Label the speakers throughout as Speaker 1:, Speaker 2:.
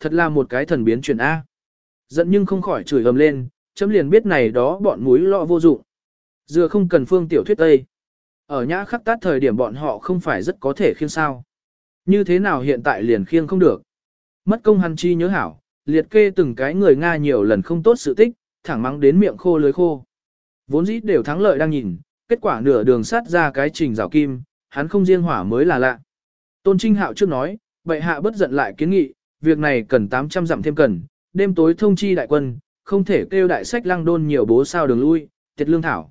Speaker 1: thật là một cái thần biến chuyển A. Giận nhưng không khỏi chửi ầm lên, chấm liền biết này đó bọn mũi lọ vô dụng. Dừa không cần phương tiểu thuyết Tây. Ở nhã khắc tát thời điểm bọn họ không phải rất có thể khiêng sao. Như thế nào hiện tại liền khiêng không được. Mất công hắn chi nhớ hảo, liệt kê từng cái người Nga nhiều lần không tốt sự tích, thẳng mắng đến miệng khô lưới khô. Vốn dĩ đều thắng lợi đang nhìn, kết quả nửa đường sát ra cái trình rào kim, hắn không riêng hỏa mới là lạ. Tôn Trinh Hạo trước nói, bệ hạ bất giận lại kiến nghị, việc này cần 800 dặm thêm cần, đêm tối thông chi đại quân, không thể kêu đại sách lăng đôn nhiều bố sao đường lui, tiệt lương thảo.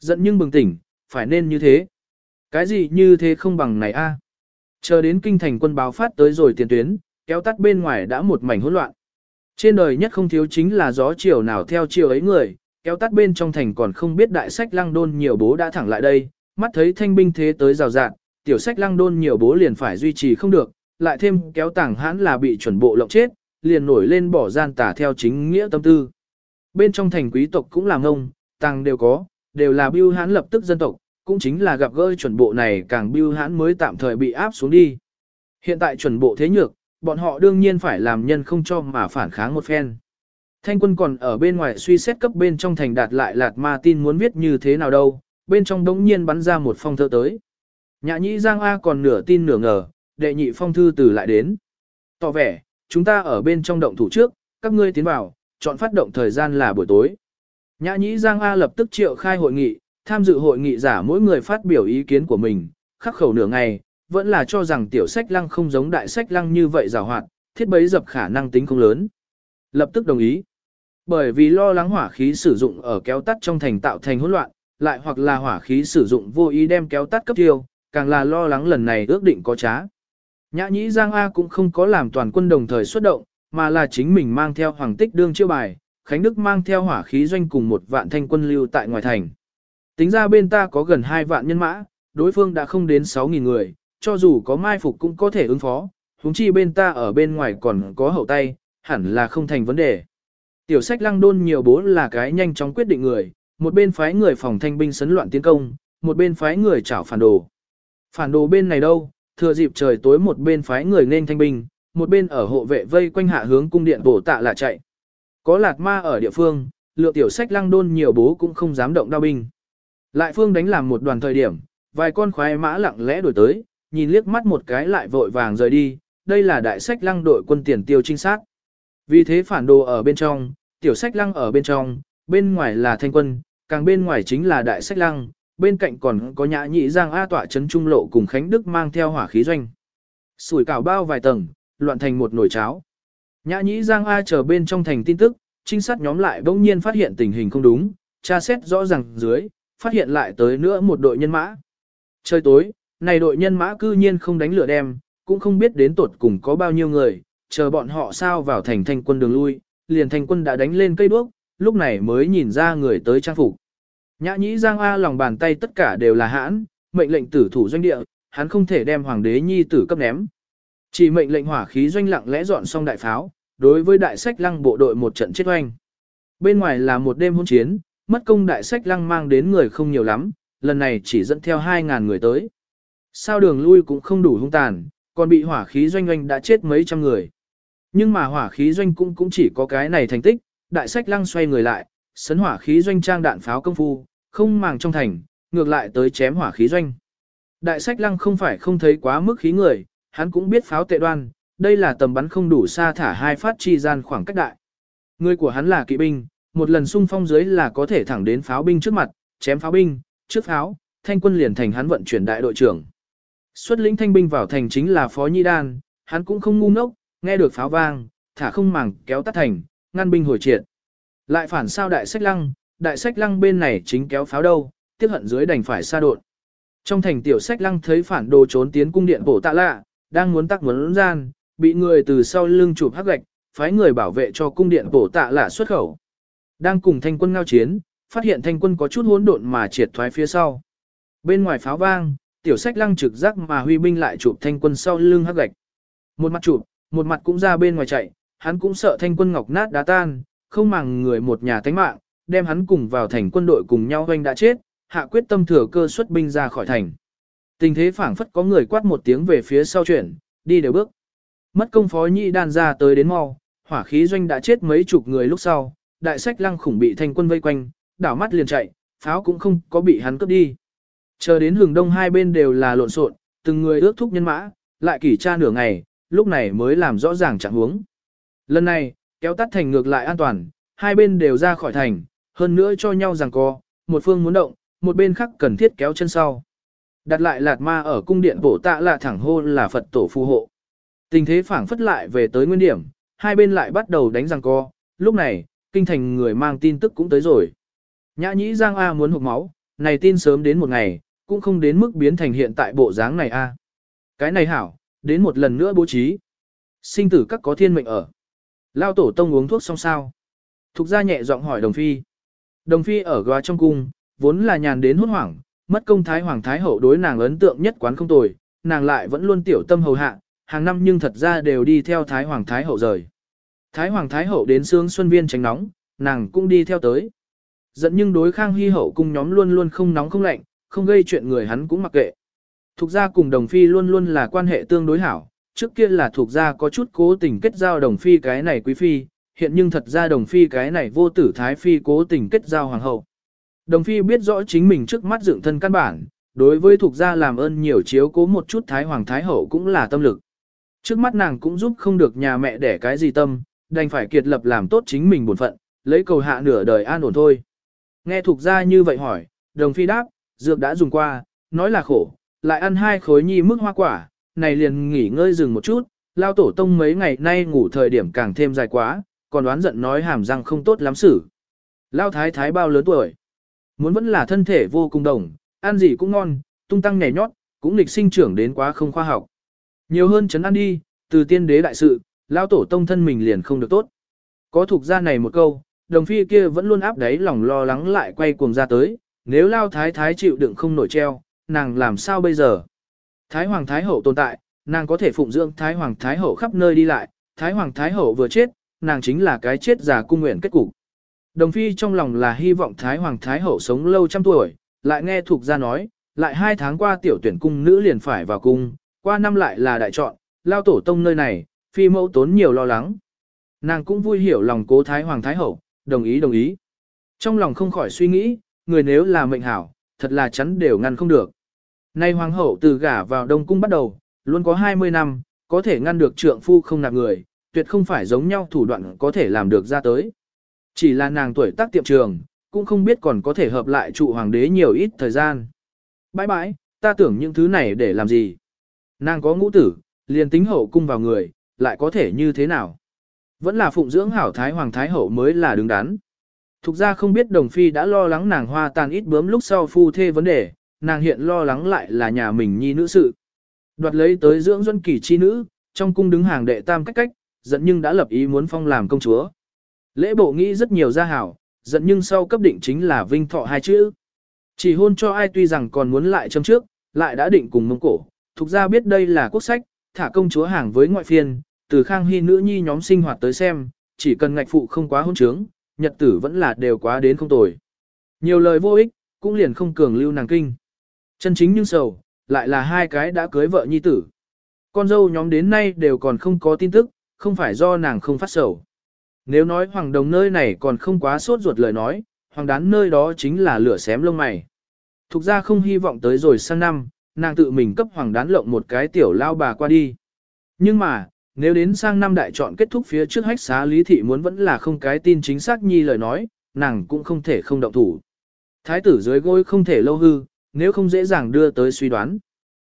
Speaker 1: Giận nhưng bừng tỉnh, phải nên như thế. Cái gì như thế không bằng này a? À? Chờ đến kinh thành quân báo phát tới rồi tiền tuyến, kéo tắt bên ngoài đã một mảnh hỗn loạn. Trên đời nhất không thiếu chính là gió chiều nào theo chiều ấy người, kéo tắt bên trong thành còn không biết đại sách lăng đôn nhiều bố đã thẳng lại đây, mắt thấy thanh binh thế tới rào rạt, tiểu sách lăng đôn nhiều bố liền phải duy trì không được, lại thêm kéo tảng hãn là bị chuẩn bộ lộng chết, liền nổi lên bỏ gian tả theo chính nghĩa tâm tư. Bên trong thành quý tộc cũng là ngông, tàng đều có, đều là bưu hãn lập tức dân tộc, cũng chính là gặp gỡ chuẩn bộ này càng bưu hãn mới tạm thời bị áp xuống đi. Hiện tại chuẩn bộ thế nhược, bọn họ đương nhiên phải làm nhân không cho mà phản kháng một phen. Thanh quân còn ở bên ngoài suy xét cấp bên trong thành đạt lại lạt ma tin muốn viết như thế nào đâu, bên trong đống nhiên bắn ra một phong thơ tới. Nhã nhĩ Giang A còn nửa tin nửa ngờ, đệ nhị phong thư từ lại đến. Tỏ vẻ, chúng ta ở bên trong động thủ trước, các ngươi tiến vào, chọn phát động thời gian là buổi tối. Nhã nhĩ Giang A lập tức triệu khai hội nghị, tham dự hội nghị giả mỗi người phát biểu ý kiến của mình, khắc khẩu nửa ngày, vẫn là cho rằng tiểu sách lăng không giống đại sách lăng như vậy rào hoạt, thiết bấy dập khả năng tính không lớn. Lập tức đồng ý. Bởi vì lo lắng hỏa khí sử dụng ở kéo tắt trong thành tạo thành hỗn loạn, lại hoặc là hỏa khí sử dụng vô ý đem kéo tắt cấp tiêu, càng là lo lắng lần này ước định có trá. Nhã nhĩ Giang A cũng không có làm toàn quân đồng thời xuất động, mà là chính mình mang theo hoàng tích đương chiêu bài, Khánh Đức mang theo hỏa khí doanh cùng một vạn thanh quân lưu tại ngoài thành. Tính ra bên ta có gần 2 vạn nhân mã, đối phương đã không đến 6.000 người, cho dù có mai phục cũng có thể ứng phó, huống chi bên ta ở bên ngoài còn có hậu tay, hẳn là không thành vấn đề. Tiểu sách lăng đôn nhiều bố là cái nhanh chóng quyết định người, một bên phái người phòng thanh binh sấn loạn tiến công, một bên phái người chảo phản đồ. Phản đồ bên này đâu, thừa dịp trời tối một bên phái người nên thanh binh, một bên ở hộ vệ vây quanh hạ hướng cung điện bổ tạ là chạy. Có lạt ma ở địa phương, lựa tiểu sách lăng đôn nhiều bố cũng không dám động đao binh. Lại phương đánh làm một đoàn thời điểm, vài con khoái mã lặng lẽ đổi tới, nhìn liếc mắt một cái lại vội vàng rời đi, đây là đại sách lăng đội quân tiền tiêu trinh sát. Vì thế phản đồ ở bên trong, tiểu sách lăng ở bên trong, bên ngoài là thanh quân, càng bên ngoài chính là đại sách lăng, bên cạnh còn có nhã nhị giang A tọa trấn trung lộ cùng Khánh Đức mang theo hỏa khí doanh. Sủi cảo bao vài tầng, loạn thành một nồi cháo. Nhã nhĩ giang A chờ bên trong thành tin tức, trinh sát nhóm lại bỗng nhiên phát hiện tình hình không đúng, tra xét rõ ràng dưới, phát hiện lại tới nữa một đội nhân mã. Trời tối, này đội nhân mã cư nhiên không đánh lửa đem, cũng không biết đến tột cùng có bao nhiêu người, chờ bọn họ sao vào thành thành quân đường lui, liền thành quân đã đánh lên cây đuốc, lúc này mới nhìn ra người tới trang phục. Nhã nhĩ giang A lòng bàn tay tất cả đều là hãn, mệnh lệnh tử thủ doanh địa, hắn không thể đem hoàng đế nhi tử cấp ném. Chỉ mệnh lệnh hỏa khí doanh lặng lẽ dọn xong đại pháo, đối với đại sách lăng bộ đội một trận chết oanh. Bên ngoài là một đêm hôn chiến, mất công đại sách lăng mang đến người không nhiều lắm, lần này chỉ dẫn theo 2.000 người tới. Sao đường lui cũng không đủ hung tàn, còn bị hỏa khí doanh doanh đã chết mấy trăm người. Nhưng mà hỏa khí doanh cũng cũng chỉ có cái này thành tích, đại sách lăng xoay người lại, sấn hỏa khí doanh trang đạn pháo công phu, không màng trong thành, ngược lại tới chém hỏa khí doanh. Đại sách lăng không phải không thấy quá mức khí người, hắn cũng biết pháo tệ đoan, đây là tầm bắn không đủ xa thả hai phát chi gian khoảng cách đại. Người của hắn là kỵ binh, một lần xung phong dưới là có thể thẳng đến pháo binh trước mặt, chém pháo binh, trước pháo, thanh quân liền thành hắn vận chuyển đại đội trưởng. Xuất lĩnh thanh binh vào thành chính là Phó Nhi Đan, hắn cũng không ngu ngốc, nghe được pháo vang, thả không màng kéo tắt thành, ngăn binh hồi triệt. Lại phản sao đại sách lăng, đại sách lăng bên này chính kéo pháo đâu, tiếc hận dưới đành phải xa đột. Trong thành tiểu sách lăng thấy phản đồ trốn tiến cung điện bổ tạ lạ, đang muốn tắc muốn gian, bị người từ sau lưng chụp hắc gạch, phái người bảo vệ cho cung điện bổ tạ lạ xuất khẩu. Đang cùng thanh quân ngao chiến, phát hiện thanh quân có chút hỗn độn mà triệt thoái phía sau. Bên ngoài pháo vang, tiểu sách lăng trực giác mà huy binh lại chụp thanh quân sau lưng hắc gạch. Một mặt chụp, một mặt cũng ra bên ngoài chạy, hắn cũng sợ thanh quân ngọc nát đá tan, không màng người một nhà tánh mạng, đem hắn cùng vào thành quân đội cùng nhau hoanh đã chết, hạ quyết tâm thừa cơ xuất binh ra khỏi thành. Tình thế phảng phất có người quát một tiếng về phía sau chuyển, đi đều bước. Mất công phó nhị đan ra tới đến mau, hỏa khí doanh đã chết mấy chục người lúc sau, đại sách lăng khủng bị thành quân vây quanh, đảo mắt liền chạy, pháo cũng không có bị hắn cướp đi. Chờ đến hừng đông hai bên đều là lộn xộn, từng người ước thúc nhân mã, lại kỷ tra nửa ngày, lúc này mới làm rõ ràng trạng huống. Lần này, kéo tắt thành ngược lại an toàn, hai bên đều ra khỏi thành, hơn nữa cho nhau rằng co, một phương muốn động, một bên khác cần thiết kéo chân sau. Đặt lại lạt ma ở cung điện bổ tạ là thẳng hô là Phật tổ phù hộ. Tình thế phảng phất lại về tới nguyên điểm, hai bên lại bắt đầu đánh rằng co, lúc này, kinh thành người mang tin tức cũng tới rồi. Nhã nhĩ Giang A muốn hụt máu, này tin sớm đến một ngày, cũng không đến mức biến thành hiện tại bộ dáng này A. Cái này hảo, đến một lần nữa bố trí. Sinh tử các có thiên mệnh ở. Lao tổ tông uống thuốc xong sao. Thục ra nhẹ giọng hỏi đồng phi. Đồng phi ở góa trong cung, vốn là nhàn đến hốt hoảng, mất công thái hoàng thái hậu đối nàng ấn tượng nhất quán không tồi, nàng lại vẫn luôn tiểu tâm hầu hạ, hàng năm nhưng thật ra đều đi theo thái hoàng thái hậu rời. Thái hoàng thái hậu đến sương xuân viên tránh nóng, nàng cũng đi theo tới. Dẫn nhưng đối khang hy hậu cung nhóm luôn luôn không nóng không lạnh, không gây chuyện người hắn cũng mặc kệ. Thục gia cùng đồng phi luôn luôn là quan hệ tương đối hảo, trước kia là thuộc gia có chút cố tình kết giao đồng phi cái này quý phi, hiện nhưng thật ra đồng phi cái này vô tử thái phi cố tình kết giao hoàng hậu. Đồng phi biết rõ chính mình trước mắt dựng thân căn bản, đối với thuộc gia làm ơn nhiều chiếu cố một chút thái hoàng thái hậu cũng là tâm lực. Trước mắt nàng cũng giúp không được nhà mẹ để cái gì tâm, đành phải kiệt lập làm tốt chính mình bổn phận, lấy cầu hạ nửa đời an ổn thôi. Nghe thuộc gia như vậy hỏi, đồng phi đáp, dược đã dùng qua, nói là khổ, lại ăn hai khối nhi mức hoa quả, này liền nghỉ ngơi dừng một chút, lao tổ tông mấy ngày nay ngủ thời điểm càng thêm dài quá, còn đoán giận nói hàm răng không tốt lắm xử. Lao thái thái bao lớn tuổi, muốn vẫn là thân thể vô cùng đồng, ăn gì cũng ngon, tung tăng nhảy nhót, cũng lịch sinh trưởng đến quá không khoa học. Nhiều hơn chấn ăn đi, từ tiên đế đại sự, lao tổ tông thân mình liền không được tốt. Có thuộc ra này một câu, đồng phi kia vẫn luôn áp đáy lòng lo lắng lại quay cuồng ra tới, nếu lao thái thái chịu đựng không nổi treo, nàng làm sao bây giờ? Thái Hoàng Thái Hậu tồn tại, nàng có thể phụng dưỡng Thái Hoàng Thái Hậu khắp nơi đi lại, Thái Hoàng Thái Hậu vừa chết, nàng chính là cái chết già cung nguyện kết cục. Đồng Phi trong lòng là hy vọng Thái Hoàng Thái Hậu sống lâu trăm tuổi, lại nghe thuộc gia nói, lại hai tháng qua tiểu tuyển cung nữ liền phải vào cung, qua năm lại là đại chọn, lao tổ tông nơi này, Phi mẫu tốn nhiều lo lắng. Nàng cũng vui hiểu lòng cố Thái Hoàng Thái Hậu, đồng ý đồng ý. Trong lòng không khỏi suy nghĩ, người nếu là mệnh hảo, thật là chắn đều ngăn không được. Nay hoàng hậu từ gả vào Đông Cung bắt đầu, luôn có 20 năm, có thể ngăn được trượng phu không nạp người, tuyệt không phải giống nhau thủ đoạn có thể làm được ra tới. Chỉ là nàng tuổi tác tiệm trường, cũng không biết còn có thể hợp lại trụ hoàng đế nhiều ít thời gian. Bãi bãi, ta tưởng những thứ này để làm gì. Nàng có ngũ tử, liền tính hậu cung vào người, lại có thể như thế nào. Vẫn là phụng dưỡng hảo thái hoàng thái hậu mới là đứng đắn. Thục ra không biết đồng phi đã lo lắng nàng hoa tàn ít bướm lúc sau phu thê vấn đề, nàng hiện lo lắng lại là nhà mình nhi nữ sự. Đoạt lấy tới dưỡng duân kỳ chi nữ, trong cung đứng hàng đệ tam cách cách, giận nhưng đã lập ý muốn phong làm công chúa. Lễ bộ nghĩ rất nhiều gia hảo, giận nhưng sau cấp định chính là vinh thọ hai chữ. Chỉ hôn cho ai tuy rằng còn muốn lại châm trước, lại đã định cùng mông cổ. thuộc ra biết đây là quốc sách, thả công chúa hàng với ngoại phiên, từ khang hy nữ nhi nhóm sinh hoạt tới xem, chỉ cần ngạch phụ không quá hôn trướng, nhật tử vẫn là đều quá đến không tồi. Nhiều lời vô ích, cũng liền không cường lưu nàng kinh. Chân chính nhưng sầu, lại là hai cái đã cưới vợ nhi tử. Con dâu nhóm đến nay đều còn không có tin tức, không phải do nàng không phát sầu. Nếu nói hoàng đồng nơi này còn không quá sốt ruột lời nói, hoàng đán nơi đó chính là lửa xém lông mày. Thục ra không hy vọng tới rồi sang năm, nàng tự mình cấp hoàng đán lộng một cái tiểu lao bà qua đi. Nhưng mà, nếu đến sang năm đại chọn kết thúc phía trước hách xá lý thị muốn vẫn là không cái tin chính xác nhi lời nói, nàng cũng không thể không động thủ. Thái tử dưới gối không thể lâu hư, nếu không dễ dàng đưa tới suy đoán.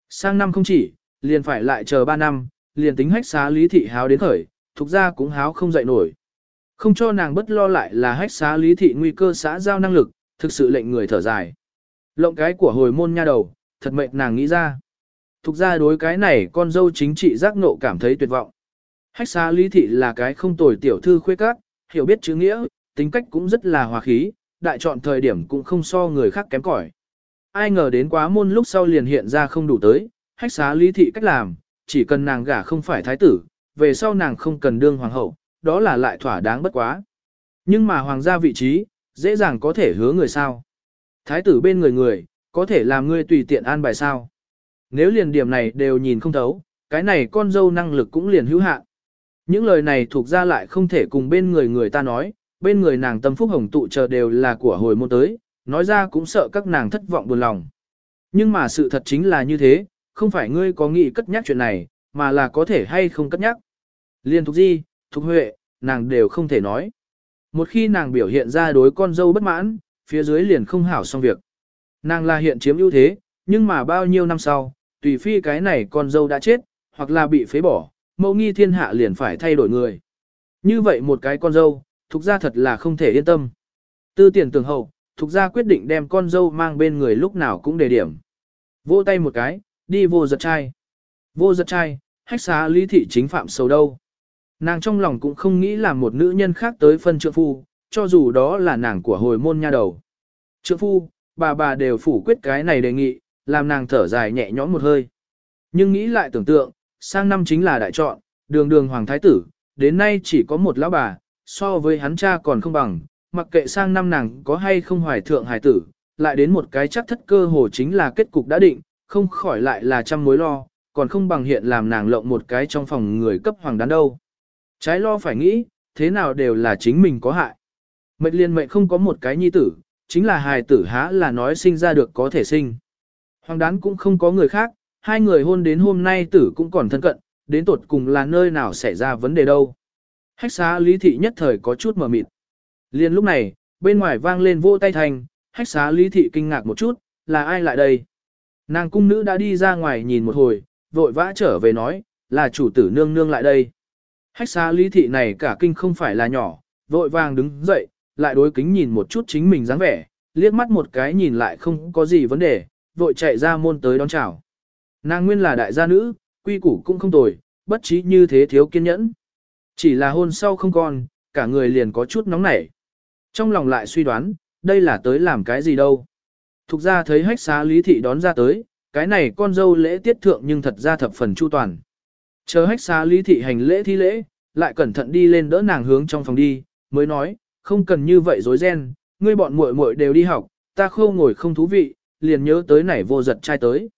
Speaker 1: Sang năm không chỉ, liền phải lại chờ 3 năm, liền tính hách xá lý thị háo đến khởi, thuộc ra cũng háo không dậy nổi. Không cho nàng bất lo lại là hách xá lý thị nguy cơ xã giao năng lực, thực sự lệnh người thở dài. Lộng cái của hồi môn nha đầu, thật mệnh nàng nghĩ ra. Thục ra đối cái này con dâu chính trị giác nộ cảm thấy tuyệt vọng. Hách xá lý thị là cái không tồi tiểu thư khuê các, hiểu biết chữ nghĩa, tính cách cũng rất là hòa khí, đại chọn thời điểm cũng không so người khác kém cỏi ai ngờ đến quá môn lúc sau liền hiện ra không đủ tới, hách xá lý thị cách làm, chỉ cần nàng gả không phải thái tử, về sau nàng không cần đương hoàng hậu, đó là lại thỏa đáng bất quá. Nhưng mà hoàng gia vị trí, dễ dàng có thể hứa người sao. Thái tử bên người người, có thể làm ngươi tùy tiện an bài sao. Nếu liền điểm này đều nhìn không thấu, cái này con dâu năng lực cũng liền hữu hạn. Những lời này thuộc ra lại không thể cùng bên người người ta nói, bên người nàng tâm phúc hồng tụ chờ đều là của hồi môn tới, nói ra cũng sợ các nàng thất vọng buồn lòng. Nhưng mà sự thật chính là như thế, không phải ngươi có nghĩ cất nhắc chuyện này, mà là có thể hay không cất nhắc. Liên thục di, thục huệ, nàng đều không thể nói. Một khi nàng biểu hiện ra đối con dâu bất mãn, phía dưới liền không hảo xong việc. Nàng là hiện chiếm ưu thế, nhưng mà bao nhiêu năm sau, tùy phi cái này con dâu đã chết, hoặc là bị phế bỏ, mẫu nghi thiên hạ liền phải thay đổi người. Như vậy một cái con dâu, thuộc ra thật là không thể yên tâm. Tư tiền tường hậu, thuộc ra quyết định đem con dâu mang bên người lúc nào cũng đề điểm. Vỗ tay một cái, đi vô giật trai. Vô giật trai, hách xá lý thị chính phạm sầu đâu. Nàng trong lòng cũng không nghĩ là một nữ nhân khác tới phân trượng phu, cho dù đó là nàng của hồi môn nha đầu. Trượng phu, bà bà đều phủ quyết cái này đề nghị, làm nàng thở dài nhẹ nhõm một hơi. Nhưng nghĩ lại tưởng tượng, sang năm chính là đại chọn, đường đường hoàng thái tử, đến nay chỉ có một lão bà, so với hắn cha còn không bằng, mặc kệ sang năm nàng có hay không hoài thượng hài tử, lại đến một cái chắc thất cơ hồ chính là kết cục đã định, không khỏi lại là trăm mối lo, còn không bằng hiện làm nàng lộng một cái trong phòng người cấp hoàng đán đâu. Trái lo phải nghĩ, thế nào đều là chính mình có hại. Mệnh liên mệnh không có một cái nhi tử, chính là hài tử há là nói sinh ra được có thể sinh. Hoàng đán cũng không có người khác, hai người hôn đến hôm nay tử cũng còn thân cận, đến tột cùng là nơi nào xảy ra vấn đề đâu. Hách xá lý thị nhất thời có chút mờ mịt. Liên lúc này, bên ngoài vang lên vô tay thành, hách xá lý thị kinh ngạc một chút, là ai lại đây? Nàng cung nữ đã đi ra ngoài nhìn một hồi, vội vã trở về nói, là chủ tử nương nương lại đây. Hách xa lý thị này cả kinh không phải là nhỏ, vội vàng đứng dậy, lại đối kính nhìn một chút chính mình dáng vẻ, liếc mắt một cái nhìn lại không có gì vấn đề, vội chạy ra môn tới đón chào. Nàng nguyên là đại gia nữ, quy củ cũng không tồi, bất trí như thế thiếu kiên nhẫn. Chỉ là hôn sau không còn, cả người liền có chút nóng nảy. Trong lòng lại suy đoán, đây là tới làm cái gì đâu. Thục ra thấy hách xá lý thị đón ra tới, cái này con dâu lễ tiết thượng nhưng thật ra thập phần chu toàn. Chờ hách xá lý thị hành lễ thi lễ, lại cẩn thận đi lên đỡ nàng hướng trong phòng đi, mới nói, không cần như vậy dối ren, ngươi bọn muội muội đều đi học, ta khô ngồi không thú vị, liền nhớ tới nảy vô giật trai tới.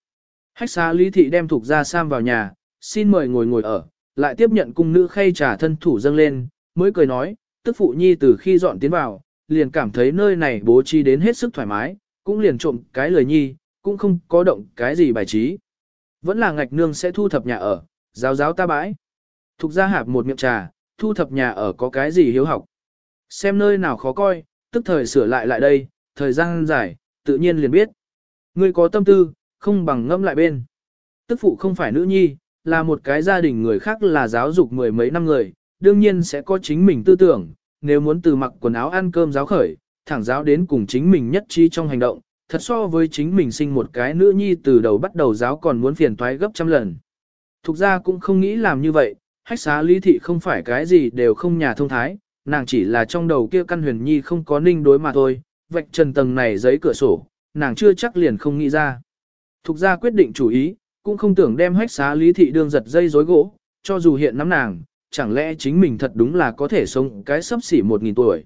Speaker 1: Hách xá lý thị đem thuộc ra Sam vào nhà, xin mời ngồi ngồi ở, lại tiếp nhận cung nữ khay trà thân thủ dâng lên, mới cười nói, tức phụ nhi từ khi dọn tiến vào, liền cảm thấy nơi này bố trí đến hết sức thoải mái, cũng liền trộm cái lời nhi, cũng không có động cái gì bài trí. Vẫn là ngạch nương sẽ thu thập nhà ở, giáo giáo ta bãi. Thục ra hạp một miệng trà, thu thập nhà ở có cái gì hiếu học. Xem nơi nào khó coi, tức thời sửa lại lại đây, thời gian dài, tự nhiên liền biết. Ngươi có tâm tư, không bằng ngâm lại bên. Tức phụ không phải nữ nhi, là một cái gia đình người khác là giáo dục mười mấy năm người, đương nhiên sẽ có chính mình tư tưởng, nếu muốn từ mặc quần áo ăn cơm giáo khởi, thẳng giáo đến cùng chính mình nhất trí trong hành động, thật so với chính mình sinh một cái nữ nhi từ đầu bắt đầu giáo còn muốn phiền toái gấp trăm lần. Thục ra cũng không nghĩ làm như vậy, hách xá lý thị không phải cái gì đều không nhà thông thái, nàng chỉ là trong đầu kia căn huyền nhi không có ninh đối mà thôi, vạch trần tầng này giấy cửa sổ, nàng chưa chắc liền không nghĩ ra. Thục ra quyết định chủ ý, cũng không tưởng đem hách xá lý thị đương giật dây rối gỗ, cho dù hiện nắm nàng, chẳng lẽ chính mình thật đúng là có thể sống cái sấp xỉ một nghìn tuổi.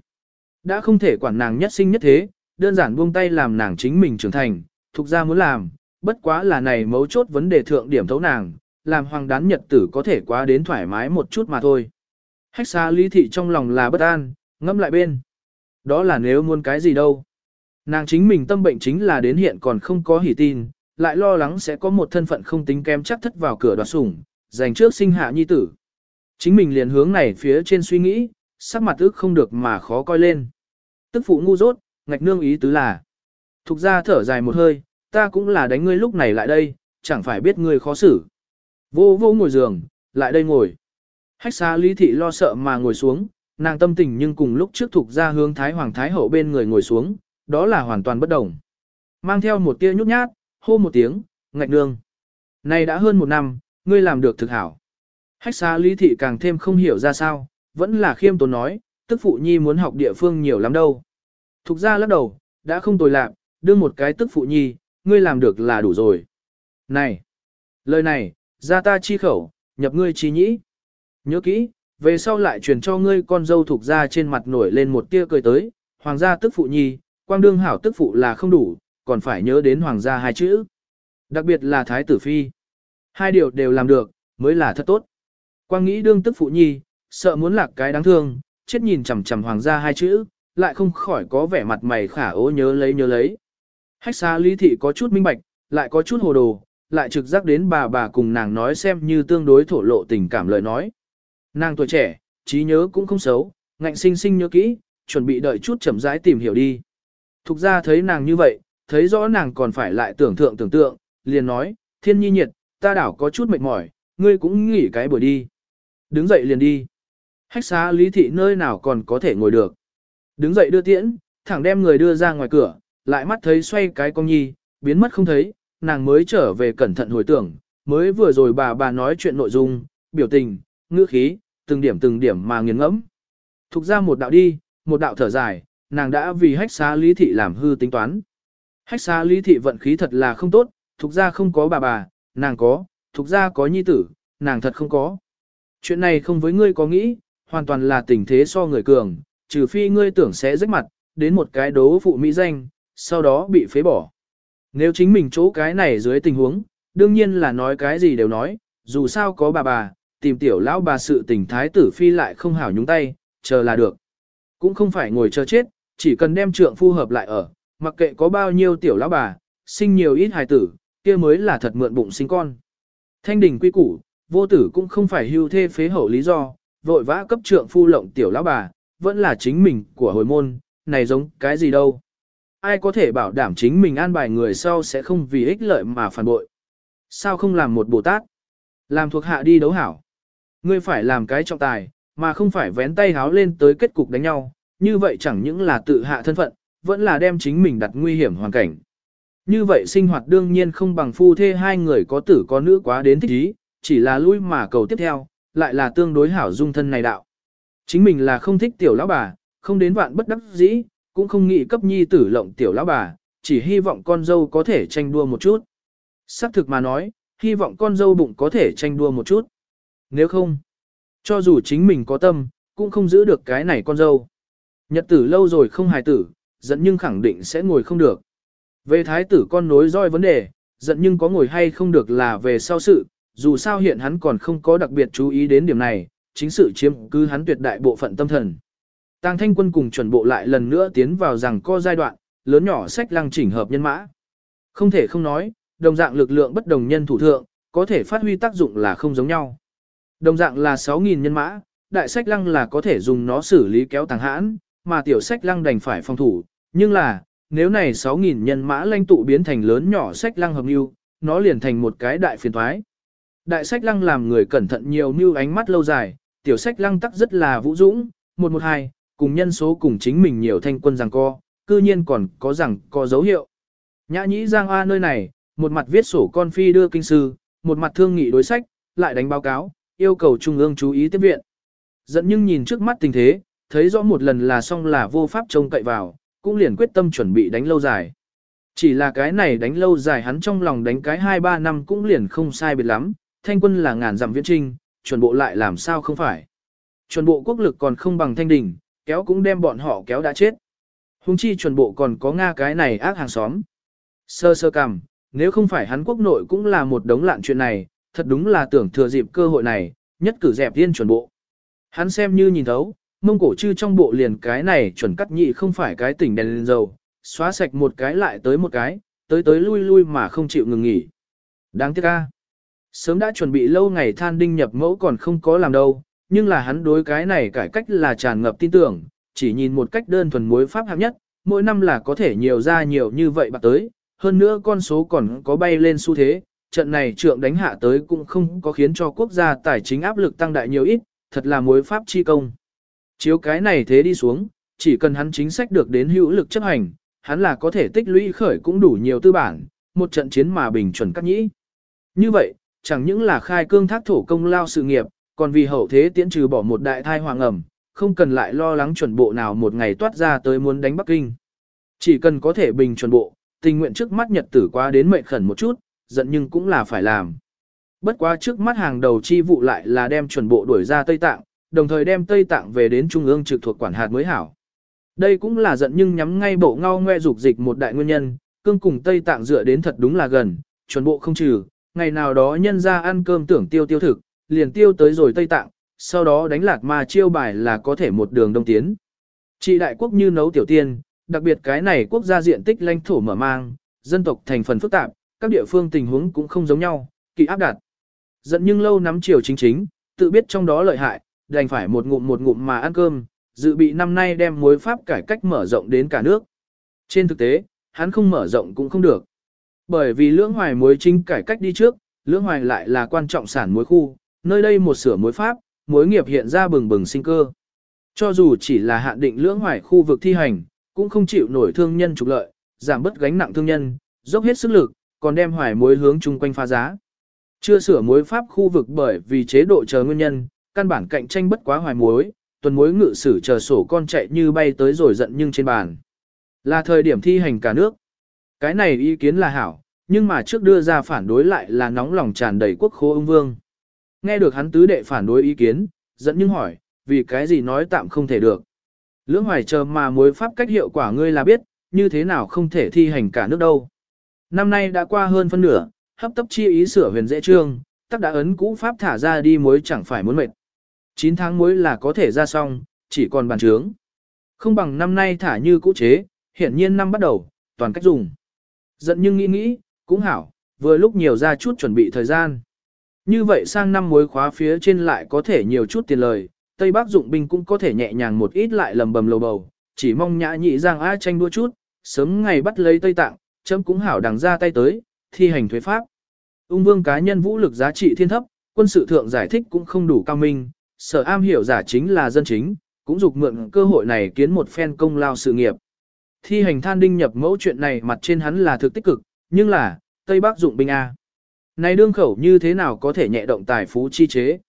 Speaker 1: Đã không thể quản nàng nhất sinh nhất thế, đơn giản buông tay làm nàng chính mình trưởng thành, thuộc ra muốn làm, bất quá là này mấu chốt vấn đề thượng điểm thấu nàng, làm hoàng đán nhật tử có thể quá đến thoải mái một chút mà thôi. Hách xa lý thị trong lòng là bất an, ngâm lại bên. Đó là nếu muốn cái gì đâu. Nàng chính mình tâm bệnh chính là đến hiện còn không có hỉ tin, lại lo lắng sẽ có một thân phận không tính kém chắc thất vào cửa đoạt sủng, dành trước sinh hạ nhi tử. Chính mình liền hướng này phía trên suy nghĩ, sắc mặt ức không được mà khó coi lên. Tức phụ ngu dốt, ngạch nương ý tứ là. Thục ra thở dài một hơi, ta cũng là đánh ngươi lúc này lại đây, chẳng phải biết ngươi khó xử. Vô vô ngồi giường, lại đây ngồi. Hách xa lý thị lo sợ mà ngồi xuống, nàng tâm tình nhưng cùng lúc trước thục ra hướng Thái Hoàng Thái Hậu bên người ngồi xuống, đó là hoàn toàn bất đồng. Mang theo một tia nhút nhát, hô một tiếng, ngạch nương. Này đã hơn một năm, ngươi làm được thực hảo. Hách xa lý thị càng thêm không hiểu ra sao, vẫn là khiêm tốn nói, tức phụ nhi muốn học địa phương nhiều lắm đâu. Thục ra lắc đầu, đã không tồi lạc, đưa một cái tức phụ nhi, ngươi làm được là đủ rồi. Này, lời này, ra ta chi khẩu, nhập ngươi chi nhĩ. Nhớ kỹ, về sau lại truyền cho ngươi con dâu thuộc ra trên mặt nổi lên một tia cười tới, hoàng gia tức phụ nhi, quang đương hảo tức phụ là không đủ, còn phải nhớ đến hoàng gia hai chữ. Đặc biệt là thái tử phi. Hai điều đều làm được, mới là thật tốt. Quang nghĩ đương tức phụ nhi, sợ muốn lạc cái đáng thương, chết nhìn chằm chằm hoàng gia hai chữ, lại không khỏi có vẻ mặt mày khả ố nhớ lấy nhớ lấy. Hách xa lý thị có chút minh bạch, lại có chút hồ đồ, lại trực giác đến bà bà cùng nàng nói xem như tương đối thổ lộ tình cảm lời nói. Nàng tuổi trẻ, trí nhớ cũng không xấu, ngạnh sinh sinh nhớ kỹ, chuẩn bị đợi chút chậm rãi tìm hiểu đi. Thục ra thấy nàng như vậy, thấy rõ nàng còn phải lại tưởng tượng tưởng tượng, liền nói, thiên nhi nhiệt, ta đảo có chút mệt mỏi, ngươi cũng nghỉ cái buổi đi. Đứng dậy liền đi. Hách xá lý thị nơi nào còn có thể ngồi được. Đứng dậy đưa tiễn, thẳng đem người đưa ra ngoài cửa, lại mắt thấy xoay cái con nhi, biến mất không thấy, nàng mới trở về cẩn thận hồi tưởng, mới vừa rồi bà bà nói chuyện nội dung, biểu tình, ngữ khí, từng điểm từng điểm mà nghiền ngẫm. Thục ra một đạo đi, một đạo thở dài, nàng đã vì hách xá lý thị làm hư tính toán. Hách xá lý thị vận khí thật là không tốt, thục ra không có bà bà, nàng có, thục ra có nhi tử, nàng thật không có. Chuyện này không với ngươi có nghĩ, hoàn toàn là tình thế so người cường, trừ phi ngươi tưởng sẽ rách mặt, đến một cái đấu phụ mỹ danh, sau đó bị phế bỏ. Nếu chính mình chỗ cái này dưới tình huống, đương nhiên là nói cái gì đều nói, dù sao có bà bà, tìm tiểu lão bà sự tình thái tử phi lại không hảo nhúng tay, chờ là được. Cũng không phải ngồi chờ chết, chỉ cần đem trượng phu hợp lại ở, mặc kệ có bao nhiêu tiểu lão bà, sinh nhiều ít hài tử, kia mới là thật mượn bụng sinh con. Thanh đình quy củ, vô tử cũng không phải hưu thê phế hậu lý do, vội vã cấp trượng phu lộng tiểu lão bà, vẫn là chính mình của hồi môn, này giống cái gì đâu. Ai có thể bảo đảm chính mình an bài người sau sẽ không vì ích lợi mà phản bội. Sao không làm một Bồ Tát? Làm thuộc hạ đi đấu hảo. Ngươi phải làm cái trọng tài, mà không phải vén tay háo lên tới kết cục đánh nhau, như vậy chẳng những là tự hạ thân phận, vẫn là đem chính mình đặt nguy hiểm hoàn cảnh. Như vậy sinh hoạt đương nhiên không bằng phu thê hai người có tử có nữ quá đến thích ý, chỉ là lui mà cầu tiếp theo, lại là tương đối hảo dung thân này đạo. Chính mình là không thích tiểu lão bà, không đến vạn bất đắc dĩ, cũng không nghĩ cấp nhi tử lộng tiểu lão bà, chỉ hy vọng con dâu có thể tranh đua một chút. Sắc thực mà nói, hy vọng con dâu bụng có thể tranh đua một chút. Nếu không, cho dù chính mình có tâm, cũng không giữ được cái này con dâu. Nhật tử lâu rồi không hài tử, giận nhưng khẳng định sẽ ngồi không được. Về thái tử con nối roi vấn đề, giận nhưng có ngồi hay không được là về sau sự, dù sao hiện hắn còn không có đặc biệt chú ý đến điểm này, chính sự chiếm cứ hắn tuyệt đại bộ phận tâm thần. Tàng thanh quân cùng chuẩn bộ lại lần nữa tiến vào rằng co giai đoạn, lớn nhỏ sách lăng chỉnh hợp nhân mã. Không thể không nói, đồng dạng lực lượng bất đồng nhân thủ thượng, có thể phát huy tác dụng là không giống nhau. Đồng dạng là 6.000 nhân mã, đại sách lăng là có thể dùng nó xử lý kéo tàng hãn, mà tiểu sách lăng đành phải phòng thủ. Nhưng là, nếu này 6.000 nhân mã lanh tụ biến thành lớn nhỏ sách lăng hợp lưu, nó liền thành một cái đại phiền thoái. Đại sách lăng làm người cẩn thận nhiều như ánh mắt lâu dài, tiểu sách lăng tắc rất là vũ dũng, 112, cùng nhân số cùng chính mình nhiều thanh quân rằng co, cư nhiên còn có rằng có dấu hiệu. Nhã nhĩ giang a nơi này, một mặt viết sổ con phi đưa kinh sư, một mặt thương nghị đối sách, lại đánh báo cáo, yêu cầu trung ương chú ý tiếp viện. Dẫn nhưng nhìn trước mắt tình thế, thấy rõ một lần là xong là vô pháp trông cậy vào, cũng liền quyết tâm chuẩn bị đánh lâu dài. Chỉ là cái này đánh lâu dài hắn trong lòng đánh cái 2-3 năm cũng liền không sai biệt lắm, thanh quân là ngàn dặm viễn trinh, chuẩn bộ lại làm sao không phải. Chuẩn bộ quốc lực còn không bằng thanh đình, kéo cũng đem bọn họ kéo đã chết. Hùng chi chuẩn bộ còn có Nga cái này ác hàng xóm. Sơ sơ cằm, nếu không phải hắn quốc nội cũng là một đống lạn chuyện này, thật đúng là tưởng thừa dịp cơ hội này, nhất cử dẹp yên chuẩn bộ. Hắn xem như nhìn thấu, mông cổ chư trong bộ liền cái này chuẩn cắt nhị không phải cái tỉnh đèn lên dầu, xóa sạch một cái lại tới một cái, tới tới lui lui mà không chịu ngừng nghỉ. Đáng tiếc a. Sớm đã chuẩn bị lâu ngày than đinh nhập mẫu còn không có làm đâu, nhưng là hắn đối cái này cải cách là tràn ngập tin tưởng, chỉ nhìn một cách đơn thuần mối pháp hạng nhất, mỗi năm là có thể nhiều ra nhiều như vậy bạc tới, hơn nữa con số còn có bay lên xu thế, trận này trượng đánh hạ tới cũng không có khiến cho quốc gia tài chính áp lực tăng đại nhiều ít, thật là mối pháp chi công. Chiếu cái này thế đi xuống, chỉ cần hắn chính sách được đến hữu lực chấp hành, hắn là có thể tích lũy khởi cũng đủ nhiều tư bản, một trận chiến mà bình chuẩn cắt nhĩ. Như vậy, chẳng những là khai cương thác thổ công lao sự nghiệp, còn vì hậu thế tiễn trừ bỏ một đại thai hoàng ẩm, không cần lại lo lắng chuẩn bộ nào một ngày toát ra tới muốn đánh Bắc Kinh. Chỉ cần có thể bình chuẩn bộ, tình nguyện trước mắt nhật tử quá đến mệnh khẩn một chút, giận nhưng cũng là phải làm. Bất quá trước mắt hàng đầu chi vụ lại là đem chuẩn bộ đuổi ra Tây Tạng, đồng thời đem Tây Tạng về đến Trung ương trực thuộc quản hạt mới hảo. Đây cũng là giận nhưng nhắm ngay bộ ngao ngoe dục dịch một đại nguyên nhân, cương cùng Tây Tạng dựa đến thật đúng là gần, chuẩn bộ không trừ, ngày nào đó nhân ra ăn cơm tưởng tiêu tiêu thực, liền tiêu tới rồi Tây Tạng, sau đó đánh lạc ma chiêu bài là có thể một đường đông tiến. Trị đại quốc như nấu tiểu tiên, đặc biệt cái này quốc gia diện tích lãnh thổ mở mang, dân tộc thành phần phức tạp, các địa phương tình huống cũng không giống nhau, kỳ áp đặt. Giận nhưng lâu nắm chiều chính chính, tự biết trong đó lợi hại, đành phải một ngụm một ngụm mà ăn cơm, dự bị năm nay đem mối pháp cải cách mở rộng đến cả nước. Trên thực tế, hắn không mở rộng cũng không được. Bởi vì lưỡng hoài muối chính cải cách đi trước, lưỡng hoài lại là quan trọng sản muối khu, nơi đây một sửa muối pháp, muối nghiệp hiện ra bừng bừng sinh cơ. Cho dù chỉ là hạn định lưỡng hoài khu vực thi hành, cũng không chịu nổi thương nhân trục lợi, giảm bớt gánh nặng thương nhân, dốc hết sức lực, còn đem hoài muối hướng chung quanh phá giá. Chưa sửa muối pháp khu vực bởi vì chế độ chờ nguyên nhân, căn bản cạnh tranh bất quá hoài muối, tuần muối ngự sử chờ sổ con chạy như bay tới rồi giận nhưng trên bàn. Là thời điểm thi hành cả nước. Cái này ý kiến là hảo, nhưng mà trước đưa ra phản đối lại là nóng lòng tràn đầy quốc khố ông vương. Nghe được hắn tứ đệ phản đối ý kiến, dẫn nhưng hỏi, vì cái gì nói tạm không thể được. Lưỡng hoài chờ mà mối pháp cách hiệu quả ngươi là biết, như thế nào không thể thi hành cả nước đâu. Năm nay đã qua hơn phân nửa, hấp tấp chi ý sửa huyền dễ trương, tắc đã ấn cũ pháp thả ra đi muối chẳng phải muốn mệt. 9 tháng muối là có thể ra xong, chỉ còn bàn trướng. Không bằng năm nay thả như cũ chế, hiển nhiên năm bắt đầu, toàn cách dùng. Giận nhưng nghĩ nghĩ, cũng hảo, vừa lúc nhiều ra chút chuẩn bị thời gian. Như vậy sang năm muối khóa phía trên lại có thể nhiều chút tiền lời, Tây Bắc dụng binh cũng có thể nhẹ nhàng một ít lại lầm bầm lầu bầu, chỉ mong nhã nhị giang ai tranh đua chút, sớm ngày bắt lấy Tây Tạng, chấm cũng hảo đằng ra tay tới, thi hành thuế pháp. Ung vương cá nhân vũ lực giá trị thiên thấp, quân sự thượng giải thích cũng không đủ cao minh, sở am hiểu giả chính là dân chính, cũng dục mượn cơ hội này kiến một phen công lao sự nghiệp. Thi hành than đinh nhập mẫu chuyện này mặt trên hắn là thực tích cực, nhưng là, Tây Bắc dụng binh A. Này đương khẩu như thế nào có thể nhẹ động tài phú chi chế?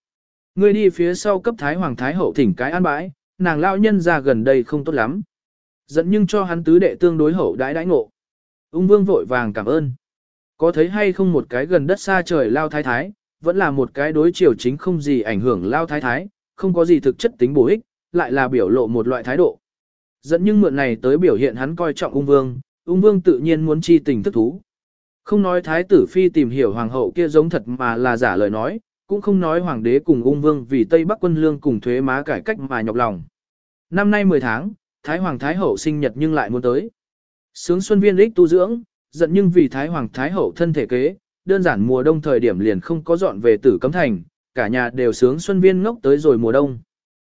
Speaker 1: Người đi phía sau cấp Thái Hoàng Thái Hậu thỉnh cái an bãi, nàng lão nhân ra gần đây không tốt lắm. Dẫn nhưng cho hắn tứ đệ tương đối hậu đãi đãi ngộ. Ung vương vội vàng cảm ơn. Có thấy hay không một cái gần đất xa trời lao thái thái, vẫn là một cái đối chiều chính không gì ảnh hưởng lao thái thái, không có gì thực chất tính bổ ích, lại là biểu lộ một loại thái độ. Dẫn nhưng mượn này tới biểu hiện hắn coi trọng ung vương, ung vương tự nhiên muốn chi tình thức thú. Không nói thái tử phi tìm hiểu hoàng hậu kia giống thật mà là giả lời nói, cũng không nói hoàng đế cùng ung vương vì Tây Bắc quân lương cùng thuế má cải cách mà nhọc lòng. Năm nay 10 tháng, Thái Hoàng Thái Hậu sinh nhật nhưng lại muốn tới. Sướng xuân viên ích tu dưỡng, giận nhưng vì Thái Hoàng Thái Hậu thân thể kế, đơn giản mùa đông thời điểm liền không có dọn về tử cấm thành, cả nhà đều sướng xuân viên ngốc tới rồi mùa đông.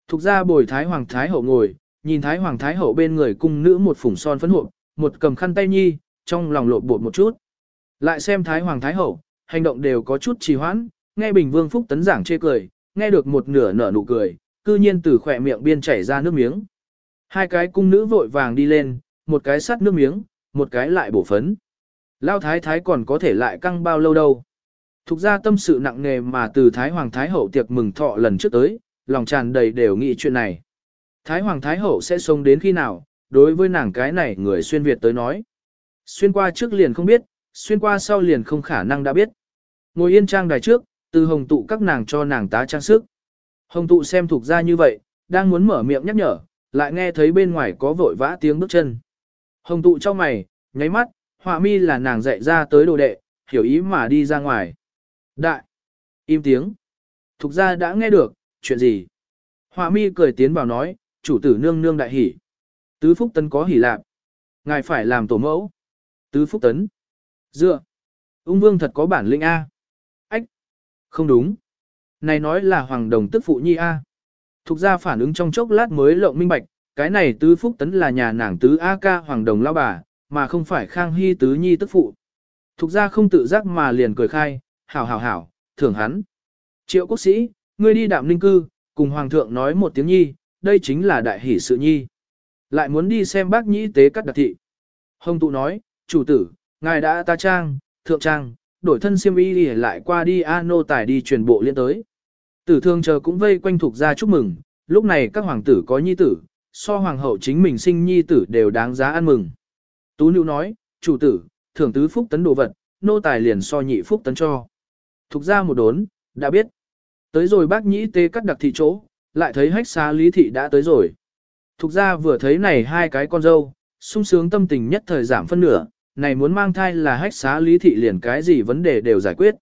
Speaker 1: Thục ra bồi Thái Hoàng Thái Hậu ngồi, nhìn Thái Hoàng Thái Hậu bên người cung nữ một phủng son phấn hộp, một cầm khăn tay nhi, trong lòng lộn bột một chút. Lại xem Thái Hoàng Thái Hậu, hành động đều có chút trì hoãn, nghe Bình Vương Phúc tấn giảng chê cười, nghe được một nửa nở nụ cười, cư nhiên từ khỏe miệng biên chảy ra nước miếng. Hai cái cung nữ vội vàng đi lên, một cái sắt nước miếng, một cái lại bổ phấn. Lao thái thái còn có thể lại căng bao lâu đâu. Thục ra tâm sự nặng nề mà từ Thái Hoàng Thái Hậu tiệc mừng thọ lần trước tới, lòng tràn đầy đều nghĩ chuyện này. Thái Hoàng Thái Hậu sẽ sống đến khi nào, đối với nàng cái này người xuyên Việt tới nói. Xuyên qua trước liền không biết, xuyên qua sau liền không khả năng đã biết. Ngồi yên trang đài trước, từ hồng tụ các nàng cho nàng tá trang sức. Hồng tụ xem thuộc ra như vậy, đang muốn mở miệng nhắc nhở, lại nghe thấy bên ngoài có vội vã tiếng bước chân. Hồng tụ cho mày, nháy mắt, họa mi là nàng dạy ra tới đồ đệ, hiểu ý mà đi ra ngoài. Đại! Im tiếng! Thục ra đã nghe được, chuyện gì? Họa mi cười tiến vào nói, chủ tử nương nương đại hỉ. Tứ Phúc Tấn có hỉ lạc. Ngài phải làm tổ mẫu. Tứ Phúc Tấn. Dựa. Ung vương thật có bản lĩnh A. Ách. Không đúng. Này nói là hoàng đồng tức phụ nhi A. Thục ra phản ứng trong chốc lát mới lộng minh bạch, cái này tứ phúc tấn là nhà nàng tứ A ca hoàng đồng lao bà, mà không phải khang hy tứ nhi tức phụ. Thục ra không tự giác mà liền cười khai, hảo hảo hảo, thưởng hắn. Triệu quốc sĩ, ngươi đi đạm ninh cư, cùng hoàng thượng nói một tiếng nhi, đây chính là đại hỷ sự nhi. Lại muốn đi xem bác nhĩ tế cắt đặc thị. Hồng tụ nói, chủ tử, ngài đã ta trang, thượng trang, đổi thân siêm y đi lại qua đi A nô tài đi truyền bộ liên tới. Tử thương chờ cũng vây quanh thuộc ra chúc mừng, lúc này các hoàng tử có nhi tử, so hoàng hậu chính mình sinh nhi tử đều đáng giá ăn mừng. Tú nữ nói, chủ tử, thưởng tứ phúc tấn đồ vật, nô tài liền so nhị phúc tấn cho. Thục ra một đốn, đã biết. Tới rồi bác nhĩ tê cắt đặc thị chỗ, lại thấy hách xá lý thị đã tới rồi. Thục ra vừa thấy này hai cái con dâu, sung sướng tâm tình nhất thời giảm phân nửa, này muốn mang thai là hách xá lý thị liền cái gì vấn đề đều giải quyết.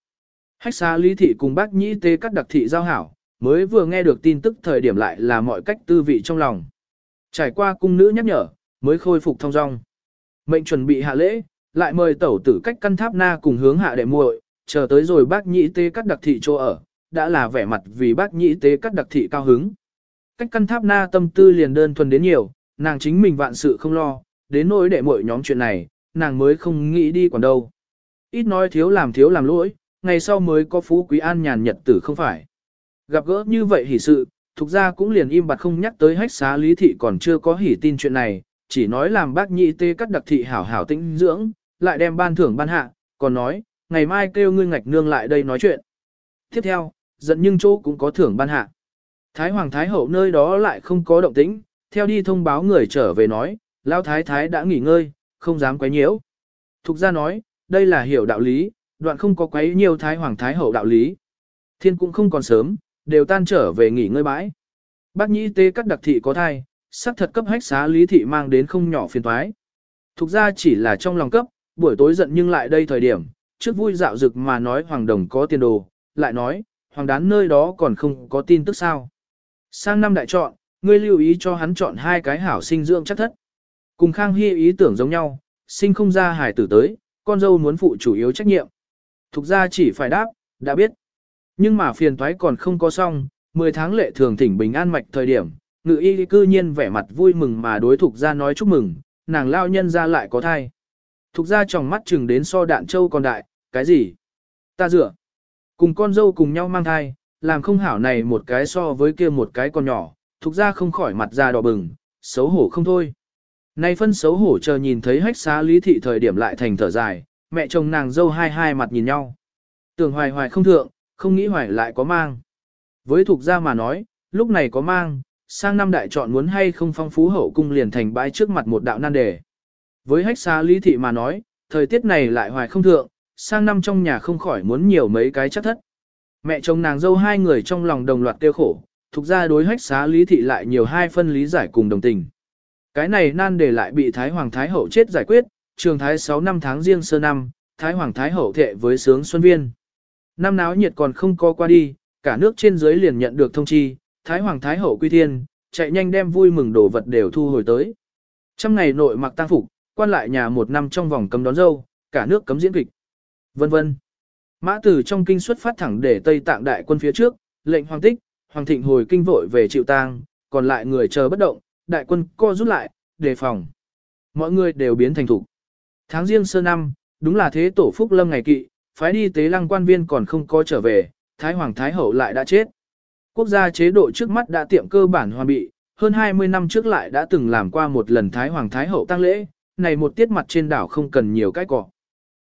Speaker 1: Hách xá lý thị cùng bác nhĩ tế cắt đặc thị giao hảo, mới vừa nghe được tin tức thời điểm lại là mọi cách tư vị trong lòng. Trải qua cung nữ nhắc nhở, mới khôi phục thông dong. Mệnh chuẩn bị hạ lễ, lại mời tẩu tử cách căn tháp na cùng hướng hạ đệ muội, chờ tới rồi bác nhĩ tế cắt đặc thị chỗ ở, đã là vẻ mặt vì bác nhĩ tế cắt đặc thị cao hứng. Cách căn tháp na tâm tư liền đơn thuần đến nhiều, nàng chính mình vạn sự không lo, đến nỗi để muội nhóm chuyện này, nàng mới không nghĩ đi còn đâu. Ít nói thiếu làm thiếu làm lỗi, ngày sau mới có phú quý an nhàn nhật tử không phải. Gặp gỡ như vậy hỉ sự, thuộc ra cũng liền im bặt không nhắc tới hách xá lý thị còn chưa có hỉ tin chuyện này, chỉ nói làm bác nhị tê cắt đặc thị hảo hảo tĩnh dưỡng, lại đem ban thưởng ban hạ, còn nói, ngày mai kêu ngươi ngạch nương lại đây nói chuyện. Tiếp theo, giận nhưng chỗ cũng có thưởng ban hạ. Thái Hoàng Thái Hậu nơi đó lại không có động tĩnh, theo đi thông báo người trở về nói, Lao Thái Thái đã nghỉ ngơi, không dám quấy nhiễu. Thục ra nói, đây là hiểu đạo lý, đoạn không có quấy nhiều Thái Hoàng Thái Hậu đạo lý. Thiên cũng không còn sớm, đều tan trở về nghỉ ngơi bãi. Bác nhĩ tê cắt đặc thị có thai, sắc thật cấp hách xá lý thị mang đến không nhỏ phiền toái. Thục ra chỉ là trong lòng cấp, buổi tối giận nhưng lại đây thời điểm, trước vui dạo dực mà nói hoàng đồng có tiền đồ, lại nói, hoàng đán nơi đó còn không có tin tức sao. Sang năm đại chọn, ngươi lưu ý cho hắn chọn hai cái hảo sinh dưỡng chắc thất. Cùng Khang Hy ý tưởng giống nhau, sinh không ra hải tử tới, con dâu muốn phụ chủ yếu trách nhiệm. Thục ra chỉ phải đáp, đã biết. Nhưng mà phiền thoái còn không có xong, 10 tháng lệ thường thỉnh bình an mạch thời điểm, ngự y cư nhiên vẻ mặt vui mừng mà đối thục ra nói chúc mừng, nàng lao nhân ra lại có thai. Thục ra trong mắt chừng đến so đạn châu còn đại, cái gì? Ta dựa. Cùng con dâu cùng nhau mang thai, làm không hảo này một cái so với kia một cái con nhỏ, thuộc ra không khỏi mặt ra đỏ bừng, xấu hổ không thôi. Nay phân xấu hổ chờ nhìn thấy hách xá lý thị thời điểm lại thành thở dài, mẹ chồng nàng dâu hai hai mặt nhìn nhau. Tưởng hoài hoài không thượng, không nghĩ hoài lại có mang. Với thuộc gia mà nói, lúc này có mang, sang năm đại chọn muốn hay không phong phú hậu cung liền thành bãi trước mặt một đạo nan đề. Với hách xá lý thị mà nói, thời tiết này lại hoài không thượng, sang năm trong nhà không khỏi muốn nhiều mấy cái chắc thất. Mẹ chồng nàng dâu hai người trong lòng đồng loạt tiêu khổ, thuộc ra đối hách xá lý thị lại nhiều hai phân lý giải cùng đồng tình. Cái này nan để lại bị Thái Hoàng Thái Hậu chết giải quyết, trường Thái 6 năm tháng riêng sơ năm, Thái Hoàng Thái Hậu thệ với sướng Xuân Viên. Năm náo nhiệt còn không co qua đi, cả nước trên dưới liền nhận được thông chi, Thái Hoàng Thái Hậu quy thiên, chạy nhanh đem vui mừng đồ vật đều thu hồi tới. Trăm ngày nội mặc tang phục, quan lại nhà một năm trong vòng cấm đón dâu, cả nước cấm diễn kịch. Vân vân. Mã tử trong kinh xuất phát thẳng để Tây Tạng đại quân phía trước, lệnh hoàng tích, hoàng thịnh hồi kinh vội về chịu tang, còn lại người chờ bất động, đại quân co rút lại, đề phòng. Mọi người đều biến thành thủ. Tháng riêng sơ năm, đúng là thế tổ phúc lâm ngày kỵ, phái đi tế lăng quan viên còn không có trở về, Thái Hoàng Thái Hậu lại đã chết. Quốc gia chế độ trước mắt đã tiệm cơ bản hoàn bị, hơn 20 năm trước lại đã từng làm qua một lần Thái Hoàng Thái Hậu tăng lễ, này một tiết mặt trên đảo không cần nhiều cái cỏ.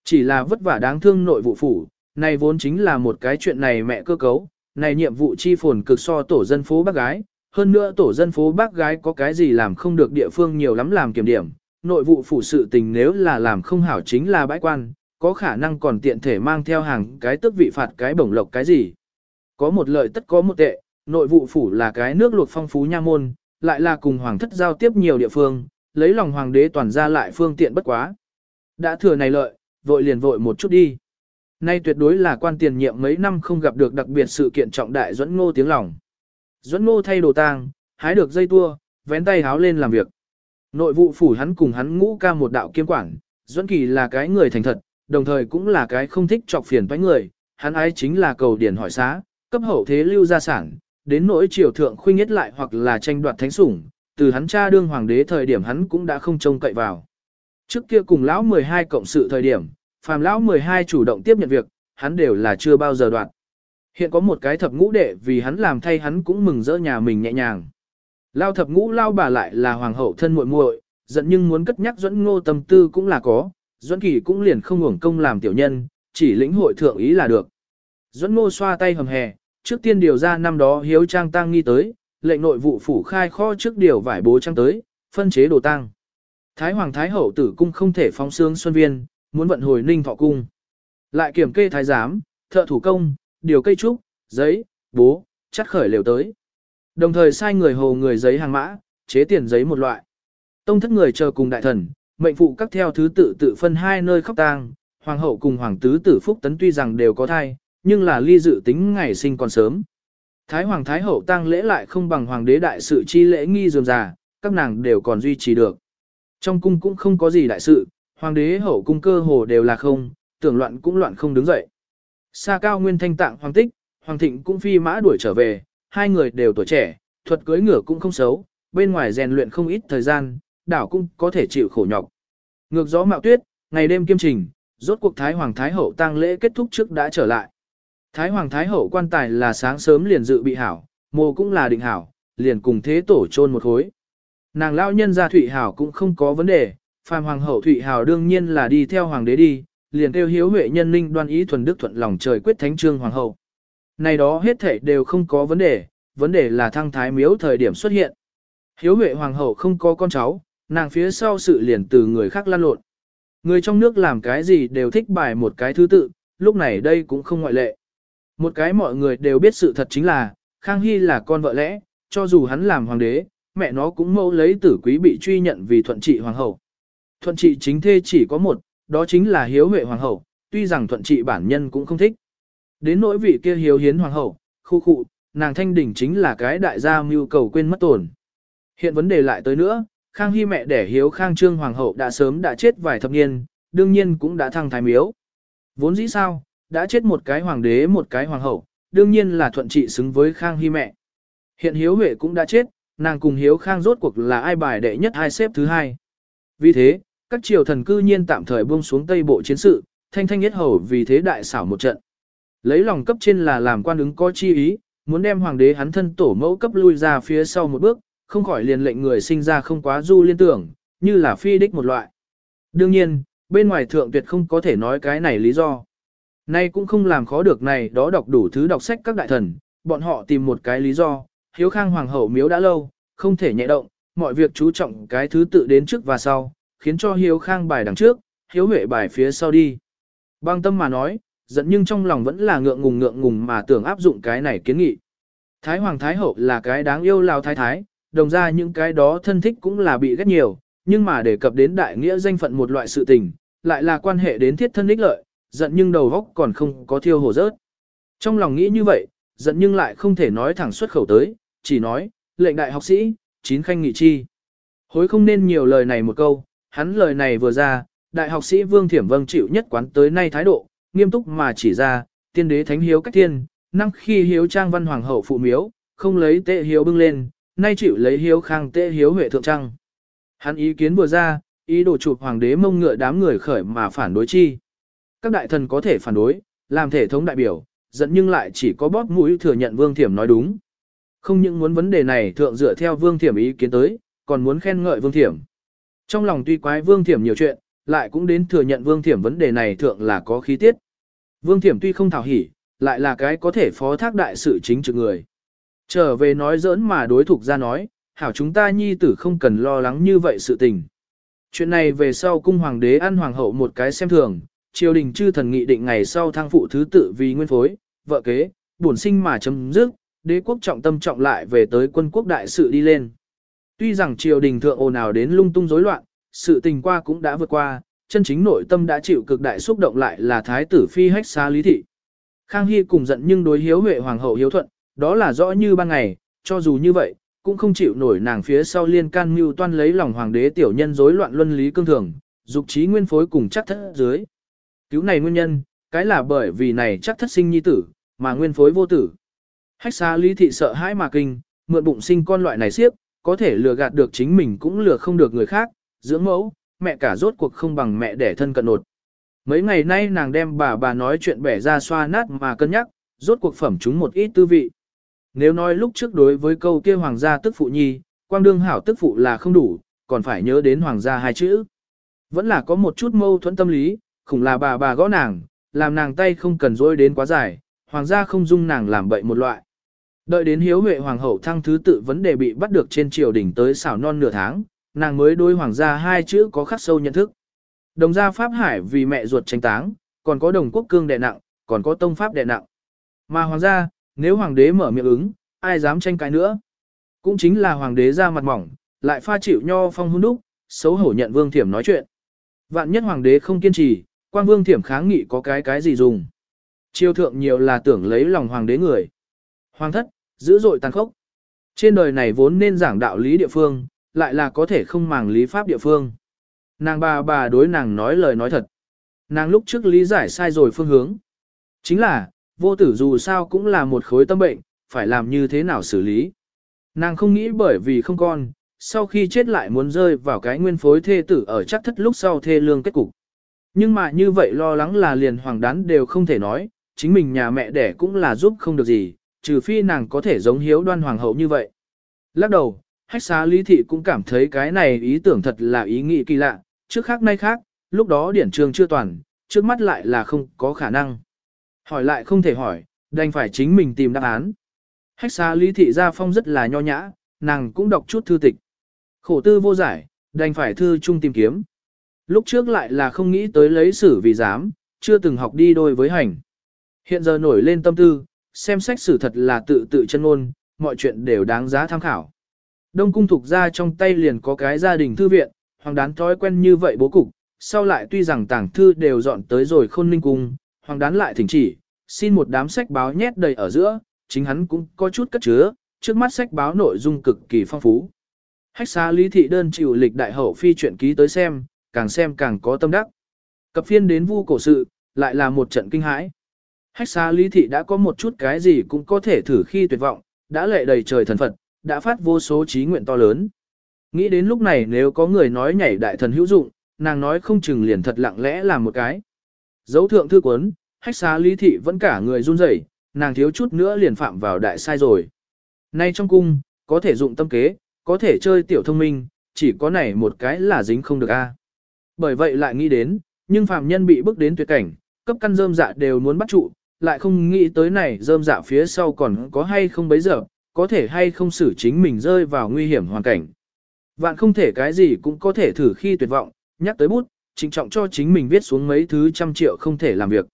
Speaker 1: Chỉ là vất vả đáng thương nội vụ phủ, này vốn chính là một cái chuyện này mẹ cơ cấu, này nhiệm vụ chi phồn cực so tổ dân phố bác gái, hơn nữa tổ dân phố bác gái có cái gì làm không được địa phương nhiều lắm làm kiểm điểm, nội vụ phủ sự tình nếu là làm không hảo chính là bãi quan, có khả năng còn tiện thể mang theo hàng cái tức vị phạt cái bổng lộc cái gì. Có một lợi tất có một tệ, nội vụ phủ là cái nước luộc phong phú nha môn, lại là cùng hoàng thất giao tiếp nhiều địa phương, lấy lòng hoàng đế toàn ra lại phương tiện bất quá. Đã thừa này lợi, vội liền vội một chút đi. Nay tuyệt đối là quan tiền nhiệm mấy năm không gặp được đặc biệt sự kiện trọng đại dẫn ngô tiếng lòng. Dẫn ngô thay đồ tang, hái được dây tua, vén tay háo lên làm việc. Nội vụ phủ hắn cùng hắn ngũ ca một đạo kiêm quản, Dẫn kỳ là cái người thành thật, đồng thời cũng là cái không thích chọc phiền toái người, hắn ái chính là cầu điển hỏi xá, cấp hậu thế lưu gia sản, đến nỗi triều thượng khuyên nhất lại hoặc là tranh đoạt thánh sủng, từ hắn cha đương hoàng đế thời điểm hắn cũng đã không trông cậy vào. Trước kia cùng lão 12 cộng sự thời điểm, phàm lão 12 chủ động tiếp nhận việc, hắn đều là chưa bao giờ đoạn. Hiện có một cái thập ngũ đệ vì hắn làm thay hắn cũng mừng rỡ nhà mình nhẹ nhàng. Lao thập ngũ lao bà lại là hoàng hậu thân muội muội, giận nhưng muốn cất nhắc dẫn ngô tâm tư cũng là có, dẫn kỳ cũng liền không hưởng công làm tiểu nhân, chỉ lĩnh hội thượng ý là được. Dẫn ngô xoa tay hầm hè, trước tiên điều ra năm đó hiếu trang tăng nghi tới, lệnh nội vụ phủ khai kho trước điều vải bố trang tới, phân chế đồ tăng. Thái hoàng thái hậu tử cung không thể phóng xương xuân viên, muốn vận hồi ninh thọ cung. Lại kiểm kê thái giám, thợ thủ công, điều cây trúc, giấy, bố, chắt khởi lều tới. Đồng thời sai người hồ người giấy hàng mã, chế tiền giấy một loại. Tông thất người chờ cùng đại thần, mệnh phụ các theo thứ tự tự phân hai nơi khóc tang, hoàng hậu cùng hoàng tứ tử phúc tấn tuy rằng đều có thai, nhưng là ly dự tính ngày sinh còn sớm. Thái hoàng thái hậu tang lễ lại không bằng hoàng đế đại sự chi lễ nghi dườm già, các nàng đều còn duy trì được. Trong cung cũng không có gì đại sự, hoàng đế hậu cung cơ hồ đều là không, tưởng loạn cũng loạn không đứng dậy. Sa cao nguyên thanh tạng hoàng tích, hoàng thịnh cũng phi mã đuổi trở về, hai người đều tuổi trẻ, thuật cưới ngựa cũng không xấu, bên ngoài rèn luyện không ít thời gian, đảo cũng có thể chịu khổ nhọc. Ngược gió mạo tuyết, ngày đêm kiêm trình, rốt cuộc Thái Hoàng Thái Hậu tang lễ kết thúc trước đã trở lại. Thái Hoàng Thái Hậu quan tài là sáng sớm liền dự bị hảo, mồ cũng là định hảo, liền cùng thế tổ chôn một khối. Nàng lao nhân gia Thụy Hảo cũng không có vấn đề, phàm Hoàng hậu Thụy Hảo đương nhiên là đi theo Hoàng đế đi, liền kêu hiếu huệ nhân linh đoan ý thuần đức thuận lòng trời quyết thánh trương Hoàng hậu. Này đó hết thảy đều không có vấn đề, vấn đề là thăng thái miếu thời điểm xuất hiện. Hiếu huệ Hoàng hậu không có con cháu, nàng phía sau sự liền từ người khác lan lộn. Người trong nước làm cái gì đều thích bài một cái thứ tự, lúc này đây cũng không ngoại lệ. Một cái mọi người đều biết sự thật chính là, Khang Hy là con vợ lẽ, cho dù hắn làm hoàng đế, mẹ nó cũng mẫu lấy tử quý bị truy nhận vì thuận trị hoàng hậu. Thuận trị chính thê chỉ có một, đó chính là hiếu huệ hoàng hậu, tuy rằng thuận trị bản nhân cũng không thích. Đến nỗi vị kia hiếu hiến hoàng hậu, khu khu, nàng thanh đỉnh chính là cái đại gia mưu cầu quên mất tổn. Hiện vấn đề lại tới nữa, Khang Hy mẹ đẻ hiếu Khang Trương Hoàng hậu đã sớm đã chết vài thập niên, đương nhiên cũng đã thăng thái miếu. Vốn dĩ sao, đã chết một cái hoàng đế một cái hoàng hậu, đương nhiên là thuận trị xứng với Khang Hy mẹ. Hiện hiếu huệ cũng đã chết, nàng cùng hiếu Khang rốt cuộc là ai bài đệ nhất hai xếp thứ hai. Vì thế, các triều thần cư nhiên tạm thời buông xuống tây bộ chiến sự, thanh thanh nhất hầu vì thế đại xảo một trận. Lấy lòng cấp trên là làm quan ứng có chi ý, muốn đem hoàng đế hắn thân tổ mẫu cấp lui ra phía sau một bước, không khỏi liền lệnh người sinh ra không quá du liên tưởng, như là phi đích một loại. Đương nhiên, bên ngoài thượng tuyệt không có thể nói cái này lý do. Nay cũng không làm khó được này đó đọc đủ thứ đọc sách các đại thần, bọn họ tìm một cái lý do, hiếu khang hoàng hậu miếu đã lâu, không thể nhẹ động, mọi việc chú trọng cái thứ tự đến trước và sau, khiến cho hiếu khang bài đằng trước, hiếu huệ bài phía sau đi. Bang tâm mà nói, giận nhưng trong lòng vẫn là ngượng ngùng ngượng ngùng mà tưởng áp dụng cái này kiến nghị. Thái hoàng thái hậu là cái đáng yêu lao thái thái, đồng ra những cái đó thân thích cũng là bị ghét nhiều, nhưng mà đề cập đến đại nghĩa danh phận một loại sự tình, lại là quan hệ đến thiết thân ích lợi, giận nhưng đầu góc còn không có thiêu hồ rớt. Trong lòng nghĩ như vậy, giận nhưng lại không thể nói thẳng xuất khẩu tới, chỉ nói, lệnh đại học sĩ, chín khanh nghị chi. Hối không nên nhiều lời này một câu, hắn lời này vừa ra, đại học sĩ Vương Thiểm Vâng chịu nhất quán tới nay thái độ, nghiêm túc mà chỉ ra, tiên đế thánh hiếu cách thiên, năng khi hiếu trang văn hoàng hậu phụ miếu, không lấy tệ hiếu bưng lên, nay chịu lấy hiếu khang tệ hiếu huệ thượng trăng. Hắn ý kiến vừa ra, ý đồ chụp hoàng đế mông ngựa đám người khởi mà phản đối chi. Các đại thần có thể phản đối, làm thể thống đại biểu, giận nhưng lại chỉ có bóp mũi thừa nhận Vương Thiểm nói đúng. Không những muốn vấn đề này thượng dựa theo Vương Thiểm ý kiến tới, còn muốn khen ngợi Vương Thiểm. Trong lòng tuy quái Vương Thiểm nhiều chuyện, lại cũng đến thừa nhận Vương Thiểm vấn đề này thượng là có khí tiết. Vương Thiểm tuy không thảo hỉ, lại là cái có thể phó thác đại sự chính trực người. Trở về nói giỡn mà đối thục ra nói, hảo chúng ta nhi tử không cần lo lắng như vậy sự tình. Chuyện này về sau cung hoàng đế ăn hoàng hậu một cái xem thường, triều đình chư thần nghị định ngày sau thăng phụ thứ tự vì nguyên phối, vợ kế, bổn sinh mà chấm dứt, đế quốc trọng tâm trọng lại về tới quân quốc đại sự đi lên. Tuy rằng triều đình thượng ồn ào đến lung tung rối loạn, sự tình qua cũng đã vượt qua, chân chính nội tâm đã chịu cực đại xúc động lại là thái tử phi hách xa lý thị. Khang Hy cùng giận nhưng đối hiếu huệ hoàng hậu hiếu thuận, đó là rõ như ban ngày, cho dù như vậy, cũng không chịu nổi nàng phía sau liên can mưu toan lấy lòng hoàng đế tiểu nhân rối loạn luân lý cương thường, dục trí nguyên phối cùng chắc thất dưới. Cứu này nguyên nhân, cái là bởi vì này chắc thất sinh nhi tử, mà nguyên phối vô tử. Hách xa lý thị sợ hãi mà kinh, mượn bụng sinh con loại này siếp, có thể lừa gạt được chính mình cũng lừa không được người khác, dưỡng mẫu, mẹ cả rốt cuộc không bằng mẹ đẻ thân cận nột. Mấy ngày nay nàng đem bà bà nói chuyện bẻ ra xoa nát mà cân nhắc, rốt cuộc phẩm chúng một ít tư vị. Nếu nói lúc trước đối với câu kia hoàng gia tức phụ nhi, quang đương hảo tức phụ là không đủ, còn phải nhớ đến hoàng gia hai chữ. Vẫn là có một chút mâu thuẫn tâm lý, khủng là bà bà gõ nàng, làm nàng tay không cần dối đến quá dài, hoàng gia không dung nàng làm bậy một loại. Đợi đến hiếu huệ hoàng hậu thăng thứ tự vấn đề bị bắt được trên triều đỉnh tới xảo non nửa tháng, nàng mới đối hoàng gia hai chữ có khắc sâu nhận thức. Đồng gia Pháp Hải vì mẹ ruột tranh táng, còn có đồng quốc cương đệ nặng, còn có tông Pháp đệ nặng. Mà hoàng gia, nếu hoàng đế mở miệng ứng, ai dám tranh cãi nữa. Cũng chính là hoàng đế ra mặt mỏng, lại pha chịu nho phong hôn đúc, xấu hổ nhận vương thiểm nói chuyện. Vạn nhất hoàng đế không kiên trì, quan vương thiểm kháng nghị có cái cái gì dùng. Chiêu thượng nhiều là tưởng lấy lòng hoàng đế người. Hoàng thất, dữ dội tàn khốc. Trên đời này vốn nên giảng đạo lý địa phương, lại là có thể không màng lý pháp địa phương. Nàng bà bà đối nàng nói lời nói thật. Nàng lúc trước lý giải sai rồi phương hướng. Chính là, vô tử dù sao cũng là một khối tâm bệnh, phải làm như thế nào xử lý. Nàng không nghĩ bởi vì không con, sau khi chết lại muốn rơi vào cái nguyên phối thê tử ở chắc thất lúc sau thê lương kết cục. Nhưng mà như vậy lo lắng là liền hoàng đán đều không thể nói, chính mình nhà mẹ đẻ cũng là giúp không được gì, trừ phi nàng có thể giống hiếu đoan hoàng hậu như vậy. Lắc đầu, hách xá lý thị cũng cảm thấy cái này ý tưởng thật là ý nghĩ kỳ lạ, trước khác nay khác, lúc đó điển trường chưa toàn, trước mắt lại là không có khả năng. Hỏi lại không thể hỏi, đành phải chính mình tìm đáp án. Hách xá lý thị gia phong rất là nho nhã, nàng cũng đọc chút thư tịch. Khổ tư vô giải, đành phải thư chung tìm kiếm. Lúc trước lại là không nghĩ tới lấy sử vì dám, chưa từng học đi đôi với hành. Hiện giờ nổi lên tâm tư, xem sách sử thật là tự tự chân ngôn, mọi chuyện đều đáng giá tham khảo. Đông cung thuộc ra trong tay liền có cái gia đình thư viện, hoàng đán thói quen như vậy bố cục, sau lại tuy rằng tảng thư đều dọn tới rồi khôn ninh cung, hoàng đán lại thỉnh chỉ, xin một đám sách báo nhét đầy ở giữa, chính hắn cũng có chút cất chứa, trước mắt sách báo nội dung cực kỳ phong phú. Hách xá lý thị đơn chịu lịch đại hậu phi chuyện ký tới xem, càng xem càng có tâm đắc. Cập phiên đến vu cổ sự, lại là một trận kinh hãi. Hách xá lý thị đã có một chút cái gì cũng có thể thử khi tuyệt vọng, đã lệ đầy trời thần Phật, đã phát vô số trí nguyện to lớn. Nghĩ đến lúc này nếu có người nói nhảy đại thần hữu dụng, nàng nói không chừng liền thật lặng lẽ làm một cái. Dấu thượng thư quấn, hách xá lý thị vẫn cả người run rẩy, nàng thiếu chút nữa liền phạm vào đại sai rồi. Nay trong cung, có thể dụng tâm kế, có thể chơi tiểu thông minh, chỉ có này một cái là dính không được a. Bởi vậy lại nghĩ đến, nhưng phạm nhân bị bước đến tuyệt cảnh, cấp căn rơm dạ đều muốn bắt trụ, lại không nghĩ tới này rơm dạ phía sau còn có hay không bấy giờ, có thể hay không xử chính mình rơi vào nguy hiểm hoàn cảnh. Vạn không thể cái gì cũng có thể thử khi tuyệt vọng, nhắc tới bút, trịnh trọng cho chính mình viết xuống mấy thứ trăm triệu không thể làm việc.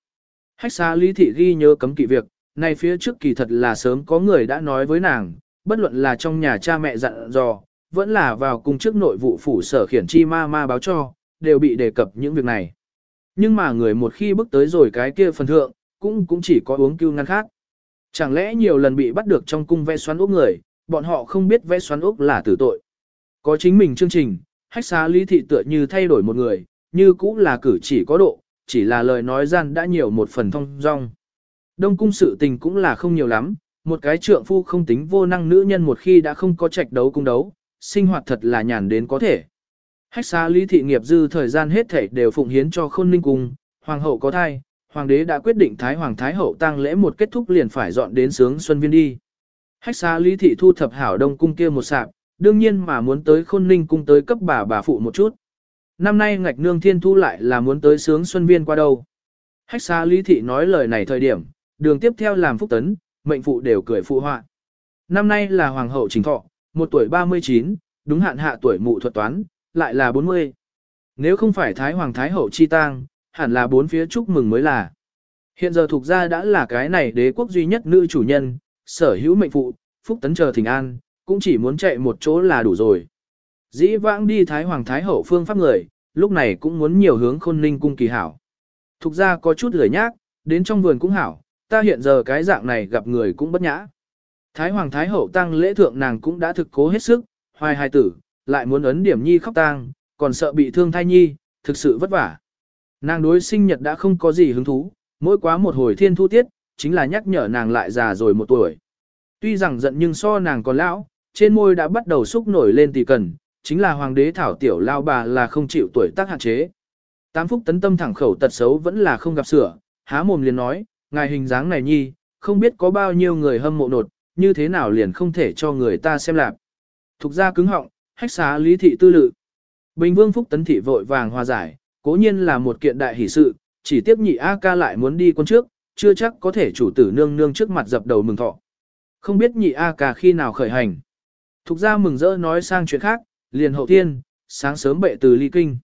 Speaker 1: Hách xa lý thị ghi nhớ cấm kỵ việc, này phía trước kỳ thật là sớm có người đã nói với nàng, bất luận là trong nhà cha mẹ dặn dò, vẫn là vào cùng trước nội vụ phủ sở khiển chi ma ma báo cho, đều bị đề cập những việc này. Nhưng mà người một khi bước tới rồi cái kia phần thượng, cũng cũng chỉ có uống cưu ngăn khác. Chẳng lẽ nhiều lần bị bắt được trong cung vẽ xoắn ốc người, bọn họ không biết vẽ xoắn ốc là tử tội. Có chính mình chương trình, hách xá lý thị tựa như thay đổi một người, như cũng là cử chỉ có độ, chỉ là lời nói gian đã nhiều một phần thông dong. Đông cung sự tình cũng là không nhiều lắm, một cái trượng phu không tính vô năng nữ nhân một khi đã không có trạch đấu cung đấu, sinh hoạt thật là nhàn đến có thể. Hách xá lý thị nghiệp dư thời gian hết thể đều phụng hiến cho khôn ninh cung, hoàng hậu có thai, hoàng đế đã quyết định thái hoàng thái hậu tang lễ một kết thúc liền phải dọn đến sướng xuân viên đi. Hách xá lý thị thu thập hảo đông cung kia một sạp, đương nhiên mà muốn tới khôn ninh cung tới cấp bà bà phụ một chút. Năm nay ngạch nương thiên thu lại là muốn tới sướng xuân viên qua đâu. Hách xá lý thị nói lời này thời điểm, đường tiếp theo làm phúc tấn, mệnh phụ đều cười phụ họa. Năm nay là hoàng hậu trình thọ, một tuổi 39, đúng hạn hạ tuổi mụ thuật toán, lại là 40. Nếu không phải thái hoàng thái hậu chi tang, hẳn là bốn phía chúc mừng mới là. Hiện giờ thuộc gia đã là cái này đế quốc duy nhất nữ chủ nhân, sở hữu mệnh phụ, phúc tấn chờ thỉnh an, cũng chỉ muốn chạy một chỗ là đủ rồi. Dĩ vãng đi Thái Hoàng Thái Hậu phương pháp người, lúc này cũng muốn nhiều hướng khôn ninh cung kỳ hảo. Thục ra có chút lười nhác, đến trong vườn cũng hảo, ta hiện giờ cái dạng này gặp người cũng bất nhã. Thái Hoàng Thái Hậu tăng lễ thượng nàng cũng đã thực cố hết sức, hoài hai tử, lại muốn ấn điểm nhi khóc tang, còn sợ bị thương thai nhi, thực sự vất vả. Nàng đối sinh nhật đã không có gì hứng thú, mỗi quá một hồi thiên thu tiết, chính là nhắc nhở nàng lại già rồi một tuổi. Tuy rằng giận nhưng so nàng còn lão, trên môi đã bắt đầu xúc nổi lên tỳ cần, chính là hoàng đế thảo tiểu lao bà là không chịu tuổi tác hạn chế. Tám phúc tấn tâm thẳng khẩu tật xấu vẫn là không gặp sửa, há mồm liền nói, ngài hình dáng này nhi, không biết có bao nhiêu người hâm mộ nột, như thế nào liền không thể cho người ta xem lạc. Thục ra cứng họng, hách xá lý thị tư lự. Bình vương phúc tấn thị vội vàng hòa giải, cố nhiên là một kiện đại hỷ sự, chỉ tiếp nhị A ca lại muốn đi quân trước, chưa chắc có thể chủ tử nương nương trước mặt dập đầu mừng thọ. Không biết nhị A ca khi nào khởi hành. Thục ra mừng rỡ nói sang chuyện khác, liền hậu tiên sáng sớm bệ từ ly kinh.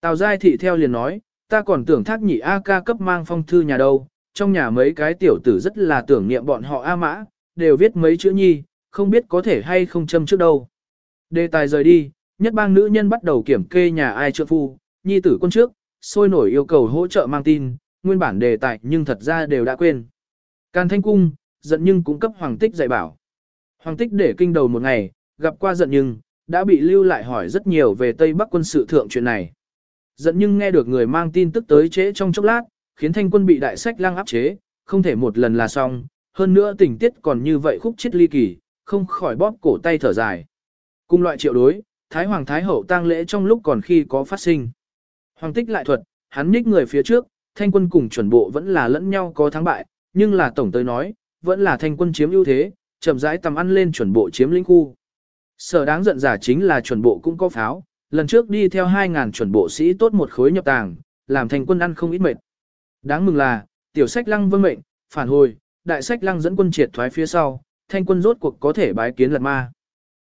Speaker 1: Tào Giai thị theo liền nói, ta còn tưởng thác nhị A ca cấp mang phong thư nhà đâu, trong nhà mấy cái tiểu tử rất là tưởng niệm bọn họ A mã, đều viết mấy chữ nhi, không biết có thể hay không châm trước đâu. Đề tài rời đi, nhất bang nữ nhân bắt đầu kiểm kê nhà ai trượng phu, nhi tử quân trước, sôi nổi yêu cầu hỗ trợ mang tin, nguyên bản đề tài nhưng thật ra đều đã quên. Can Thanh Cung, giận nhưng cũng cấp Hoàng Tích dạy bảo. Hoàng Tích để kinh đầu một ngày, gặp qua giận nhưng, đã bị lưu lại hỏi rất nhiều về Tây Bắc quân sự thượng chuyện này. Giận nhưng nghe được người mang tin tức tới trễ trong chốc lát, khiến thanh quân bị đại sách lăng áp chế, không thể một lần là xong, hơn nữa tình tiết còn như vậy khúc chết ly kỳ, không khỏi bóp cổ tay thở dài. Cùng loại triệu đối, Thái Hoàng Thái Hậu tang lễ trong lúc còn khi có phát sinh. Hoàng tích lại thuật, hắn nhích người phía trước, thanh quân cùng chuẩn bộ vẫn là lẫn nhau có thắng bại, nhưng là tổng tới nói, vẫn là thanh quân chiếm ưu thế, chậm rãi tầm ăn lên chuẩn bộ chiếm lĩnh khu. Sở đáng giận giả chính là chuẩn bộ cũng có pháo, lần trước đi theo 2.000 chuẩn bộ sĩ tốt một khối nhập tàng, làm thanh quân ăn không ít mệt. Đáng mừng là, tiểu sách lăng vân mệnh, phản hồi, đại sách lăng dẫn quân triệt thoái phía sau, thanh quân rốt cuộc có thể bái kiến lật ma.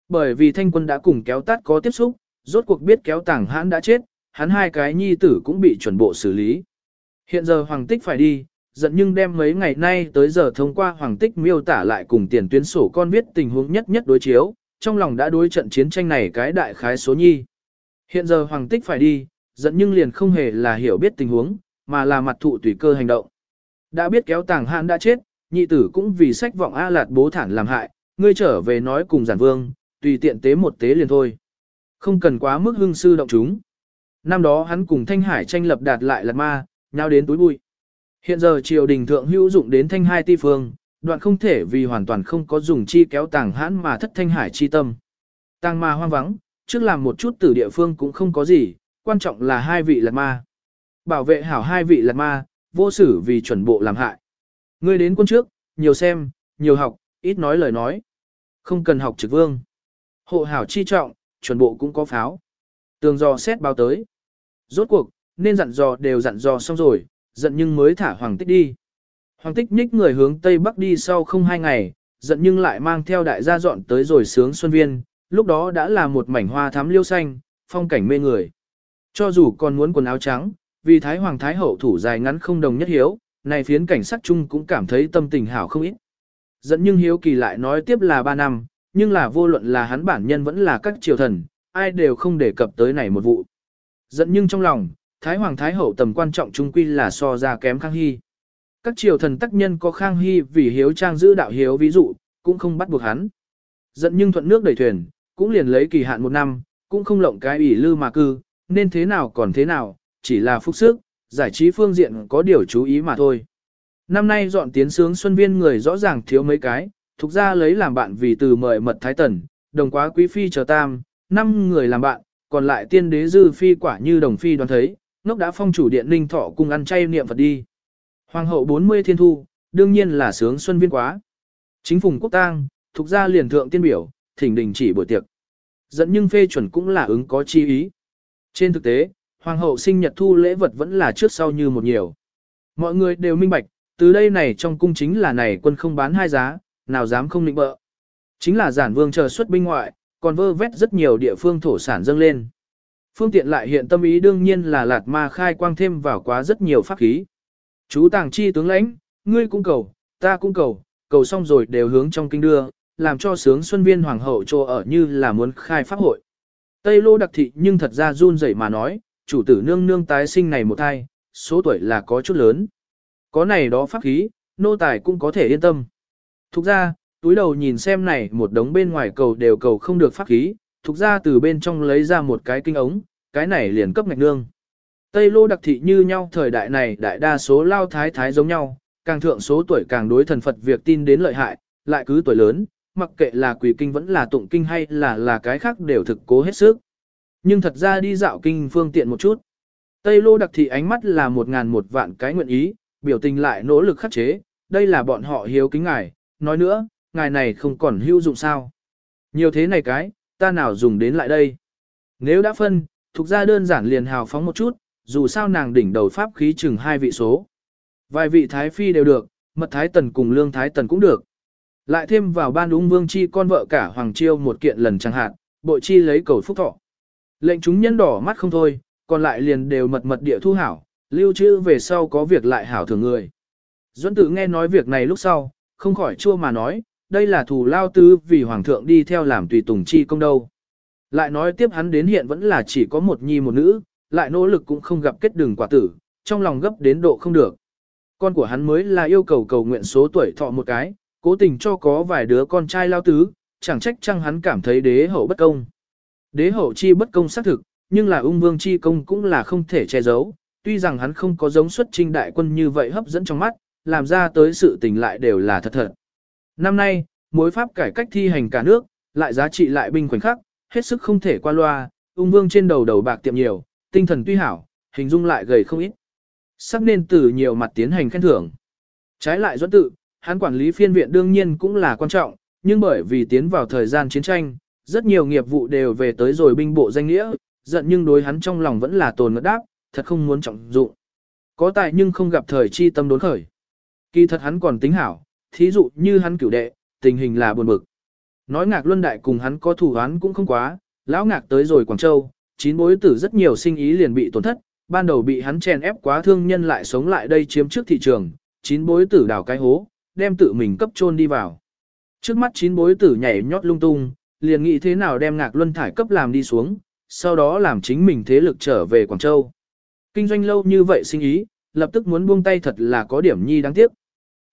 Speaker 1: Bởi vì thanh quân đã cùng kéo tát có tiếp xúc, rốt cuộc biết kéo tàng hãn đã chết, hắn hai cái nhi tử cũng bị chuẩn bộ xử lý. Hiện giờ hoàng tích phải đi, giận nhưng đem mấy ngày nay tới giờ thông qua hoàng tích miêu tả lại cùng tiền tuyến sổ con viết tình huống nhất nhất đối chiếu, trong lòng đã đối trận chiến tranh này cái đại khái số nhi. Hiện giờ hoàng tích phải đi, giận nhưng liền không hề là hiểu biết tình huống, mà là mặt thụ tùy cơ hành động. Đã biết kéo tàng hãn đã chết, nhị tử cũng vì sách vọng A Lạt bố thản làm hại, ngươi trở về nói cùng giản vương, tùy tiện tế một tế liền thôi. Không cần quá mức hưng sư động chúng. Năm đó hắn cùng Thanh Hải tranh lập đạt lại lạt ma, nhau đến túi bụi. Hiện giờ triều đình thượng hữu dụng đến Thanh Hai ti phương, đoạn không thể vì hoàn toàn không có dùng chi kéo tàng hãn mà thất Thanh Hải chi tâm. Tàng ma hoang vắng, trước làm một chút từ địa phương cũng không có gì, quan trọng là hai vị lạt ma. Bảo vệ hảo hai vị lạt ma, vô xử vì chuẩn bộ làm hại. Ngươi đến quân trước, nhiều xem, nhiều học, ít nói lời nói. Không cần học trực vương. Hộ hảo chi trọng, chuẩn bộ cũng có pháo. Tường dò xét báo tới. Rốt cuộc, nên dặn dò đều dặn dò xong rồi, giận nhưng mới thả Hoàng Tích đi. Hoàng Tích nhích người hướng Tây Bắc đi sau không hai ngày, giận nhưng lại mang theo đại gia dọn tới rồi sướng Xuân Viên, lúc đó đã là một mảnh hoa thắm liêu xanh, phong cảnh mê người. Cho dù còn muốn quần áo trắng, vì Thái Hoàng Thái Hậu thủ dài ngắn không đồng nhất hiếu, này phiến cảnh sắc chung cũng cảm thấy tâm tình hảo không ít. Dẫn nhưng hiếu kỳ lại nói tiếp là 3 năm, nhưng là vô luận là hắn bản nhân vẫn là các triều thần, ai đều không đề cập tới này một vụ. Giận nhưng trong lòng, Thái Hoàng Thái Hậu tầm quan trọng trung quy là so ra kém Khang Hy. Các triều thần tác nhân có Khang Hy vì hiếu trang giữ đạo hiếu ví dụ, cũng không bắt buộc hắn. Giận nhưng thuận nước đẩy thuyền, cũng liền lấy kỳ hạn một năm, cũng không lộng cái ủy lư mà cư, nên thế nào còn thế nào, chỉ là phúc sức, giải trí phương diện có điều chú ý mà thôi. Năm nay dọn tiến sướng xuân viên người rõ ràng thiếu mấy cái, thuộc ra lấy làm bạn vì từ mời mật thái tần, đồng quá quý phi chờ tam, năm người làm bạn, còn lại tiên đế dư phi quả như đồng phi đoán thấy, ngốc đã phong chủ điện ninh thọ cùng ăn chay niệm Phật đi. Hoàng hậu 40 thiên thu, đương nhiên là sướng xuân viên quá. Chính phùng quốc tang, thuộc ra liền thượng tiên biểu, thỉnh đình chỉ buổi tiệc. Dẫn nhưng phê chuẩn cũng là ứng có chi ý. Trên thực tế, hoàng hậu sinh nhật thu lễ vật vẫn là trước sau như một nhiều. Mọi người đều minh bạch, từ đây này trong cung chính là này quân không bán hai giá, nào dám không định bợ. Chính là giản vương chờ xuất binh ngoại, còn vơ vét rất nhiều địa phương thổ sản dâng lên. Phương tiện lại hiện tâm ý đương nhiên là lạt ma khai quang thêm vào quá rất nhiều pháp khí. Chú tàng chi tướng lãnh, ngươi cũng cầu, ta cũng cầu, cầu xong rồi đều hướng trong kinh đưa, làm cho sướng xuân viên hoàng hậu trô ở như là muốn khai pháp hội. Tây lô đặc thị nhưng thật ra run rẩy mà nói, chủ tử nương nương tái sinh này một thai, số tuổi là có chút lớn. Có này đó pháp khí, nô tài cũng có thể yên tâm. Thục ra, túi đầu nhìn xem này một đống bên ngoài cầu đều cầu không được pháp khí, thuộc ra từ bên trong lấy ra một cái kinh ống, cái này liền cấp ngạch nương. Tây lô đặc thị như nhau thời đại này đại đa số lao thái thái giống nhau, càng thượng số tuổi càng đối thần Phật việc tin đến lợi hại, lại cứ tuổi lớn, mặc kệ là quỷ kinh vẫn là tụng kinh hay là là cái khác đều thực cố hết sức. Nhưng thật ra đi dạo kinh phương tiện một chút. Tây lô đặc thị ánh mắt là một ngàn một vạn cái nguyện ý, biểu tình lại nỗ lực khắc chế, đây là bọn họ hiếu kính ngài, nói nữa, ngài này không còn hữu dụng sao. Nhiều thế này cái, ta nào dùng đến lại đây. Nếu đã phân, thuộc ra đơn giản liền hào phóng một chút, dù sao nàng đỉnh đầu pháp khí chừng hai vị số. Vài vị thái phi đều được, mật thái tần cùng lương thái tần cũng được. Lại thêm vào ban ung vương chi con vợ cả Hoàng Chiêu một kiện lần chẳng hạn, bội chi lấy cầu phúc thọ. Lệnh chúng nhân đỏ mắt không thôi, còn lại liền đều mật mật địa thu hảo, lưu trữ về sau có việc lại hảo thường người. Duẫn tử nghe nói việc này lúc sau, không khỏi chua mà nói, đây là thù lao tứ vì hoàng thượng đi theo làm tùy tùng chi công đâu. Lại nói tiếp hắn đến hiện vẫn là chỉ có một nhi một nữ, lại nỗ lực cũng không gặp kết đường quả tử, trong lòng gấp đến độ không được. Con của hắn mới là yêu cầu cầu nguyện số tuổi thọ một cái, cố tình cho có vài đứa con trai lao tứ, chẳng trách chăng hắn cảm thấy đế hậu bất công. Đế hậu chi bất công xác thực, nhưng là ung vương chi công cũng là không thể che giấu, tuy rằng hắn không có giống xuất trinh đại quân như vậy hấp dẫn trong mắt, làm ra tới sự tình lại đều là thật thật. Năm nay, mối pháp cải cách thi hành cả nước, lại giá trị lại binh khoảnh khắc, hết sức không thể qua loa, ung vương trên đầu đầu bạc tiệm nhiều, tinh thần tuy hảo, hình dung lại gầy không ít. Sắc nên từ nhiều mặt tiến hành khen thưởng. Trái lại doãn tự, hắn quản lý phiên viện đương nhiên cũng là quan trọng, nhưng bởi vì tiến vào thời gian chiến tranh, rất nhiều nghiệp vụ đều về tới rồi binh bộ danh nghĩa, giận nhưng đối hắn trong lòng vẫn là tồn ngất đáp, thật không muốn trọng dụng. Có tài nhưng không gặp thời chi tâm đốn khởi. Kỳ thật hắn còn tính hảo, thí dụ như hắn cửu đệ, tình hình là buồn bực. Nói ngạc luân đại cùng hắn có thủ án cũng không quá, lão ngạc tới rồi Quảng Châu, chín bối tử rất nhiều sinh ý liền bị tổn thất, ban đầu bị hắn chèn ép quá thương nhân lại sống lại đây chiếm trước thị trường, chín bối tử đào cái hố, đem tự mình cấp chôn đi vào. Trước mắt chín bối tử nhảy nhót lung tung, liền nghĩ thế nào đem ngạc luân thải cấp làm đi xuống, sau đó làm chính mình thế lực trở về Quảng Châu. Kinh doanh lâu như vậy sinh ý, lập tức muốn buông tay thật là có điểm nhi đáng tiếc.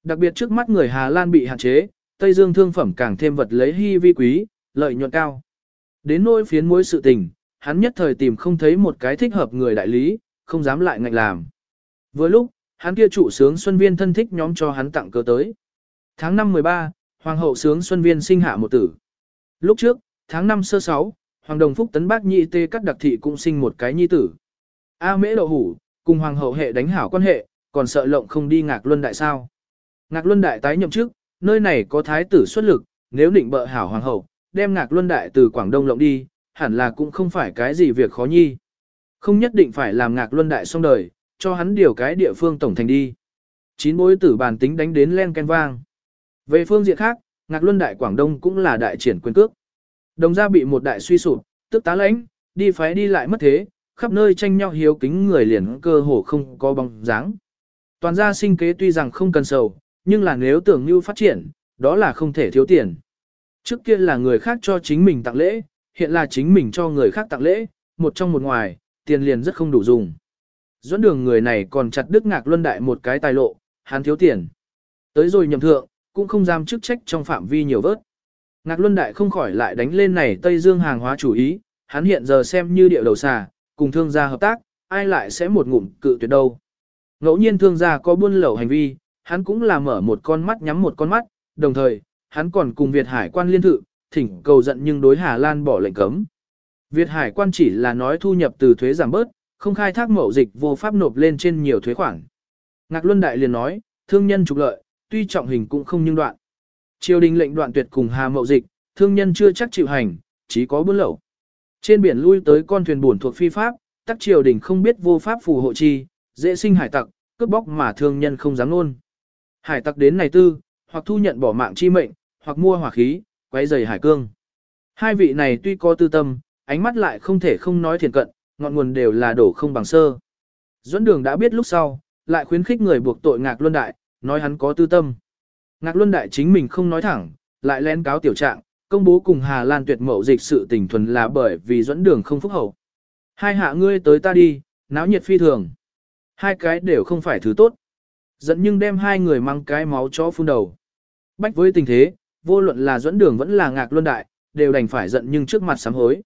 Speaker 1: Đặc biệt trước mắt người Hà Lan bị hạn chế, Tây Dương thương phẩm càng thêm vật lấy hy vi quý, lợi nhuận cao. Đến nỗi phiến mối sự tình, hắn nhất thời tìm không thấy một cái thích hợp người đại lý, không dám lại ngạnh làm. Vừa lúc, hắn kia chủ sướng Xuân Viên thân thích nhóm cho hắn tặng cơ tới. Tháng 5 13, Hoàng hậu sướng Xuân Viên sinh hạ một tử. Lúc trước, tháng 5 sơ 6, Hoàng Đồng Phúc tấn bác nhị tê cắt đặc thị cũng sinh một cái nhi tử. A mễ đậu hủ, cùng Hoàng hậu hệ đánh hảo quan hệ, còn sợ lộng không đi ngạc luân đại sao. Ngạc luân đại tái nhậm chức, nơi này có thái tử xuất lực, nếu định bợ hảo Hoàng hậu, đem ngạc luân đại từ Quảng Đông lộng đi, hẳn là cũng không phải cái gì việc khó nhi. Không nhất định phải làm ngạc luân đại xong đời, cho hắn điều cái địa phương tổng thành đi. Chín bối tử bàn tính đánh đến len ken vang. Về phương diện khác, ngạc luân đại Quảng Đông cũng là đại triển quyền cước. Đồng gia bị một đại suy sụp, tức tá lãnh, đi phái đi lại mất thế, khắp nơi tranh nhau hiếu kính người liền cơ hồ không có bóng dáng. Toàn gia sinh kế tuy rằng không cần sầu, nhưng là nếu tưởng như phát triển, đó là không thể thiếu tiền. Trước kia là người khác cho chính mình tặng lễ, hiện là chính mình cho người khác tặng lễ, một trong một ngoài, tiền liền rất không đủ dùng. Dẫn đường người này còn chặt Đức ngạc luân đại một cái tài lộ, hắn thiếu tiền. Tới rồi nhậm thượng, cũng không dám chức trách trong phạm vi nhiều vớt. Ngạc luân đại không khỏi lại đánh lên này Tây Dương hàng hóa chủ ý, hắn hiện giờ xem như địa đầu xà, cùng thương gia hợp tác, ai lại sẽ một ngụm cự tuyệt đâu. Ngẫu nhiên thương gia có buôn lậu hành vi, hắn cũng là mở một con mắt nhắm một con mắt, đồng thời, hắn còn cùng Việt Hải quan liên thự, thỉnh cầu giận nhưng đối Hà Lan bỏ lệnh cấm. Việt Hải quan chỉ là nói thu nhập từ thuế giảm bớt, không khai thác mậu dịch vô pháp nộp lên trên nhiều thuế khoản. Ngạc Luân Đại liền nói, thương nhân trục lợi, tuy trọng hình cũng không nhưng đoạn. Triều đình lệnh đoạn tuyệt cùng Hà mậu dịch, thương nhân chưa chắc chịu hành, chỉ có buôn lậu. Trên biển lui tới con thuyền buồn thuộc phi pháp, tắc triều đình không biết vô pháp phù hộ chi, dễ sinh hải tặc, cướp bóc mà thương nhân không dám luôn. Hải tặc đến này tư, hoặc thu nhận bỏ mạng chi mệnh, hoặc mua hỏa khí, quấy rầy hải cương. Hai vị này tuy có tư tâm, ánh mắt lại không thể không nói thiền cận, ngọn nguồn đều là đổ không bằng sơ. Duẫn đường đã biết lúc sau, lại khuyến khích người buộc tội Ngạc Luân Đại, nói hắn có tư tâm. Ngạc Luân Đại chính mình không nói thẳng, lại lén cáo tiểu trạng, công bố cùng Hà Lan tuyệt mậu dịch sự tình thuần là bởi vì Duẫn đường không phúc hậu. Hai hạ ngươi tới ta đi, náo nhiệt phi thường. Hai cái đều không phải thứ tốt. Dẫn nhưng đem hai người mang cái máu chó phun đầu. Bách với tình thế, vô luận là dẫn đường vẫn là Ngạc Luân Đại, đều đành phải giận nhưng trước mặt sám hối.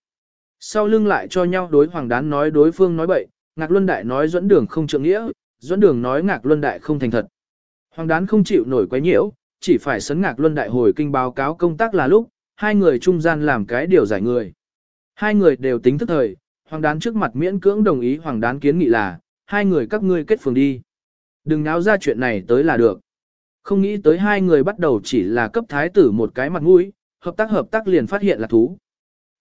Speaker 1: Sau lưng lại cho nhau đối hoàng đán nói đối phương nói bậy, Ngạc Luân Đại nói dẫn đường không trượng nghĩa, dẫn đường nói Ngạc Luân Đại không thành thật. Hoàng đán không chịu nổi quấy nhiễu, chỉ phải sấn Ngạc Luân Đại hồi kinh báo cáo công tác là lúc, hai người trung gian làm cái điều giải người. Hai người đều tính thức thời, hoàng đán trước mặt miễn cưỡng đồng ý hoàng đán kiến nghị là, hai người các ngươi kết phường đi. Đừng náo ra chuyện này tới là được. Không nghĩ tới hai người bắt đầu chỉ là cấp thái tử một cái mặt mũi, hợp tác hợp tác liền phát hiện là thú.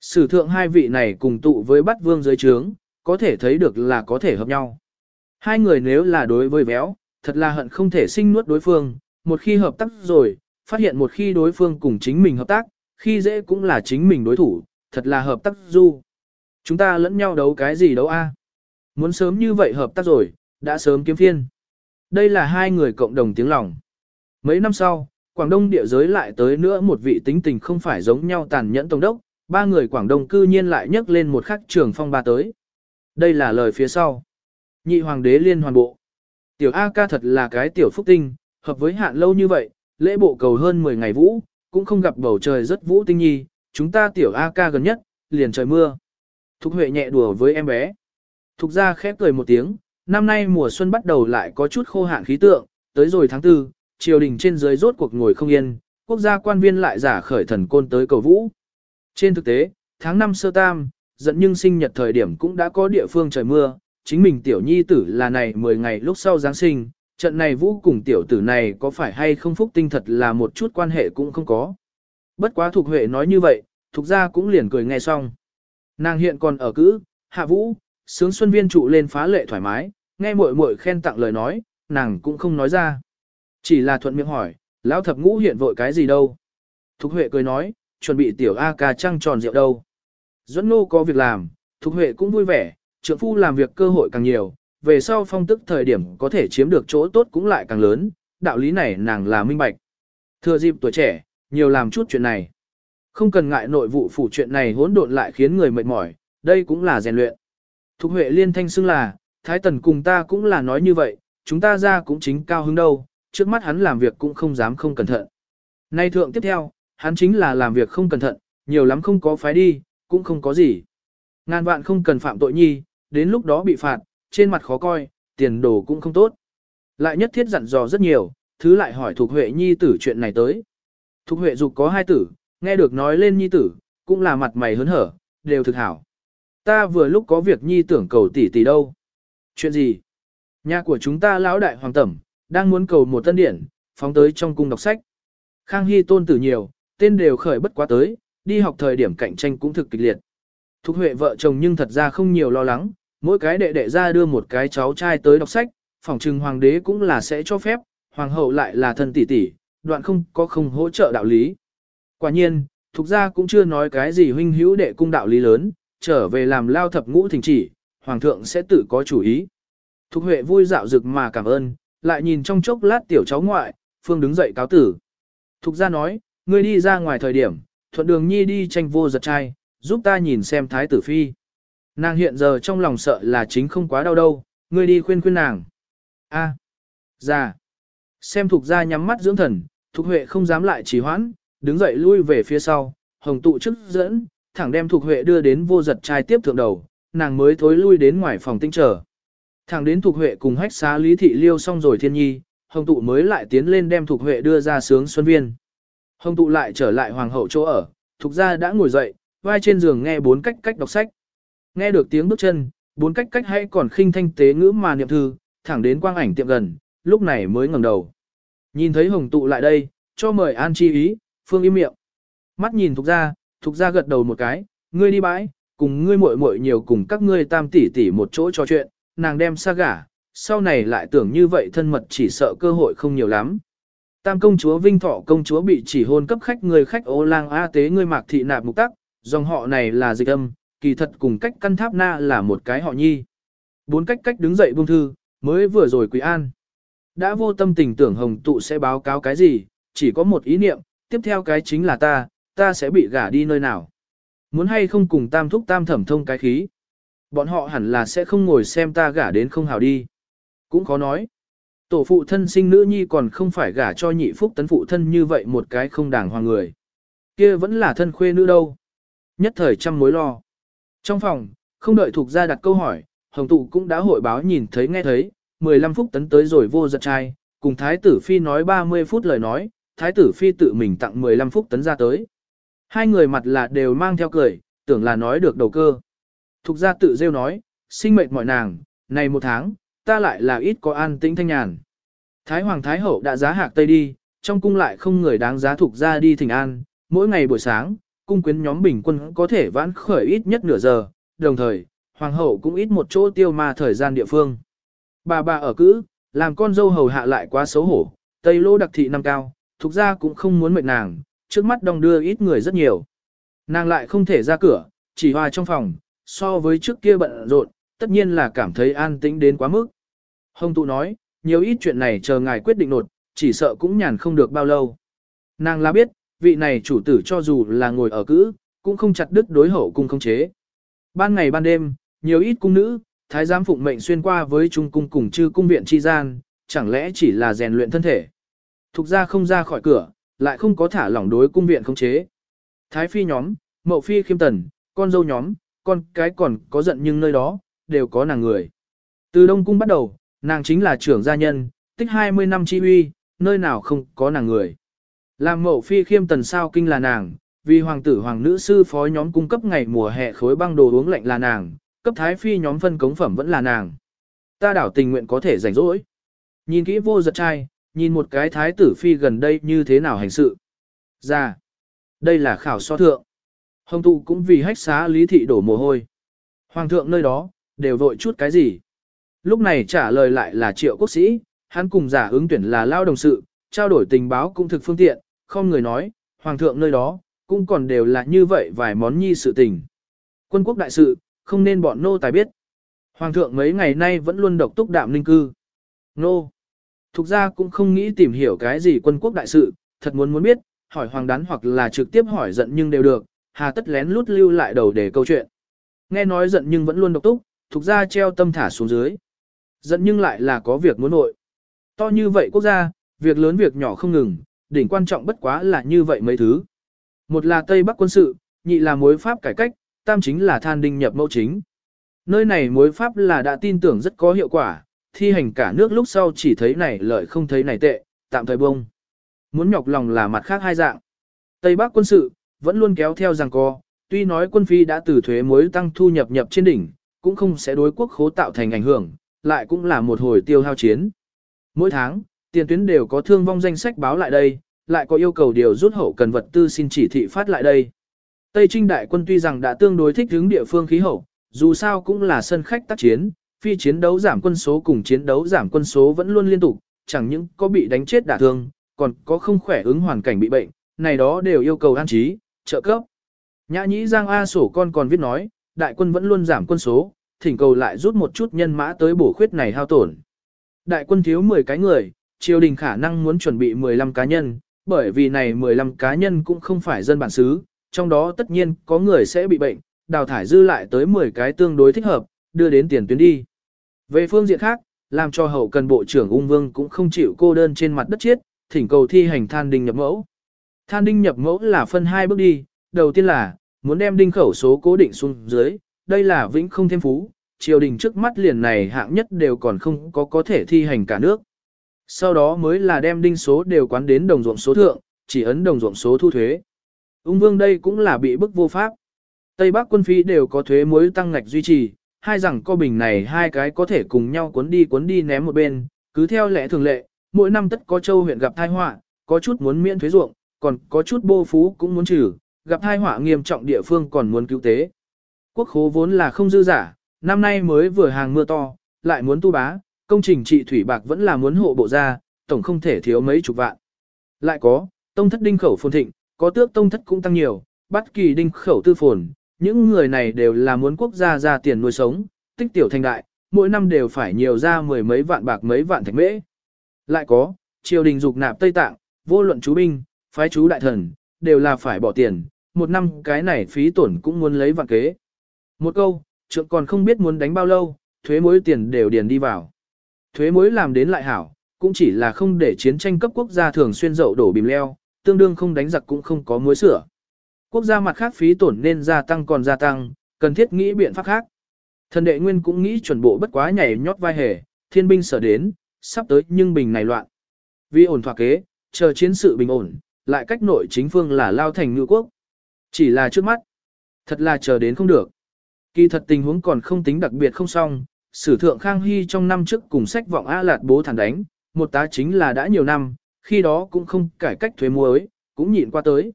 Speaker 1: Sử thượng hai vị này cùng tụ với bắt vương dưới trướng, có thể thấy được là có thể hợp nhau. Hai người nếu là đối với béo, thật là hận không thể sinh nuốt đối phương, một khi hợp tác rồi, phát hiện một khi đối phương cùng chính mình hợp tác, khi dễ cũng là chính mình đối thủ, thật là hợp tác du. Chúng ta lẫn nhau đấu cái gì đấu a? Muốn sớm như vậy hợp tác rồi, đã sớm kiếm phiên. Đây là hai người cộng đồng tiếng lòng. Mấy năm sau, Quảng Đông địa giới lại tới nữa một vị tính tình không phải giống nhau tàn nhẫn tổng đốc, ba người Quảng Đông cư nhiên lại nhấc lên một khắc trường phong ba tới. Đây là lời phía sau. Nhị hoàng đế liên hoàn bộ. Tiểu A ca thật là cái tiểu phúc tinh, hợp với hạn lâu như vậy, lễ bộ cầu hơn 10 ngày vũ, cũng không gặp bầu trời rất vũ tinh nhi, chúng ta tiểu A ca gần nhất, liền trời mưa. Thục Huệ nhẹ đùa với em bé. Thục ra khép cười một tiếng, năm nay mùa xuân bắt đầu lại có chút khô hạn khí tượng, tới rồi tháng 4, triều đình trên dưới rốt cuộc ngồi không yên, quốc gia quan viên lại giả khởi thần côn tới cầu vũ. Trên thực tế, tháng 5 sơ tam, dẫn nhưng sinh nhật thời điểm cũng đã có địa phương trời mưa, chính mình tiểu nhi tử là này 10 ngày lúc sau Giáng sinh, trận này vũ cùng tiểu tử này có phải hay không phúc tinh thật là một chút quan hệ cũng không có. Bất quá Thục Huệ nói như vậy, Thục gia cũng liền cười nghe xong. Nàng hiện còn ở cữ, hạ vũ, sướng xuân viên trụ lên phá lệ thoải mái, nghe muội muội khen tặng lời nói, nàng cũng không nói ra. Chỉ là thuận miệng hỏi, lão thập ngũ hiện vội cái gì đâu. Thục Huệ cười nói, chuẩn bị tiểu A ca trăng tròn rượu đâu. Duẫn nô có việc làm, Thục Huệ cũng vui vẻ, trưởng phu làm việc cơ hội càng nhiều, về sau phong tức thời điểm có thể chiếm được chỗ tốt cũng lại càng lớn, đạo lý này nàng là minh bạch. Thừa dịp tuổi trẻ, nhiều làm chút chuyện này. Không cần ngại nội vụ phủ chuyện này hỗn độn lại khiến người mệt mỏi, đây cũng là rèn luyện. Thục Huệ liên thanh xưng là, Thái Tần cùng ta cũng là nói như vậy, chúng ta ra cũng chính cao hứng đâu, trước mắt hắn làm việc cũng không dám không cẩn thận. Nay thượng tiếp theo, hắn chính là làm việc không cẩn thận, nhiều lắm không có phái đi, cũng không có gì. Ngàn vạn không cần phạm tội nhi, đến lúc đó bị phạt, trên mặt khó coi, tiền đồ cũng không tốt. Lại nhất thiết dặn dò rất nhiều, thứ lại hỏi Thục Huệ nhi tử chuyện này tới. Thục Huệ dục có hai tử, nghe được nói lên nhi tử, cũng là mặt mày hớn hở, đều thực hảo. Ta vừa lúc có việc nhi tưởng cầu tỷ tỷ đâu. Chuyện gì? Nhà của chúng ta lão đại hoàng tẩm, đang muốn cầu một tân điển, phóng tới trong cung đọc sách. Khang Hy tôn tử nhiều, tên đều khởi bất quá tới, đi học thời điểm cạnh tranh cũng thực kịch liệt. Thục Huệ vợ chồng nhưng thật ra không nhiều lo lắng, mỗi cái đệ đệ ra đưa một cái cháu trai tới đọc sách, phòng trừng hoàng đế cũng là sẽ cho phép, hoàng hậu lại là thân tỷ tỷ, đoạn không có không hỗ trợ đạo lý. Quả nhiên, thuộc gia cũng chưa nói cái gì huynh hữu đệ cung đạo lý lớn, trở về làm lao thập ngũ thỉnh chỉ, hoàng thượng sẽ tự có chủ ý. Thục Huệ vui dạo dực mà cảm ơn, lại nhìn trong chốc lát tiểu cháu ngoại, Phương đứng dậy cáo tử. Thục gia nói, ngươi đi ra ngoài thời điểm, thuận đường nhi đi tranh vô giật trai, giúp ta nhìn xem thái tử phi. Nàng hiện giờ trong lòng sợ là chính không quá đau đâu, ngươi đi khuyên khuyên nàng. A, à, ra. Xem thục gia nhắm mắt dưỡng thần, thục huệ không dám lại trì hoãn, đứng dậy lui về phía sau, hồng tụ chức dẫn, thẳng đem thục huệ đưa đến vô giật trai tiếp thượng đầu, nàng mới thối lui đến ngoài phòng tinh trở. Thẳng đến thục huệ cùng hách xá lý thị liêu xong rồi thiên nhi, hồng tụ mới lại tiến lên đem thục huệ đưa ra sướng xuân viên. Hồng tụ lại trở lại hoàng hậu chỗ ở, thục gia đã ngồi dậy, vai trên giường nghe bốn cách cách đọc sách. Nghe được tiếng bước chân, bốn cách cách hay còn khinh thanh tế ngữ mà niệm thư, thẳng đến quang ảnh tiệm gần, lúc này mới ngẩng đầu. Nhìn thấy hồng tụ lại đây, cho mời an chi ý, phương im miệng. Mắt nhìn thục ra, thục ra gật đầu một cái, ngươi đi bãi, cùng ngươi muội muội nhiều cùng các ngươi tam tỷ tỷ một chỗ trò chuyện, nàng đem xa gả, sau này lại tưởng như vậy thân mật chỉ sợ cơ hội không nhiều lắm. Tam công chúa Vinh Thọ công chúa bị chỉ hôn cấp khách người khách ô lang A tế ngươi mạc thị nạp mục tắc, dòng họ này là dịch âm, kỳ thật cùng cách căn tháp na là một cái họ nhi. Bốn cách cách đứng dậy buông thư, mới vừa rồi quý an. Đã vô tâm tình tưởng hồng tụ sẽ báo cáo cái gì, chỉ có một ý niệm, tiếp theo cái chính là ta, ta sẽ bị gả đi nơi nào. Muốn hay không cùng tam thúc tam thẩm thông cái khí. Bọn họ hẳn là sẽ không ngồi xem ta gả đến không hào đi. Cũng khó nói. Tổ phụ thân sinh nữ nhi còn không phải gả cho nhị phúc tấn phụ thân như vậy một cái không đàng hoàng người. kia vẫn là thân khuê nữ đâu. Nhất thời trăm mối lo. Trong phòng, không đợi thuộc gia đặt câu hỏi, Hồng Tụ cũng đã hội báo nhìn thấy nghe thấy, 15 phút tấn tới rồi vô giật trai, cùng Thái tử Phi nói 30 phút lời nói, Thái tử Phi tự mình tặng 15 phút tấn ra tới. Hai người mặt là đều mang theo cười, tưởng là nói được đầu cơ. Thục gia tự rêu nói, sinh mệnh mọi nàng, này một tháng, ta lại là ít có an tĩnh thanh nhàn. Thái Hoàng Thái Hậu đã giá hạc Tây đi, trong cung lại không người đáng giá thục gia đi thỉnh an, mỗi ngày buổi sáng, cung quyến nhóm bình quân có thể vãn khởi ít nhất nửa giờ, đồng thời, hoàng hậu cũng ít một chỗ tiêu ma thời gian địa phương. Bà bà ở cữ, làm con dâu hầu hạ lại quá xấu hổ, tây lô đặc thị năm cao, thuộc ra cũng không muốn mệnh nàng, trước mắt đong đưa ít người rất nhiều. Nàng lại không thể ra cửa, chỉ hòa trong phòng, so với trước kia bận rộn, tất nhiên là cảm thấy an tĩnh đến quá mức. Hồng tụ nói, nhiều ít chuyện này chờ ngài quyết định nột, chỉ sợ cũng nhàn không được bao lâu. Nàng là biết, vị này chủ tử cho dù là ngồi ở cữ, cũng không chặt đứt đối hậu cung không chế. Ban ngày ban đêm, nhiều ít cung nữ, thái giám phụng mệnh xuyên qua với trung cung cùng chư cung viện chi gian, chẳng lẽ chỉ là rèn luyện thân thể. Thục ra không ra khỏi cửa, lại không có thả lỏng đối cung viện không chế. Thái phi nhóm, mậu phi khiêm tần, con dâu nhóm, con cái còn có giận nhưng nơi đó, đều có nàng người. Từ Đông Cung bắt đầu, nàng chính là trưởng gia nhân, tích 20 năm chi uy, nơi nào không có nàng người. Làm mậu phi khiêm tần sao kinh là nàng, vì hoàng tử hoàng nữ sư phó nhóm cung cấp ngày mùa hè khối băng đồ uống lạnh là nàng, cấp thái phi nhóm phân cống phẩm vẫn là nàng. Ta đảo tình nguyện có thể rảnh rỗi. Nhìn kỹ vô giật trai, nhìn một cái thái tử phi gần đây như thế nào hành sự. Ra, đây là khảo so thượng. Hồng tụ cũng vì hách xá lý thị đổ mồ hôi. Hoàng thượng nơi đó, đều vội chút cái gì. Lúc này trả lời lại là triệu quốc sĩ, hắn cùng giả ứng tuyển là lao đồng sự, trao đổi tình báo cũng thực phương tiện, không người nói, hoàng thượng nơi đó, cũng còn đều là như vậy vài món nhi sự tình. Quân quốc đại sự, không nên bọn nô tài biết. Hoàng thượng mấy ngày nay vẫn luôn độc túc đạm ninh cư. Nô. Thục ra cũng không nghĩ tìm hiểu cái gì quân quốc đại sự, thật muốn muốn biết, hỏi hoàng đán hoặc là trực tiếp hỏi giận nhưng đều được, hà tất lén lút lưu lại đầu để câu chuyện. Nghe nói giận nhưng vẫn luôn độc túc, thục ra treo tâm thả xuống dưới. Giận nhưng lại là có việc muốn nội. To như vậy quốc gia, việc lớn việc nhỏ không ngừng, đỉnh quan trọng bất quá là như vậy mấy thứ. Một là Tây Bắc quân sự, nhị là mối pháp cải cách, tam chính là than đinh nhập mẫu chính. Nơi này mối pháp là đã tin tưởng rất có hiệu quả, thi hành cả nước lúc sau chỉ thấy này lợi không thấy này tệ, tạm thời bông. Muốn nhọc lòng là mặt khác hai dạng. Tây Bắc quân sự, vẫn luôn kéo theo rằng co, tuy nói quân phi đã từ thuế mới tăng thu nhập nhập trên đỉnh, cũng không sẽ đối quốc khố tạo thành ảnh hưởng, lại cũng là một hồi tiêu hao chiến. Mỗi tháng, tiền tuyến đều có thương vong danh sách báo lại đây, lại có yêu cầu điều rút hậu cần vật tư xin chỉ thị phát lại đây. Tây Trinh đại quân tuy rằng đã tương đối thích hướng địa phương khí hậu, dù sao cũng là sân khách tác chiến, phi chiến đấu giảm quân số cùng chiến đấu giảm quân số vẫn luôn liên tục, chẳng những có bị đánh chết đả thương, còn có không khỏe ứng hoàn cảnh bị bệnh, này đó đều yêu cầu an trí, trợ cấp. Nhã nhĩ Giang A sổ con còn viết nói, đại quân vẫn luôn giảm quân số, thỉnh cầu lại rút một chút nhân mã tới bổ khuyết này hao tổn. Đại quân thiếu 10 cái người, triều đình khả năng muốn chuẩn bị 15 cá nhân, bởi vì này 15 cá nhân cũng không phải dân bản xứ, trong đó tất nhiên có người sẽ bị bệnh, đào thải dư lại tới 10 cái tương đối thích hợp, đưa đến tiền tuyến đi. Về phương diện khác, làm cho hậu cần bộ trưởng ung vương cũng không chịu cô đơn trên mặt đất chết, thỉnh cầu thi hành than đinh nhập mẫu. Than đinh nhập mẫu là phân hai bước đi, đầu tiên là, muốn đem đinh khẩu số cố định xuống dưới, đây là vĩnh không thêm phú, triều đình trước mắt liền này hạng nhất đều còn không có có thể thi hành cả nước. Sau đó mới là đem đinh số đều quán đến đồng ruộng số thượng, chỉ ấn đồng ruộng số thu thuế. Ung vương đây cũng là bị bức vô pháp. Tây Bắc quân phi đều có thuế muối tăng ngạch duy trì, hai rằng co bình này hai cái có thể cùng nhau cuốn đi cuốn đi ném một bên, cứ theo lẽ thường lệ, mỗi năm tất có châu huyện gặp tai họa, có chút muốn miễn thuế ruộng, còn có chút bô phú cũng muốn trừ, gặp tai họa nghiêm trọng địa phương còn muốn cứu tế. Quốc khố vốn là không dư giả, năm nay mới vừa hàng mưa to, lại muốn tu bá, công trình trị thủy bạc vẫn là muốn hộ bộ ra, tổng không thể thiếu mấy chục vạn. Lại có, tông thất đinh khẩu phồn thịnh, có tước tông thất cũng tăng nhiều, bắt kỳ đinh khẩu tư phồn, những người này đều là muốn quốc gia ra tiền nuôi sống, tích tiểu thành đại, mỗi năm đều phải nhiều ra mười mấy vạn bạc mấy vạn thạch mễ. Lại có, triều đình dục nạp Tây Tạng, vô luận chú binh, phái chú đại thần, đều là phải bỏ tiền, một năm cái này phí tổn cũng muốn lấy vạn kế. Một câu, trượng còn không biết muốn đánh bao lâu, thuế mối tiền đều điền đi vào. Thuế mối làm đến lại hảo, cũng chỉ là không để chiến tranh cấp quốc gia thường xuyên dậu đổ bìm leo, tương đương không đánh giặc cũng không có muối sửa. Quốc gia mặt khác phí tổn nên gia tăng còn gia tăng, cần thiết nghĩ biện pháp khác. Thần đệ nguyên cũng nghĩ chuẩn bộ bất quá nhảy nhót vai hề, thiên binh sở đến, sắp tới nhưng bình này loạn. Vì ổn thỏa kế, chờ chiến sự bình ổn, lại cách nội chính phương là lao thành ngự quốc. Chỉ là trước mắt, thật là chờ đến không được. Kỳ thật tình huống còn không tính đặc biệt không xong, sử thượng Khang Hy trong năm trước cùng sách vọng A Lạt bố thẳng đánh, một tá chính là đã nhiều năm, khi đó cũng không cải cách thuế muối, cũng nhịn qua tới.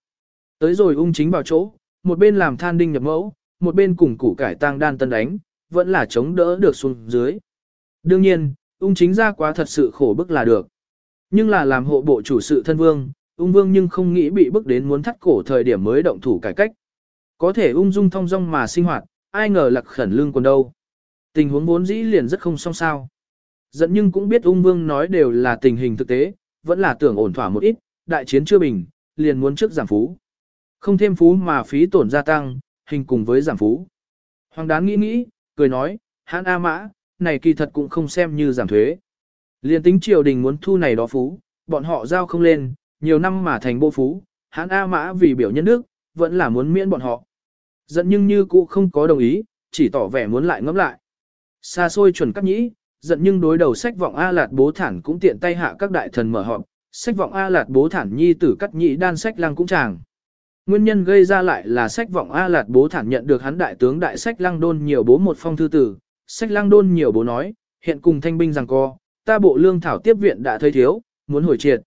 Speaker 1: Tới rồi ung chính vào chỗ, một bên làm than đinh nhập mẫu, một bên cùng củ cải tang đan tân đánh, vẫn là chống đỡ được xuống dưới. Đương nhiên, ung chính ra quá thật sự khổ bức là được. Nhưng là làm hộ bộ chủ sự thân vương, ung vương nhưng không nghĩ bị bức đến muốn thắt cổ thời điểm mới động thủ cải cách. Có thể ung dung thong dong mà sinh hoạt, ai ngờ lạc khẩn lương còn đâu. Tình huống vốn dĩ liền rất không song sao. Dẫn nhưng cũng biết ung vương nói đều là tình hình thực tế, vẫn là tưởng ổn thỏa một ít, đại chiến chưa bình, liền muốn trước giảm phú. Không thêm phú mà phí tổn gia tăng, hình cùng với giảm phú. Hoàng đán nghĩ nghĩ, cười nói, hãn A mã, này kỳ thật cũng không xem như giảm thuế. Liên tính triều đình muốn thu này đó phú, bọn họ giao không lên, nhiều năm mà thành bô phú, hãn A mã vì biểu nhân đức, vẫn là muốn miễn bọn họ. Giận nhưng như cũ không có đồng ý, chỉ tỏ vẻ muốn lại ngẫm lại. Xa xôi chuẩn các nhĩ, giận nhưng đối đầu sách vọng A Lạt bố thản cũng tiện tay hạ các đại thần mở họp, sách vọng A Lạt bố thản nhi tử cắt nhĩ đan sách lăng cũng chàng. Nguyên nhân gây ra lại là sách vọng A Lạt bố thản nhận được hắn đại tướng đại sách lăng đôn nhiều bố một phong thư tử, sách lăng đôn nhiều bố nói, hiện cùng thanh binh rằng co, ta bộ lương thảo tiếp viện đã thấy thiếu, muốn hồi triệt.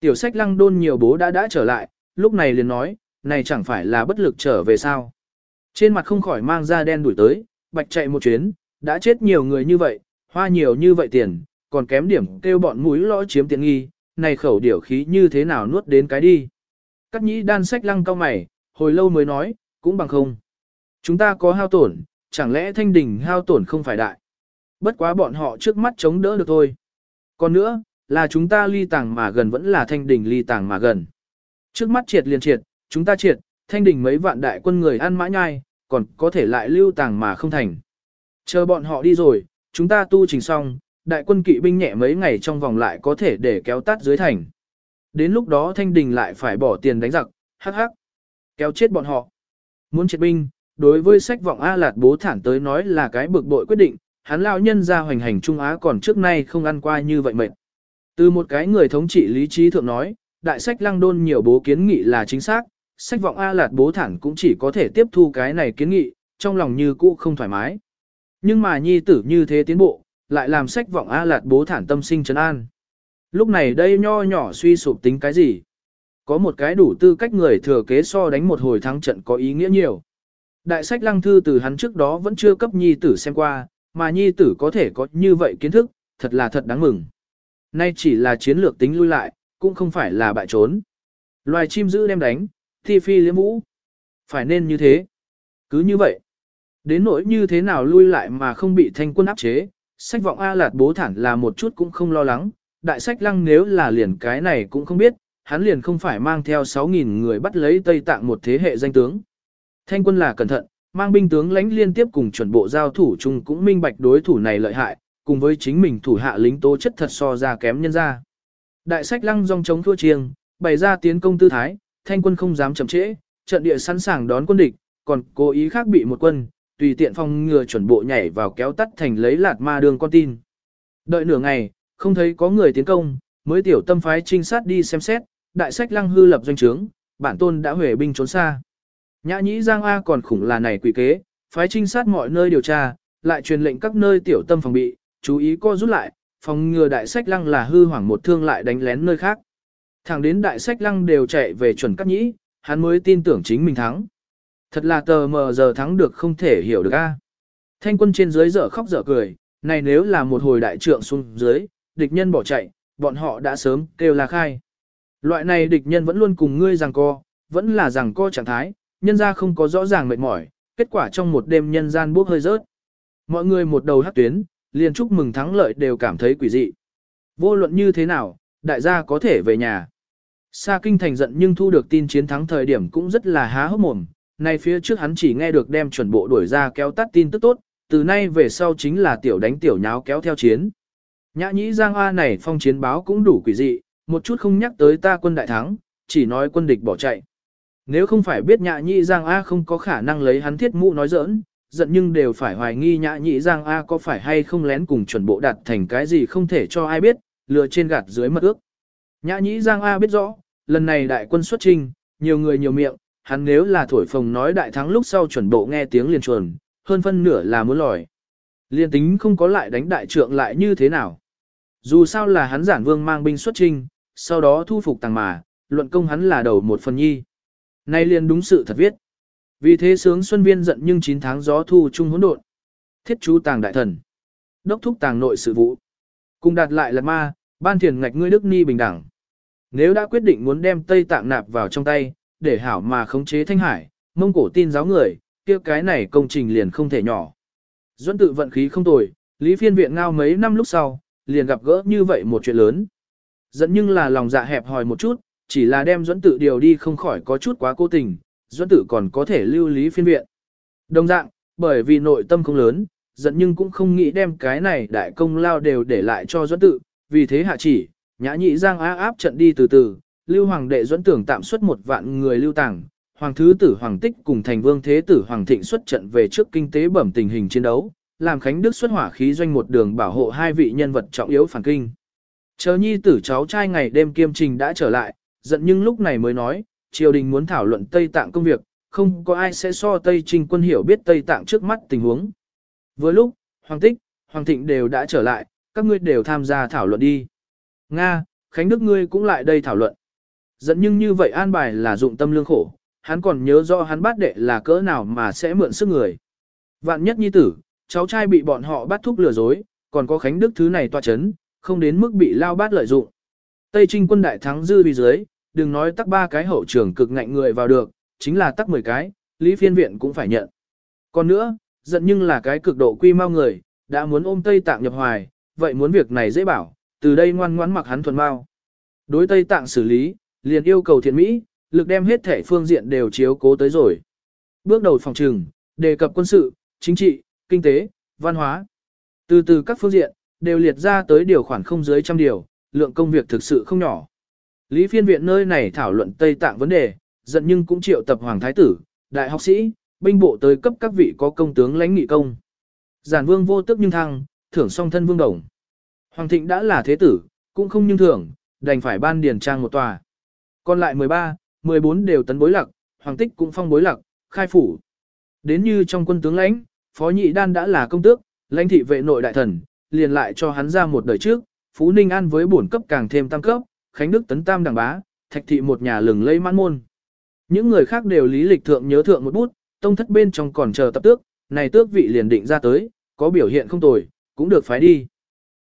Speaker 1: Tiểu sách lăng đôn nhiều bố đã đã trở lại, lúc này liền nói, này chẳng phải là bất lực trở về sao. Trên mặt không khỏi mang ra đen đuổi tới, bạch chạy một chuyến, đã chết nhiều người như vậy, hoa nhiều như vậy tiền, còn kém điểm kêu bọn mũi lõ chiếm tiện nghi, này khẩu điểu khí như thế nào nuốt đến cái đi. Cắt nhĩ đan sách lăng cao mày, hồi lâu mới nói, cũng bằng không. Chúng ta có hao tổn, chẳng lẽ thanh đình hao tổn không phải đại. Bất quá bọn họ trước mắt chống đỡ được thôi. Còn nữa, là chúng ta ly tàng mà gần vẫn là thanh đình ly tàng mà gần. Trước mắt triệt liền triệt, chúng ta triệt, thanh đình mấy vạn đại quân người ăn mã nhai, còn có thể lại lưu tàng mà không thành. Chờ bọn họ đi rồi, chúng ta tu trình xong, đại quân kỵ binh nhẹ mấy ngày trong vòng lại có thể để kéo tắt dưới thành. Đến lúc đó thanh đình lại phải bỏ tiền đánh giặc, hắc hắc, kéo chết bọn họ. Muốn triệt binh, đối với sách vọng A Lạt bố thản tới nói là cái bực bội quyết định, hắn lão nhân ra hoành hành Trung Á còn trước nay không ăn qua như vậy mệt. Từ một cái người thống trị lý trí thượng nói, đại sách lăng đôn nhiều bố kiến nghị là chính xác, sách vọng A Lạt bố thản cũng chỉ có thể tiếp thu cái này kiến nghị, trong lòng như cũ không thoải mái. Nhưng mà nhi tử như thế tiến bộ, lại làm sách vọng A Lạt bố thản tâm sinh trấn an. Lúc này đây nho nhỏ suy sụp tính cái gì? Có một cái đủ tư cách người thừa kế so đánh một hồi thắng trận có ý nghĩa nhiều. Đại sách lăng thư từ hắn trước đó vẫn chưa cấp nhi tử xem qua, mà nhi tử có thể có như vậy kiến thức, thật là thật đáng mừng. Nay chỉ là chiến lược tính lui lại, cũng không phải là bại trốn. Loài chim giữ đem đánh, thi phi liếm vũ. Phải nên như thế. Cứ như vậy. Đến nỗi như thế nào lui lại mà không bị thanh quân áp chế, sách vọng A Lạt bố thản là một chút cũng không lo lắng, đại sách lăng nếu là liền cái này cũng không biết, hắn liền không phải mang theo 6.000 người bắt lấy Tây Tạng một thế hệ danh tướng. Thanh quân là cẩn thận, mang binh tướng lãnh liên tiếp cùng chuẩn bộ giao thủ chung cũng minh bạch đối thủ này lợi hại, cùng với chính mình thủ hạ lính tố chất thật so ra kém nhân ra. Đại sách lăng dòng chống thua chiêng, bày ra tiến công tư thái, thanh quân không dám chậm trễ, trận địa sẵn sàng đón quân địch, còn cố ý khác bị một quân, tùy tiện phong ngừa chuẩn bộ nhảy vào kéo tắt thành lấy lạt ma đường con tin. Đợi nửa ngày, không thấy có người tiến công, mới tiểu tâm phái trinh sát đi xem xét, đại sách lăng hư lập doanh trướng, bản tôn đã huề binh trốn xa. Nhã nhĩ Giang A còn khủng là này quỷ kế, phái trinh sát mọi nơi điều tra, lại truyền lệnh các nơi tiểu tâm phòng bị, chú ý co rút lại, phòng ngừa đại sách lăng là hư hoảng một thương lại đánh lén nơi khác. Thẳng đến đại sách lăng đều chạy về chuẩn cắt nhĩ, hắn mới tin tưởng chính mình thắng. Thật là tờ mờ giờ thắng được không thể hiểu được a. Thanh quân trên dưới dở khóc dở cười, này nếu là một hồi đại trượng xuống dưới, địch nhân bỏ chạy, bọn họ đã sớm kêu là khai. Loại này địch nhân vẫn luôn cùng ngươi rằng co, vẫn là rằng co trạng thái, nhân ra không có rõ ràng mệt mỏi, kết quả trong một đêm nhân gian bốc hơi rớt. Mọi người một đầu hát tuyến, liền chúc mừng thắng lợi đều cảm thấy quỷ dị. Vô luận như thế nào, đại gia có thể về nhà. Sa kinh thành giận nhưng thu được tin chiến thắng thời điểm cũng rất là há hốc mồm, nay phía trước hắn chỉ nghe được đem chuẩn bộ đuổi ra kéo tắt tin tức tốt, từ nay về sau chính là tiểu đánh tiểu nháo kéo theo chiến. Nhã nhĩ Giang A này phong chiến báo cũng đủ quỷ dị, một chút không nhắc tới ta quân đại thắng, chỉ nói quân địch bỏ chạy. Nếu không phải biết nhã nhĩ Giang A không có khả năng lấy hắn thiết mũ nói giỡn, giận nhưng đều phải hoài nghi nhã nhĩ Giang A có phải hay không lén cùng chuẩn bộ đặt thành cái gì không thể cho ai biết, lừa trên gạt dưới mật ước. Nhã nhĩ Giang A biết rõ, lần này đại quân xuất trình, nhiều người nhiều miệng, hắn nếu là thổi phồng nói đại thắng lúc sau chuẩn bộ nghe tiếng liền chuồn, hơn phân nửa là muốn lòi. Liên tính không có lại đánh đại trượng lại như thế nào. Dù sao là hắn giản vương mang binh xuất trinh, sau đó thu phục tàng mà, luận công hắn là đầu một phần nhi. Nay liền đúng sự thật viết. Vì thế sướng xuân viên giận nhưng 9 tháng gió thu trung hỗn độn. Thiết chú tàng đại thần. Đốc thúc tàng nội sự vụ. Cùng đạt lại là ma, ban thiền ngạch ngươi đức ni bình đẳng. Nếu đã quyết định muốn đem Tây Tạng nạp vào trong tay, để hảo mà khống chế Thanh Hải, mông cổ tin giáo người, kia cái này công trình liền không thể nhỏ. Duẫn tự vận khí không tồi, Lý Phiên viện ngao mấy năm lúc sau, liền gặp gỡ như vậy một chuyện lớn. Dẫn nhưng là lòng dạ hẹp hòi một chút, chỉ là đem dẫn tự điều đi không khỏi có chút quá cố tình, dẫn tử còn có thể lưu Lý Phiên viện. Đồng dạng, bởi vì nội tâm không lớn, giận nhưng cũng không nghĩ đem cái này đại công lao đều để lại cho dẫn tự, vì thế hạ chỉ, nhã nhị giang á áp trận đi từ từ, lưu hoàng đệ dẫn tưởng tạm xuất một vạn người lưu tàng, hoàng thứ tử hoàng tích cùng thành vương thế tử hoàng thịnh xuất trận về trước kinh tế bẩm tình hình chiến đấu, làm Khánh Đức xuất hỏa khí doanh một đường bảo hộ hai vị nhân vật trọng yếu phản kinh. Chờ nhi tử cháu trai ngày đêm kiêm trình đã trở lại, giận nhưng lúc này mới nói, triều đình muốn thảo luận Tây Tạng công việc, không có ai sẽ so Tây Trình quân hiểu biết Tây Tạng trước mắt tình huống. Vừa lúc, Hoàng Tích, Hoàng Thịnh đều đã trở lại, các ngươi đều tham gia thảo luận đi. Nga, Khánh Đức ngươi cũng lại đây thảo luận. Giận nhưng như vậy an bài là dụng tâm lương khổ, hắn còn nhớ rõ hắn bát đệ là cỡ nào mà sẽ mượn sức người. Vạn nhất nhi tử, cháu trai bị bọn họ bắt thúc lừa dối, còn có Khánh Đức thứ này toa chấn, không đến mức bị lao bát lợi dụng. Tây Trinh quân đại thắng dư bị dưới, đừng nói tắc ba cái hậu trường cực ngạnh người vào được, chính là tắc 10 cái, Lý Phiên Viện cũng phải nhận. Còn nữa, giận nhưng là cái cực độ quy mau người, đã muốn ôm Tây Tạng nhập hoài, vậy muốn việc này dễ bảo, từ đây ngoan ngoãn mặc hắn thuần mau. Đối Tây Tạng xử lý, liền yêu cầu thiện Mỹ, lực đem hết thể phương diện đều chiếu cố tới rồi. Bước đầu phòng trừng, đề cập quân sự, chính trị, kinh tế, văn hóa. Từ từ các phương diện, đều liệt ra tới điều khoản không dưới trăm điều, lượng công việc thực sự không nhỏ. Lý phiên viện nơi này thảo luận Tây Tạng vấn đề, giận nhưng cũng triệu tập Hoàng Thái Tử, Đại học sĩ, binh bộ tới cấp các vị có công tướng lãnh nghị công. Giản vương vô tức nhưng thăng, thưởng song thân vương đồng. Hoàng thịnh đã là thế tử, cũng không nhưng thưởng, đành phải ban điền trang một tòa. Còn lại 13, 14 đều tấn bối lặc, hoàng tích cũng phong bối lặc, khai phủ. Đến như trong quân tướng lãnh, phó nhị đan đã là công tước, lãnh thị vệ nội đại thần, liền lại cho hắn ra một đời trước, Phú Ninh An với bổn cấp càng thêm tăng cấp, Khánh Đức tấn tam đẳng bá, thạch thị một nhà lừng lây mãn môn. Những người khác đều lý lịch thượng nhớ thượng một bút, tông thất bên trong còn chờ tập tước, này tước vị liền định ra tới, có biểu hiện không tồi, cũng được phái đi.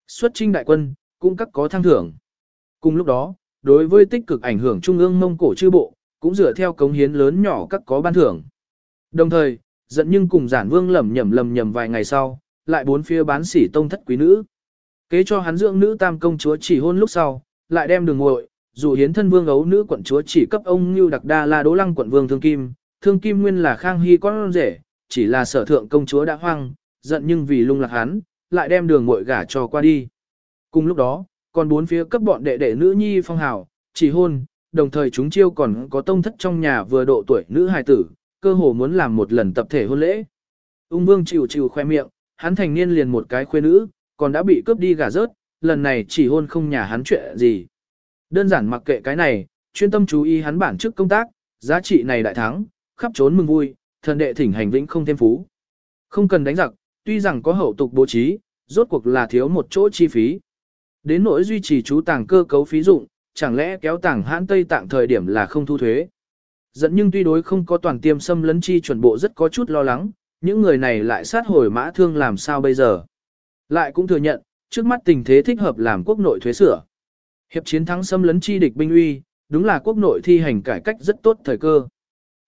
Speaker 1: Xuất trinh đại quân, cũng các có thăng thưởng. Cùng lúc đó, đối với tích cực ảnh hưởng trung ương mông cổ chư bộ, cũng dựa theo cống hiến lớn nhỏ các có ban thưởng. Đồng thời, giận nhưng cùng giản vương lầm nhầm lầm nhầm vài ngày sau, lại bốn phía bán sỉ tông thất quý nữ. Kế cho hắn dưỡng nữ tam công chúa chỉ hôn lúc sau, lại đem đường ngội, dù hiến thân vương ấu nữ quận chúa chỉ cấp ông như đặc đa là đỗ lăng quận vương thương kim, thương kim nguyên là khang hy con rể, chỉ là sở thượng công chúa đã hoang, giận nhưng vì lung lạc hắn, lại đem đường ngội gả cho qua đi. Cùng lúc đó, còn bốn phía cấp bọn đệ đệ nữ nhi phong hào, chỉ hôn, đồng thời chúng chiêu còn có tông thất trong nhà vừa độ tuổi nữ hài tử, cơ hồ muốn làm một lần tập thể hôn lễ. Ung vương chịu chịu khoe miệng, hắn thành niên liền một cái khuê nữ, còn đã bị cướp đi gả rớt, lần này chỉ hôn không nhà hắn chuyện gì. Đơn giản mặc kệ cái này, chuyên tâm chú ý hắn bản chức công tác, giá trị này đại thắng, khắp trốn mừng vui, thần đệ thỉnh hành vĩnh không thêm phú. Không cần đánh giặc, tuy rằng có hậu tục bố trí, rốt cuộc là thiếu một chỗ chi phí. Đến nỗi duy trì chú tàng cơ cấu phí dụng, chẳng lẽ kéo tàng hãn Tây Tạng thời điểm là không thu thuế. Dẫn nhưng tuy đối không có toàn tiêm xâm lấn chi chuẩn bộ rất có chút lo lắng, những người này lại sát hồi mã thương làm sao bây giờ. Lại cũng thừa nhận, trước mắt tình thế thích hợp làm quốc nội thuế sửa. Hiệp chiến thắng xâm lấn chi địch binh uy, đúng là quốc nội thi hành cải cách rất tốt thời cơ.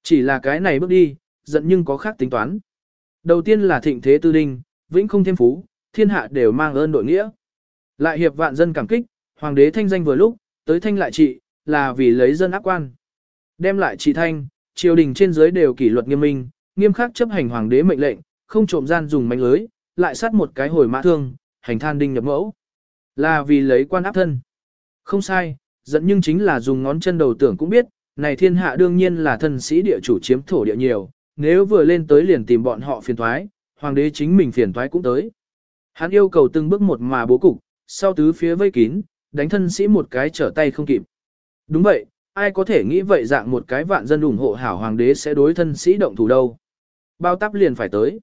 Speaker 1: Chỉ là cái này bước đi, giận nhưng có khác tính toán. Đầu tiên là thịnh thế tư đinh, vĩnh không thêm phú, thiên hạ đều mang ơn đội nghĩa. Lại hiệp vạn dân cảm kích, hoàng đế thanh danh vừa lúc, tới thanh lại trị, là vì lấy dân áp quan. Đem lại trị thanh, triều đình trên dưới đều kỷ luật nghiêm minh, nghiêm khắc chấp hành hoàng đế mệnh lệnh, không trộm gian dùng mánh lưới, lại sát một cái hồi mã thương, hành than đinh nhập mẫu. Là vì lấy quan áp thân. Không sai, dẫn nhưng chính là dùng ngón chân đầu tưởng cũng biết, này thiên hạ đương nhiên là thân sĩ địa chủ chiếm thổ địa nhiều, nếu vừa lên tới liền tìm bọn họ phiền thoái, hoàng đế chính mình phiền thoái cũng tới. Hắn yêu cầu từng bước một mà bố cục, sau tứ phía vây kín, đánh thân sĩ một cái trở tay không kịp. Đúng vậy, ai có thể nghĩ vậy dạng một cái vạn dân ủng hộ hảo hoàng đế sẽ đối thân sĩ động thủ đâu. Bao táp liền phải tới.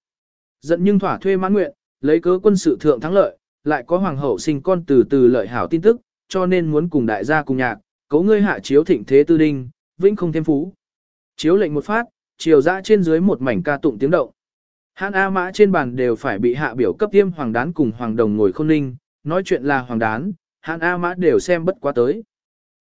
Speaker 1: Giận nhưng thỏa thuê mãn nguyện, lấy cớ quân sự thượng thắng lợi, lại có hoàng hậu sinh con từ từ lợi hảo tin tức, cho nên muốn cùng đại gia cùng nhạc, cấu ngươi hạ chiếu thịnh thế tư đinh, vĩnh không thêm phú. Chiếu lệnh một phát, chiều ra trên dưới một mảnh ca tụng tiếng động. Hán A mã trên bàn đều phải bị hạ biểu cấp tiêm hoàng đán cùng hoàng đồng ngồi khôn ninh, nói chuyện là hoàng đán, hán A mã đều xem bất quá tới.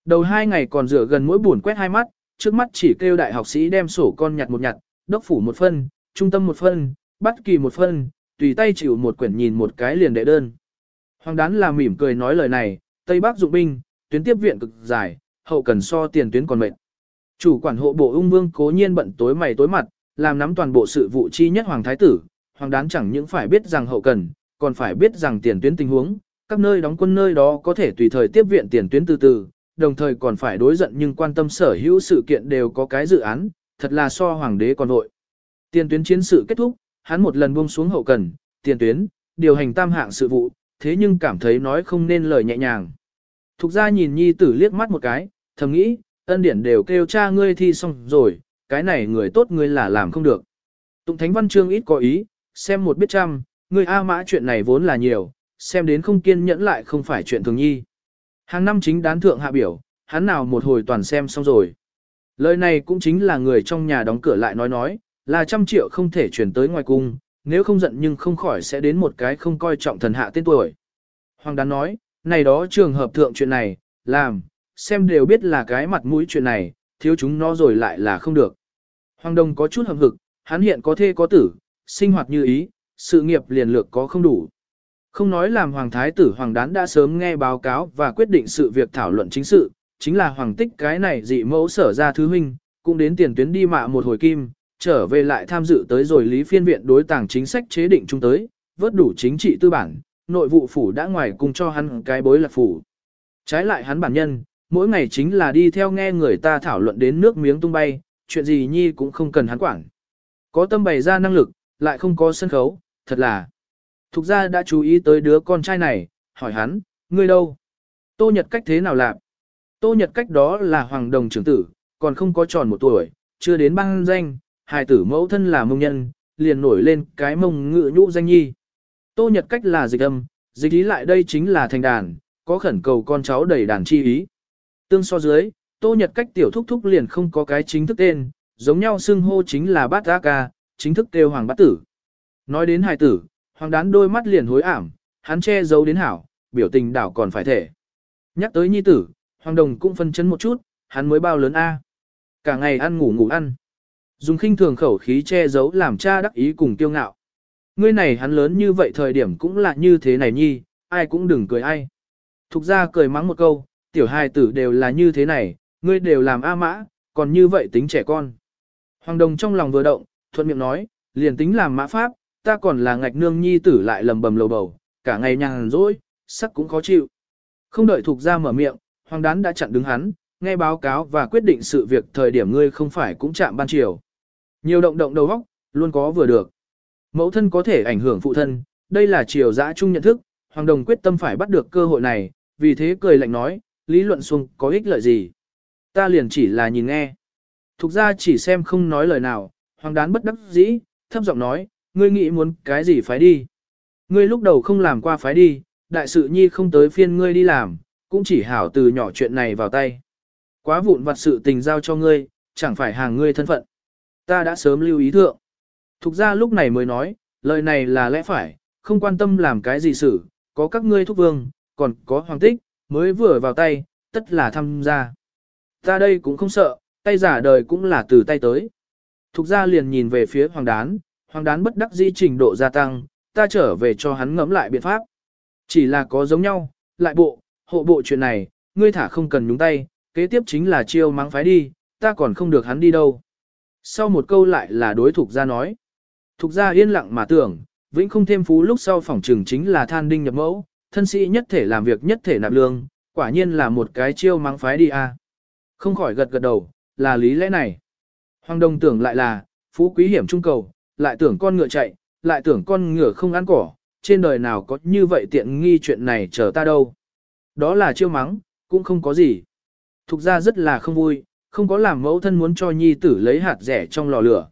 Speaker 1: Đầu hai ngày còn rửa gần mỗi buồn quét hai mắt, trước mắt chỉ kêu đại học sĩ đem sổ con nhặt một nhặt, đốc phủ một phân, trung tâm một phân, bất kỳ một phân, tùy tay chịu một quyển nhìn một cái liền đệ đơn. Hoàng đán là mỉm cười nói lời này, Tây Bắc dụng binh, tuyến tiếp viện cực dài, hậu cần so tiền tuyến còn mệt. Chủ quản hộ bộ ung vương cố nhiên bận tối mày tối mặt, làm nắm toàn bộ sự vụ chi nhất hoàng thái tử, hoàng đán chẳng những phải biết rằng hậu cần, còn phải biết rằng tiền tuyến tình huống, các nơi đóng quân nơi đó có thể tùy thời tiếp viện tiền tuyến từ từ, đồng thời còn phải đối giận nhưng quan tâm sở hữu sự kiện đều có cái dự án, thật là so hoàng đế còn nội. Tiền tuyến chiến sự kết thúc, hắn một lần buông xuống hậu cần, tiền tuyến, điều hành tam hạng sự vụ, thế nhưng cảm thấy nói không nên lời nhẹ nhàng. Thục ra nhìn nhi tử liếc mắt một cái, thầm nghĩ, ân điển đều kêu cha ngươi thi xong rồi, cái này người tốt ngươi là làm không được. Tụng Thánh Văn Chương ít có ý, xem một biết trăm, người A mã chuyện này vốn là nhiều, xem đến không kiên nhẫn lại không phải chuyện thường nhi. Hàng năm chính đán thượng hạ biểu, hắn nào một hồi toàn xem xong rồi. Lời này cũng chính là người trong nhà đóng cửa lại nói nói, là trăm triệu không thể chuyển tới ngoài cung, nếu không giận nhưng không khỏi sẽ đến một cái không coi trọng thần hạ tên tuổi. Hoàng đán nói, này đó trường hợp thượng chuyện này, làm, xem đều biết là cái mặt mũi chuyện này, thiếu chúng nó rồi lại là không được. Hoàng Đông có chút hầm hực, hắn hiện có thê có tử, sinh hoạt như ý, sự nghiệp liền lược có không đủ. Không nói làm Hoàng Thái tử Hoàng Đán đã sớm nghe báo cáo và quyết định sự việc thảo luận chính sự, chính là Hoàng Tích cái này dị mẫu sở ra thứ huynh, cũng đến tiền tuyến đi mạ một hồi kim, trở về lại tham dự tới rồi lý phiên viện đối tàng chính sách chế định chung tới, vớt đủ chính trị tư bản, nội vụ phủ đã ngoài cùng cho hắn cái bối lạc phủ. Trái lại hắn bản nhân, mỗi ngày chính là đi theo nghe người ta thảo luận đến nước miếng tung bay, chuyện gì nhi cũng không cần hắn quản. Có tâm bày ra năng lực, lại không có sân khấu, thật là. Thục ra đã chú ý tới đứa con trai này, hỏi hắn, ngươi đâu? Tô Nhật cách thế nào làm? Tô Nhật cách đó là hoàng đồng trưởng tử, còn không có tròn một tuổi, chưa đến băng danh, hài tử mẫu thân là mông nhân, liền nổi lên cái mông ngự nhũ danh nhi. Tô Nhật cách là dịch âm, dịch ý lại đây chính là thành đàn, có khẩn cầu con cháu đầy đàn chi ý. Tương so dưới, Tô Nhật cách tiểu thúc thúc liền không có cái chính thức tên, giống nhau xưng hô chính là bát A ca, chính thức kêu hoàng bát tử. Nói đến hài tử, hoàng đán đôi mắt liền hối ảm, hắn che giấu đến hảo, biểu tình đảo còn phải thể. Nhắc tới nhi tử, hoàng đồng cũng phân chấn một chút, hắn mới bao lớn A. Cả ngày ăn ngủ ngủ ăn. Dùng khinh thường khẩu khí che giấu làm cha đắc ý cùng kiêu ngạo. Ngươi này hắn lớn như vậy thời điểm cũng là như thế này nhi, ai cũng đừng cười ai. Thục ra cười mắng một câu, tiểu hài tử đều là như thế này, ngươi đều làm A mã, còn như vậy tính trẻ con. Hoàng đồng trong lòng vừa động, thuận miệng nói, liền tính làm mã pháp, ta còn là ngạch nương nhi tử lại lầm bầm lầu bầu, cả ngày nhàn rỗi, sắc cũng khó chịu. Không đợi thuộc ra mở miệng, hoàng đán đã chặn đứng hắn, nghe báo cáo và quyết định sự việc thời điểm ngươi không phải cũng chạm ban chiều. Nhiều động động đầu óc, luôn có vừa được. Mẫu thân có thể ảnh hưởng phụ thân, đây là chiều dã chung nhận thức, hoàng đồng quyết tâm phải bắt được cơ hội này, vì thế cười lạnh nói, lý luận xuông có ích lợi gì. Ta liền chỉ là nhìn nghe. Thục ra chỉ xem không nói lời nào, hoàng đán bất đắc dĩ, thấp giọng nói, ngươi nghĩ muốn cái gì phải đi. Ngươi lúc đầu không làm qua phái đi, đại sự nhi không tới phiên ngươi đi làm, cũng chỉ hảo từ nhỏ chuyện này vào tay. Quá vụn vặt sự tình giao cho ngươi, chẳng phải hàng ngươi thân phận. Ta đã sớm lưu ý thượng. Thục ra lúc này mới nói, lời này là lẽ phải, không quan tâm làm cái gì xử, có các ngươi thúc vương, còn có hoàng tích, mới vừa vào tay, tất là tham gia. Ta đây cũng không sợ, tay giả đời cũng là từ tay tới. Thục ra liền nhìn về phía hoàng đán, hoàng đán bất đắc di trình độ gia tăng, ta trở về cho hắn ngẫm lại biện pháp. Chỉ là có giống nhau, lại bộ, hộ bộ chuyện này, ngươi thả không cần nhúng tay, kế tiếp chính là chiêu mắng phái đi, ta còn không được hắn đi đâu. Sau một câu lại là đối thục gia nói. Thục gia yên lặng mà tưởng, vĩnh không thêm phú lúc sau phòng trường chính là than đinh nhập mẫu, thân sĩ nhất thể làm việc nhất thể nạp lương, quả nhiên là một cái chiêu mắng phái đi a. Không khỏi gật gật đầu, là lý lẽ này. Hoàng đồng tưởng lại là, phú quý hiểm trung cầu, lại tưởng con ngựa chạy, lại tưởng con ngựa không ăn cỏ, trên đời nào có như vậy tiện nghi chuyện này chờ ta đâu. Đó là chiêu mắng, cũng không có gì. Thục ra rất là không vui, không có làm mẫu thân muốn cho nhi tử lấy hạt rẻ trong lò lửa.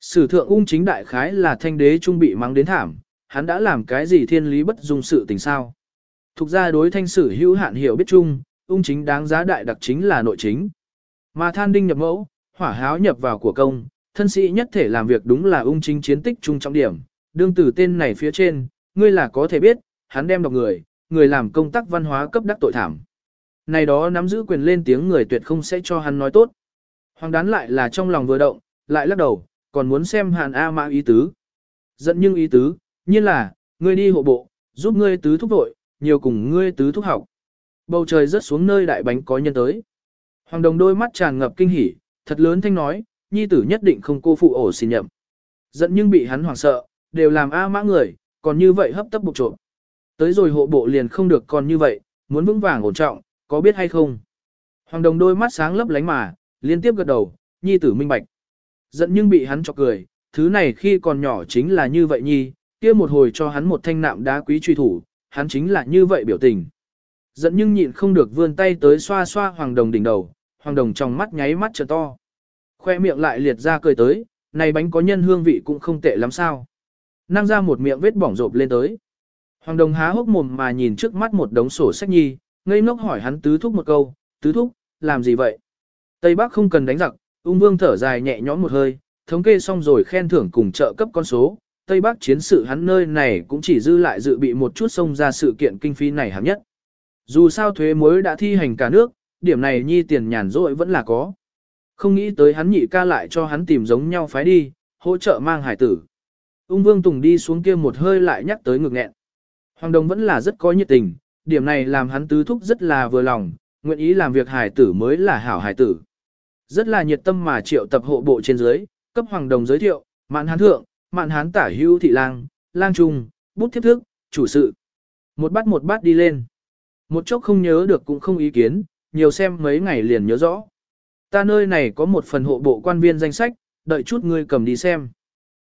Speaker 1: Sử thượng ung chính đại khái là thanh đế trung bị mắng đến thảm, hắn đã làm cái gì thiên lý bất dung sự tình sao. Thục ra đối thanh sử hữu hạn hiểu biết chung, ung chính đáng giá đại đặc chính là nội chính. Mà than đinh nhập mẫu, hỏa háo nhập vào của công, thân sĩ nhất thể làm việc đúng là ung chính chiến tích trung trọng điểm. Đương từ tên này phía trên, ngươi là có thể biết, hắn đem đọc người, người làm công tác văn hóa cấp đắc tội thảm. Này đó nắm giữ quyền lên tiếng người tuyệt không sẽ cho hắn nói tốt. Hoàng đán lại là trong lòng vừa động, lại lắc đầu, còn muốn xem hàn A mã ý tứ. Giận nhưng ý tứ, nhiên là, ngươi đi hộ bộ, giúp ngươi tứ thúc vội, nhiều cùng ngươi tứ thúc học. Bầu trời rớt xuống nơi đại bánh có nhân tới. Hoàng đồng đôi mắt tràn ngập kinh hỉ, thật lớn thanh nói, nhi tử nhất định không cô phụ ổ xin nhậm. Giận nhưng bị hắn hoảng sợ, đều làm A mã người, còn như vậy hấp tấp bục trộm. Tới rồi hộ bộ liền không được còn như vậy, muốn vững vàng ổn trọng, có biết hay không? Hoàng đồng đôi mắt sáng lấp lánh mà, liên tiếp gật đầu, nhi tử minh bạch. Giận nhưng bị hắn chọc cười, thứ này khi còn nhỏ chính là như vậy nhi, kia một hồi cho hắn một thanh nạm đá quý truy thủ, hắn chính là như vậy biểu tình. Giận nhưng nhịn không được vươn tay tới xoa xoa hoàng đồng đỉnh đầu, hoàng đồng trong mắt nháy mắt trợ to. Khoe miệng lại liệt ra cười tới, này bánh có nhân hương vị cũng không tệ lắm sao. Năng ra một miệng vết bỏng rộp lên tới. Hoàng đồng há hốc mồm mà nhìn trước mắt một đống sổ sách nhi, ngây ngốc hỏi hắn tứ thúc một câu, tứ thúc, làm gì vậy? Tây Bắc không cần đánh giặc, ung vương thở dài nhẹ nhõm một hơi, thống kê xong rồi khen thưởng cùng trợ cấp con số. Tây Bắc chiến sự hắn nơi này cũng chỉ dư lại dự bị một chút xông ra sự kiện kinh phí này hàm nhất. Dù sao thuế mới đã thi hành cả nước, điểm này nhi tiền nhàn rỗi vẫn là có. Không nghĩ tới hắn nhị ca lại cho hắn tìm giống nhau phái đi, hỗ trợ mang hải tử. Ung Vương Tùng đi xuống kia một hơi lại nhắc tới ngực nghẹn. Hoàng Đồng vẫn là rất có nhiệt tình, điểm này làm hắn tứ thúc rất là vừa lòng, nguyện ý làm việc hải tử mới là hảo hải tử. Rất là nhiệt tâm mà triệu tập hộ bộ trên dưới, cấp Hoàng Đồng giới thiệu, mạn hán thượng, mạn hán tả hưu thị lang, lang trung, bút thiếp thức, chủ sự. Một bát một bát đi lên. Một chốc không nhớ được cũng không ý kiến, nhiều xem mấy ngày liền nhớ rõ. Ta nơi này có một phần hộ bộ quan viên danh sách, đợi chút ngươi cầm đi xem.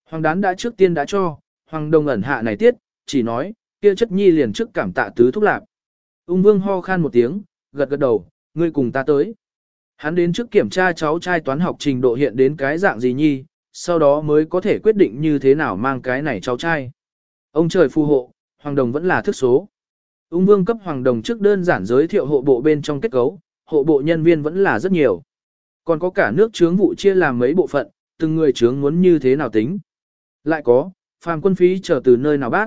Speaker 1: Hoàng đán đã trước tiên đã cho, Hoàng đồng ẩn hạ này tiết, chỉ nói, kia chất nhi liền trước cảm tạ tứ thúc lạc. Ung vương ho khan một tiếng, gật gật đầu, ngươi cùng ta tới. Hắn đến trước kiểm tra cháu trai toán học trình độ hiện đến cái dạng gì nhi, sau đó mới có thể quyết định như thế nào mang cái này cháu trai. Ông trời phù hộ, Hoàng đồng vẫn là thức số. Ung vương cấp Hoàng đồng trước đơn giản giới thiệu hộ bộ bên trong kết cấu, hộ bộ nhân viên vẫn là rất nhiều. Còn có cả nước chướng vụ chia làm mấy bộ phận, từng người chướng muốn như thế nào tính. Lại có, phàm quân phí trở từ nơi nào bác.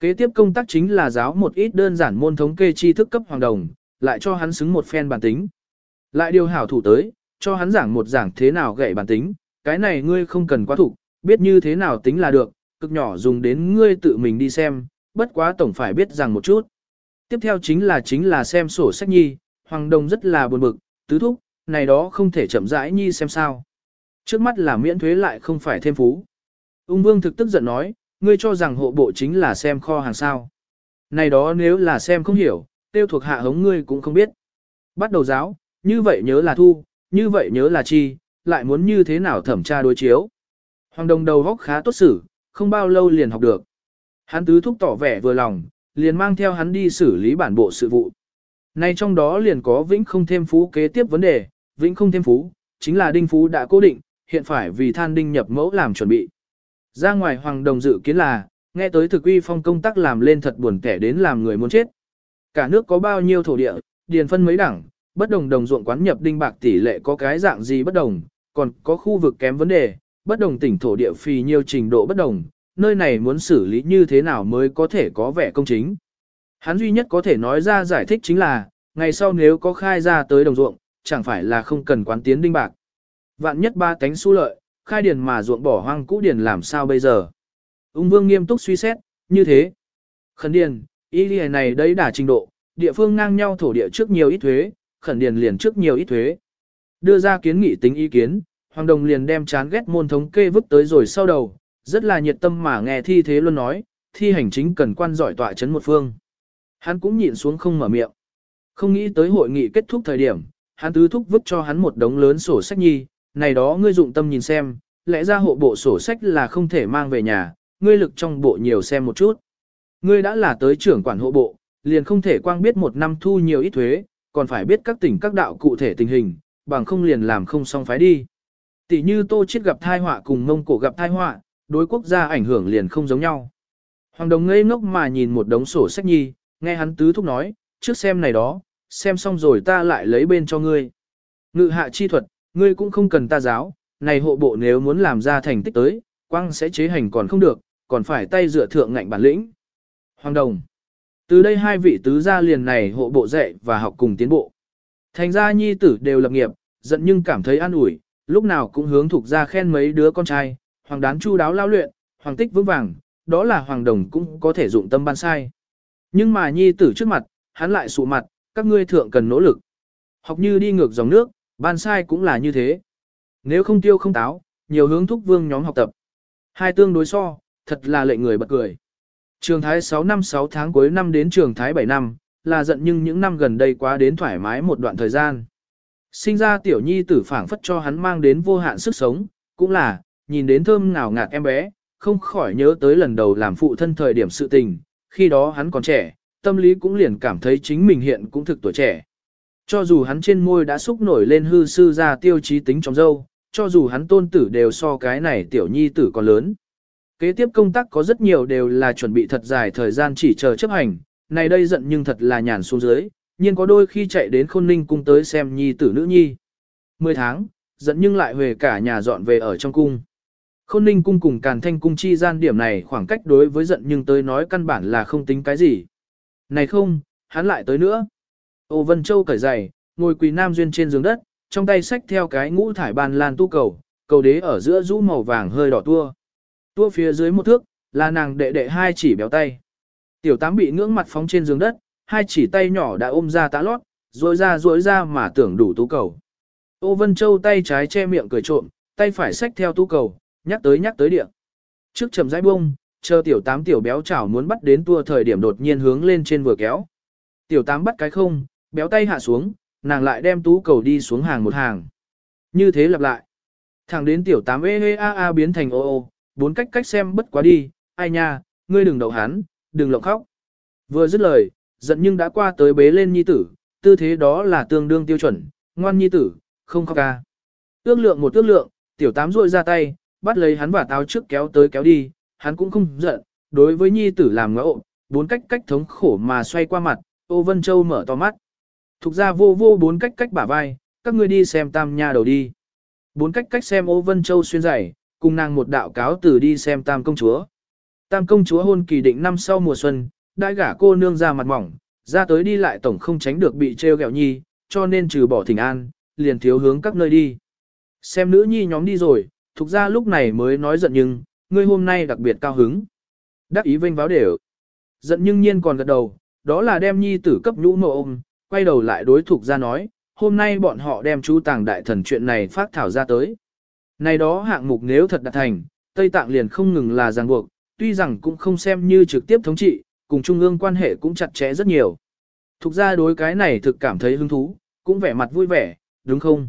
Speaker 1: Kế tiếp công tác chính là giáo một ít đơn giản môn thống kê tri thức cấp hoàng đồng, lại cho hắn xứng một phen bản tính. Lại điều hảo thủ tới, cho hắn giảng một giảng thế nào gậy bản tính, cái này ngươi không cần quá thủ, biết như thế nào tính là được, cực nhỏ dùng đến ngươi tự mình đi xem, bất quá tổng phải biết rằng một chút. Tiếp theo chính là chính là xem sổ sách nhi, hoàng đồng rất là buồn bực, tứ thúc, này đó không thể chậm rãi nhi xem sao. Trước mắt là miễn thuế lại không phải thêm phú. Ung vương thực tức giận nói, ngươi cho rằng hộ bộ chính là xem kho hàng sao. Này đó nếu là xem không hiểu, tiêu thuộc hạ hống ngươi cũng không biết. Bắt đầu giáo, như vậy nhớ là thu, như vậy nhớ là chi, lại muốn như thế nào thẩm tra đối chiếu. Hoàng đồng đầu góc khá tốt xử, không bao lâu liền học được. Hắn tứ thúc tỏ vẻ vừa lòng, liền mang theo hắn đi xử lý bản bộ sự vụ. Nay trong đó liền có vĩnh không thêm phú kế tiếp vấn đề, vĩnh không thêm phú, chính là đinh phú đã cố định, hiện phải vì than đinh nhập mẫu làm chuẩn bị. Ra ngoài hoàng đồng dự kiến là, nghe tới thực uy phong công tác làm lên thật buồn kẻ đến làm người muốn chết. Cả nước có bao nhiêu thổ địa, điền phân mấy đẳng, bất đồng đồng ruộng quán nhập đinh bạc tỷ lệ có cái dạng gì bất đồng, còn có khu vực kém vấn đề, bất đồng tỉnh thổ địa phì nhiều trình độ bất đồng, nơi này muốn xử lý như thế nào mới có thể có vẻ công chính. Hắn duy nhất có thể nói ra giải thích chính là, ngày sau nếu có khai ra tới đồng ruộng, chẳng phải là không cần quán tiến đinh bạc. Vạn nhất ba tánh su lợi, khai điền mà ruộng bỏ hoang cũ điền làm sao bây giờ? Ung vương nghiêm túc suy xét, như thế. Khẩn điền, ý lìa này đấy đả trình độ, địa phương ngang nhau thổ địa trước nhiều ít thuế, khẩn điền liền trước nhiều ít thuế. Đưa ra kiến nghị tính ý kiến, Hoàng Đồng liền đem chán ghét môn thống kê vứt tới rồi sau đầu, rất là nhiệt tâm mà nghe thi thế luôn nói, thi hành chính cần quan giỏi tọa chấn một phương. Hắn cũng nhịn xuống không mở miệng. Không nghĩ tới hội nghị kết thúc thời điểm, hắn tứ thúc vứt cho hắn một đống lớn sổ sách nhi, này đó ngươi dụng tâm nhìn xem, lẽ ra hộ bộ sổ sách là không thể mang về nhà, ngươi lực trong bộ nhiều xem một chút. Ngươi đã là tới trưởng quản hộ bộ, liền không thể quang biết một năm thu nhiều ít thuế, còn phải biết các tỉnh các đạo cụ thể tình hình, bằng không liền làm không xong phái đi. Tỷ như Tô Chiết gặp thai họa cùng Mông Cổ gặp thai họa, đối quốc gia ảnh hưởng liền không giống nhau. Hoàng Đồng ngây ngốc mà nhìn một đống sổ sách nhi, nghe hắn tứ thúc nói, trước xem này đó, xem xong rồi ta lại lấy bên cho ngươi. Ngự hạ chi thuật, ngươi cũng không cần ta giáo, này hộ bộ nếu muốn làm ra thành tích tới, quang sẽ chế hành còn không được, còn phải tay dựa thượng ngạnh bản lĩnh. Hoàng Đồng. Từ đây hai vị tứ gia liền này hộ bộ dạy và học cùng tiến bộ. Thành gia nhi tử đều lập nghiệp, giận nhưng cảm thấy an ủi, lúc nào cũng hướng thuộc ra khen mấy đứa con trai, hoàng đán chu đáo lao luyện, hoàng tích vững vàng, đó là hoàng đồng cũng có thể dụng tâm ban sai. Nhưng mà nhi tử trước mặt, hắn lại sụ mặt, các ngươi thượng cần nỗ lực. Học như đi ngược dòng nước, ban sai cũng là như thế. Nếu không tiêu không táo, nhiều hướng thúc vương nhóm học tập. Hai tương đối so, thật là lệ người bật cười. Trường thái 6 năm 6 tháng cuối năm đến trường thái 7 năm, là giận nhưng những năm gần đây quá đến thoải mái một đoạn thời gian. Sinh ra tiểu nhi tử phảng phất cho hắn mang đến vô hạn sức sống, cũng là, nhìn đến thơm ngào ngạt em bé, không khỏi nhớ tới lần đầu làm phụ thân thời điểm sự tình, khi đó hắn còn trẻ, tâm lý cũng liền cảm thấy chính mình hiện cũng thực tuổi trẻ. Cho dù hắn trên môi đã xúc nổi lên hư sư ra tiêu chí tính trong dâu, cho dù hắn tôn tử đều so cái này tiểu nhi tử còn lớn. Kế tiếp công tác có rất nhiều đều là chuẩn bị thật dài thời gian chỉ chờ chấp hành, này đây giận nhưng thật là nhàn xuống dưới, nhưng có đôi khi chạy đến khôn ninh cung tới xem nhi tử nữ nhi. Mười tháng, giận nhưng lại về cả nhà dọn về ở trong cung. Khôn ninh cung cùng càn thanh cung chi gian điểm này khoảng cách đối với giận nhưng tới nói căn bản là không tính cái gì. Này không, hắn lại tới nữa. Ô Vân Châu cởi giày, ngồi quỳ nam duyên trên giường đất, trong tay xách theo cái ngũ thải bàn lan tu cầu, cầu đế ở giữa rũ màu vàng hơi đỏ tua. Tua phía dưới một thước, là nàng đệ đệ hai chỉ béo tay. Tiểu tám bị ngưỡng mặt phóng trên giường đất, hai chỉ tay nhỏ đã ôm ra tá lót, rối ra rối ra mà tưởng đủ tú cầu. Ô Vân Châu tay trái che miệng cười trộm, tay phải xách theo tú cầu, nhắc tới nhắc tới điện. Trước chầm rãi bông, chờ tiểu tám tiểu béo chảo muốn bắt đến tua thời điểm đột nhiên hướng lên trên vừa kéo. Tiểu tám bắt cái không, béo tay hạ xuống, nàng lại đem tú cầu đi xuống hàng một hàng. Như thế lặp lại. Thẳng đến tiểu tám ê ê a a biến thành ô ô, bốn cách cách xem bất quá đi, ai nha, ngươi đừng đậu hắn, đừng lộng khóc. Vừa dứt lời, giận nhưng đã qua tới bế lên nhi tử, tư thế đó là tương đương tiêu chuẩn, ngoan nhi tử, không khóc ca. Ước lượng một ước lượng, tiểu tám ruội ra tay, bắt lấy hắn và táo trước kéo tới kéo đi, hắn cũng không giận, đối với nhi tử làm ngẫu, bốn cách cách thống khổ mà xoay qua mặt, ô vân châu mở to mắt. Thục ra vô vô bốn cách cách bả vai, các ngươi đi xem tam nha đầu đi. Bốn cách cách xem ô vân châu xuyên giày, cùng nàng một đạo cáo từ đi xem tam công chúa. Tam công chúa hôn kỳ định năm sau mùa xuân, đại gả cô nương ra mặt mỏng, ra tới đi lại tổng không tránh được bị treo gẹo nhi, cho nên trừ bỏ thỉnh an, liền thiếu hướng các nơi đi. Xem nữ nhi nhóm đi rồi, thuộc ra lúc này mới nói giận nhưng, ngươi hôm nay đặc biệt cao hứng. Đắc ý vinh váo đều. Giận nhưng nhiên còn gật đầu, đó là đem nhi tử cấp nhũ mộ ôm, quay đầu lại đối thuộc ra nói, hôm nay bọn họ đem chú tàng đại thần chuyện này phát thảo ra tới. Này đó hạng mục nếu thật đạt thành, Tây Tạng liền không ngừng là ràng buộc, tuy rằng cũng không xem như trực tiếp thống trị, cùng Trung ương quan hệ cũng chặt chẽ rất nhiều. Thục ra đối cái này thực cảm thấy hứng thú, cũng vẻ mặt vui vẻ, đúng không?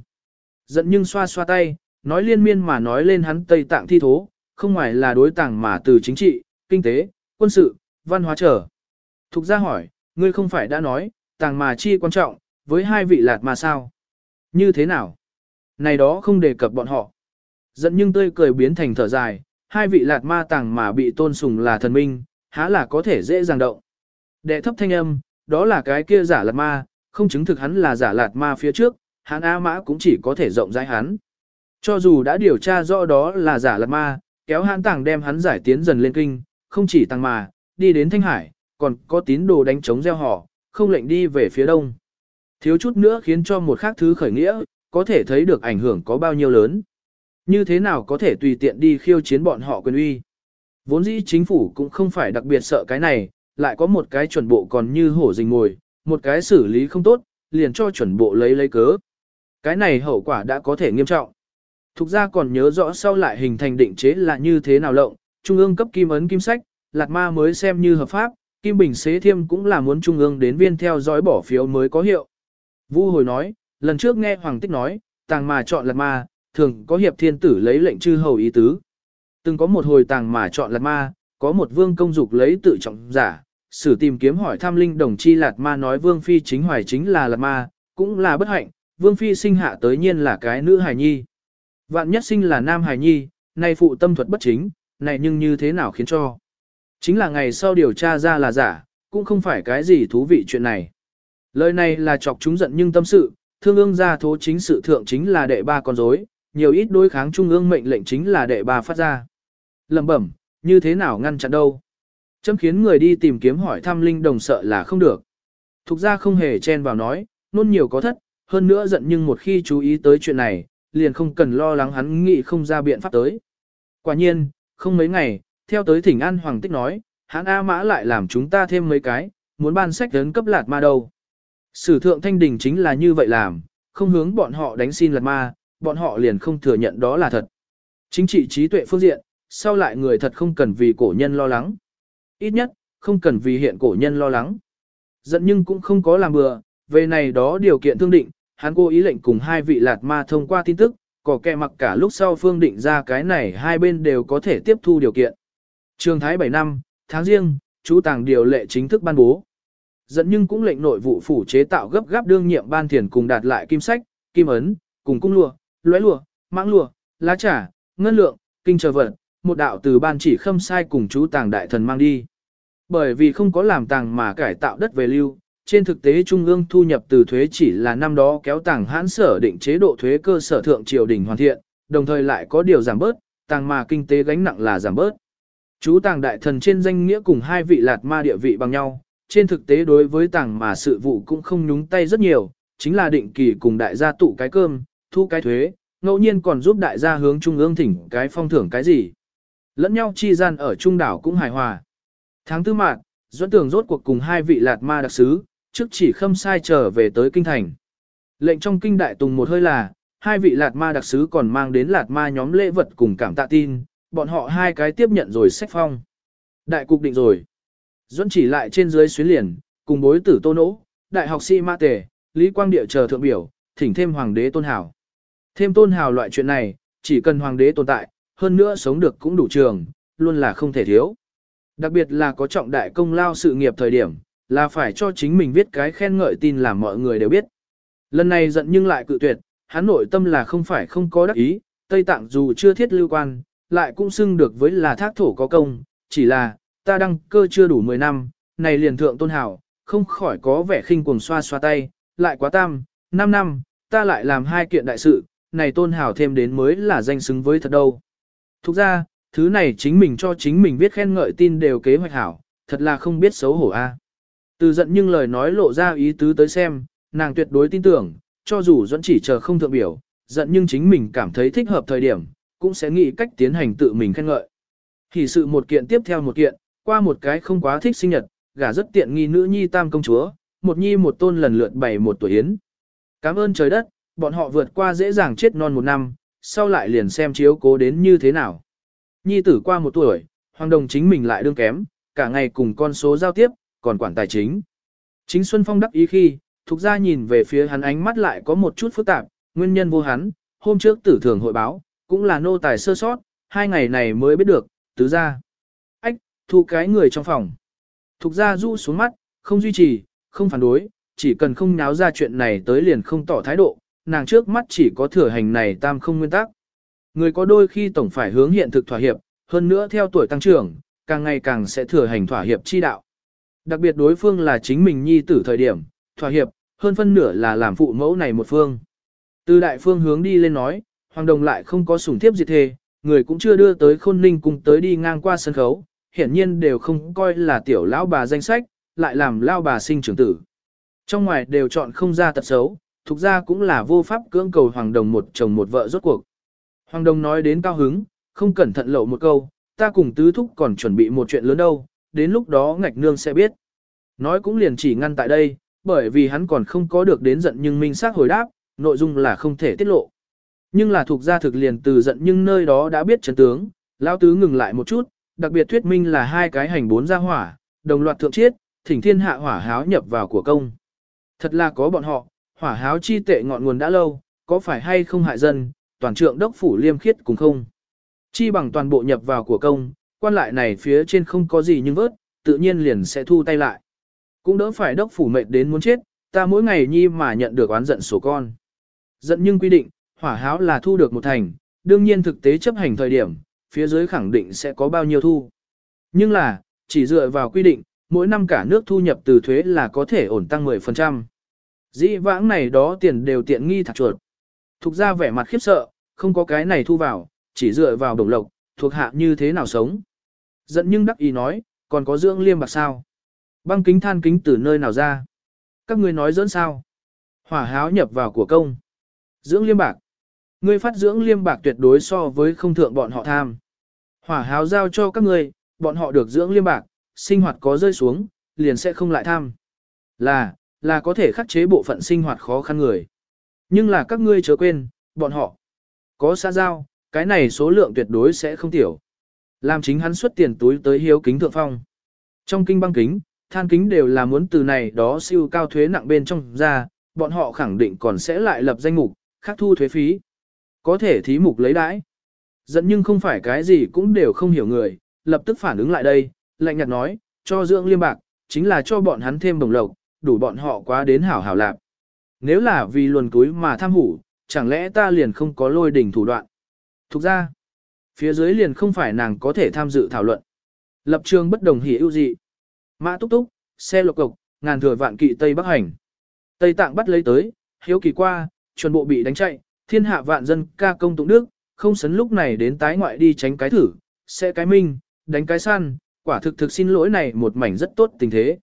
Speaker 1: Giận nhưng xoa xoa tay, nói liên miên mà nói lên hắn Tây Tạng thi thố, không ngoài là đối tàng mà từ chính trị, kinh tế, quân sự, văn hóa trở. Thục ra hỏi, ngươi không phải đã nói, tàng mà chi quan trọng, với hai vị lạt mà sao? Như thế nào? Này đó không đề cập bọn họ. Giận nhưng tươi cười biến thành thở dài, hai vị lạt ma tàng mà bị tôn sùng là thần minh, há là có thể dễ dàng động. Đệ thấp thanh âm, đó là cái kia giả lạt ma, không chứng thực hắn là giả lạt ma phía trước, hắn A mã cũng chỉ có thể rộng rãi hắn. Cho dù đã điều tra rõ đó là giả lạt ma, kéo hắn tàng đem hắn giải tiến dần lên kinh, không chỉ tăng mà, đi đến Thanh Hải, còn có tín đồ đánh chống gieo họ, không lệnh đi về phía đông. Thiếu chút nữa khiến cho một khác thứ khởi nghĩa, có thể thấy được ảnh hưởng có bao nhiêu lớn. Như thế nào có thể tùy tiện đi khiêu chiến bọn họ quyền uy. Vốn dĩ chính phủ cũng không phải đặc biệt sợ cái này, lại có một cái chuẩn bộ còn như hổ rình ngồi, một cái xử lý không tốt, liền cho chuẩn bộ lấy lấy cớ. Cái này hậu quả đã có thể nghiêm trọng. Thục ra còn nhớ rõ sau lại hình thành định chế là như thế nào lộng, trung ương cấp kim ấn kim sách, lạt ma mới xem như hợp pháp, kim bình xế thiêm cũng là muốn trung ương đến viên theo dõi bỏ phiếu mới có hiệu. Vu hồi nói, lần trước nghe Hoàng Tích nói, tàng mà chọn lạt ma, thường có hiệp thiên tử lấy lệnh chư hầu ý tứ. Từng có một hồi tàng mà chọn lạt ma, có một vương công dục lấy tự trọng giả, sử tìm kiếm hỏi tham linh đồng chi lạt ma nói vương phi chính hoài chính là lạt ma, cũng là bất hạnh, vương phi sinh hạ tới nhiên là cái nữ hài nhi. Vạn nhất sinh là nam hài nhi, nay phụ tâm thuật bất chính, này nhưng như thế nào khiến cho. Chính là ngày sau điều tra ra là giả, cũng không phải cái gì thú vị chuyện này. Lời này là chọc chúng giận nhưng tâm sự, thương ương gia thố chính sự thượng chính là đệ ba con rối, nhiều ít đối kháng trung ương mệnh lệnh chính là đệ ba phát ra. Lầm bẩm, như thế nào ngăn chặn đâu? Chấm khiến người đi tìm kiếm hỏi thăm linh đồng sợ là không được. Thục ra không hề chen vào nói, nôn nhiều có thất, hơn nữa giận nhưng một khi chú ý tới chuyện này, liền không cần lo lắng hắn nghĩ không ra biện pháp tới. Quả nhiên, không mấy ngày, theo tới thỉnh an hoàng tích nói, hắn A mã lại làm chúng ta thêm mấy cái, muốn ban sách đến cấp lạt ma đâu. Sử thượng thanh đình chính là như vậy làm, không hướng bọn họ đánh xin lạt ma, bọn họ liền không thừa nhận đó là thật. Chính trị trí tuệ phương diện, sau lại người thật không cần vì cổ nhân lo lắng. Ít nhất, không cần vì hiện cổ nhân lo lắng. Giận nhưng cũng không có làm bừa, về này đó điều kiện thương định, hắn cố ý lệnh cùng hai vị lạt ma thông qua tin tức, có kẻ mặc cả lúc sau phương định ra cái này hai bên đều có thể tiếp thu điều kiện. Trường Thái 7 năm, tháng riêng, chú tàng điều lệ chính thức ban bố. Dẫn nhưng cũng lệnh nội vụ phủ chế tạo gấp gáp đương nhiệm ban thiền cùng đạt lại kim sách, kim ấn, cùng cung lụa, lóe lụa, mãng lụa, lá trà, ngân lượng, kinh chờ vật, một đạo từ ban chỉ khâm sai cùng chú tàng đại thần mang đi. Bởi vì không có làm tàng mà cải tạo đất về lưu, trên thực tế trung ương thu nhập từ thuế chỉ là năm đó kéo tàng hãn sở định chế độ thuế cơ sở thượng triều đình hoàn thiện, đồng thời lại có điều giảm bớt, tàng mà kinh tế gánh nặng là giảm bớt. Chú tàng đại thần trên danh nghĩa cùng hai vị lạt ma địa vị bằng nhau, trên thực tế đối với tàng mà sự vụ cũng không nhúng tay rất nhiều, chính là định kỳ cùng đại gia tụ cái cơm, thu cái thuế, ngẫu nhiên còn giúp đại gia hướng trung ương thỉnh cái phong thưởng cái gì. Lẫn nhau chi gian ở trung đảo cũng hài hòa. Tháng tư mạng, Duẫn Tường rốt cuộc cùng hai vị lạt ma đặc sứ, trước chỉ khâm sai trở về tới kinh thành. Lệnh trong kinh đại tùng một hơi là, hai vị lạt ma đặc sứ còn mang đến lạt ma nhóm lễ vật cùng cảm tạ tin, bọn họ hai cái tiếp nhận rồi sách phong. Đại cục định rồi. Duẫn chỉ lại trên dưới xuyến liền, cùng bối tử tô nỗ, đại học sĩ ma tề, Lý Quang Địa chờ thượng biểu, thỉnh thêm hoàng đế tôn hào. Thêm tôn hào loại chuyện này, chỉ cần hoàng đế tồn tại, hơn nữa sống được cũng đủ trường, luôn là không thể thiếu. Đặc biệt là có trọng đại công lao sự nghiệp thời điểm, là phải cho chính mình viết cái khen ngợi tin làm mọi người đều biết. Lần này giận nhưng lại cự tuyệt, hắn nội tâm là không phải không có đắc ý, Tây Tạng dù chưa thiết lưu quan, lại cũng xưng được với là thác thổ có công, chỉ là, ta đăng cơ chưa đủ 10 năm, này liền thượng tôn hảo, không khỏi có vẻ khinh cuồng xoa xoa tay, lại quá tam, 5 năm, ta lại làm hai kiện đại sự, này tôn hảo thêm đến mới là danh xứng với thật đâu. Thúc ra, thứ này chính mình cho chính mình viết khen ngợi tin đều kế hoạch hảo, thật là không biết xấu hổ a. Từ giận nhưng lời nói lộ ra ý tứ tới xem, nàng tuyệt đối tin tưởng, cho dù dẫn chỉ chờ không thượng biểu, giận nhưng chính mình cảm thấy thích hợp thời điểm, cũng sẽ nghĩ cách tiến hành tự mình khen ngợi. Thì sự một kiện tiếp theo một kiện, qua một cái không quá thích sinh nhật, gả rất tiện nghi nữ nhi tam công chúa, một nhi một tôn lần lượt bảy một tuổi yến. Cảm ơn trời đất, bọn họ vượt qua dễ dàng chết non một năm, sau lại liền xem chiếu cố đến như thế nào. Nhi tử qua một tuổi, hoàng đồng chính mình lại đương kém, cả ngày cùng con số giao tiếp, còn quản tài chính. Chính Xuân Phong đắc ý khi, thuộc ra nhìn về phía hắn ánh mắt lại có một chút phức tạp, nguyên nhân vô hắn, hôm trước tử thường hội báo, cũng là nô tài sơ sót, hai ngày này mới biết được, tứ ra. Ách, thu cái người trong phòng. Thục ra du xuống mắt, không duy trì, không phản đối, chỉ cần không nháo ra chuyện này tới liền không tỏ thái độ, nàng trước mắt chỉ có thừa hành này tam không nguyên tắc. Người có đôi khi tổng phải hướng hiện thực thỏa hiệp, hơn nữa theo tuổi tăng trưởng, càng ngày càng sẽ thừa hành thỏa hiệp chi đạo. Đặc biệt đối phương là chính mình nhi tử thời điểm, thỏa hiệp, hơn phân nửa là làm phụ mẫu này một phương. Từ đại phương hướng đi lên nói, Hoàng Đồng lại không có sủng thiếp diệt thề, người cũng chưa đưa tới khôn ninh cùng tới đi ngang qua sân khấu, hiển nhiên đều không coi là tiểu lão bà danh sách, lại làm lao bà sinh trưởng tử. Trong ngoài đều chọn không ra tật xấu, thuộc ra cũng là vô pháp cưỡng cầu Hoàng Đồng một chồng một vợ rốt cuộc. Hoàng Đồng nói đến cao hứng, không cẩn thận lộ một câu, ta cùng tứ thúc còn chuẩn bị một chuyện lớn đâu, đến lúc đó ngạch nương sẽ biết. Nói cũng liền chỉ ngăn tại đây, bởi vì hắn còn không có được đến giận nhưng minh xác hồi đáp, nội dung là không thể tiết lộ. Nhưng là thuộc gia thực liền từ giận nhưng nơi đó đã biết chấn tướng, lão tứ ngừng lại một chút, đặc biệt thuyết minh là hai cái hành bốn gia hỏa, đồng loạt thượng chiết, thỉnh thiên hạ hỏa háo nhập vào của công. Thật là có bọn họ, hỏa háo chi tệ ngọn nguồn đã lâu, có phải hay không hại dân, toàn trượng đốc phủ liêm khiết cùng không. Chi bằng toàn bộ nhập vào của công, quan lại này phía trên không có gì nhưng vớt, tự nhiên liền sẽ thu tay lại. Cũng đỡ phải đốc phủ mệt đến muốn chết, ta mỗi ngày nhi mà nhận được oán giận sổ con. Giận nhưng quy định, hỏa háo là thu được một thành, đương nhiên thực tế chấp hành thời điểm, phía dưới khẳng định sẽ có bao nhiêu thu. Nhưng là, chỉ dựa vào quy định, mỗi năm cả nước thu nhập từ thuế là có thể ổn tăng 10%. Dĩ vãng này đó tiền đều tiện nghi thạc chuột. Thục ra vẻ mặt khiếp sợ, không có cái này thu vào, chỉ dựa vào đồng lộc, thuộc hạ như thế nào sống. Giận nhưng đắc ý nói, còn có dưỡng liêm bạc sao? Băng kính than kính từ nơi nào ra? Các ngươi nói dẫn sao? Hỏa háo nhập vào của công. Dưỡng liêm bạc. Ngươi phát dưỡng liêm bạc tuyệt đối so với không thượng bọn họ tham. Hỏa háo giao cho các ngươi, bọn họ được dưỡng liêm bạc, sinh hoạt có rơi xuống, liền sẽ không lại tham. Là, là có thể khắc chế bộ phận sinh hoạt khó khăn người. Nhưng là các ngươi chớ quên, bọn họ có xã giao, cái này số lượng tuyệt đối sẽ không tiểu. Làm chính hắn xuất tiền túi tới hiếu kính thượng phong. Trong kinh băng kính, than kính đều là muốn từ này đó siêu cao thuế nặng bên trong ra, bọn họ khẳng định còn sẽ lại lập danh mục, khác thu thuế phí. Có thể thí mục lấy đãi. Dẫn nhưng không phải cái gì cũng đều không hiểu người, lập tức phản ứng lại đây, lạnh nhạt nói, cho dưỡng liêm bạc, chính là cho bọn hắn thêm đồng lộc, đủ bọn họ quá đến hảo hảo lạp. Nếu là vì luồn túi mà tham hủ, chẳng lẽ ta liền không có lôi đỉnh thủ đoạn. Thục ra, phía dưới liền không phải nàng có thể tham dự thảo luận. Lập trường bất đồng hỉ ưu dị. Mã túc túc, xe lộc cộc, ngàn thừa vạn kỵ Tây Bắc hành. Tây Tạng bắt lấy tới, hiếu kỳ qua, chuẩn bộ bị đánh chạy, thiên hạ vạn dân ca công tụng đức, không sấn lúc này đến tái ngoại đi tránh cái thử, sẽ cái minh, đánh cái săn, quả thực thực xin lỗi này một mảnh rất tốt tình thế.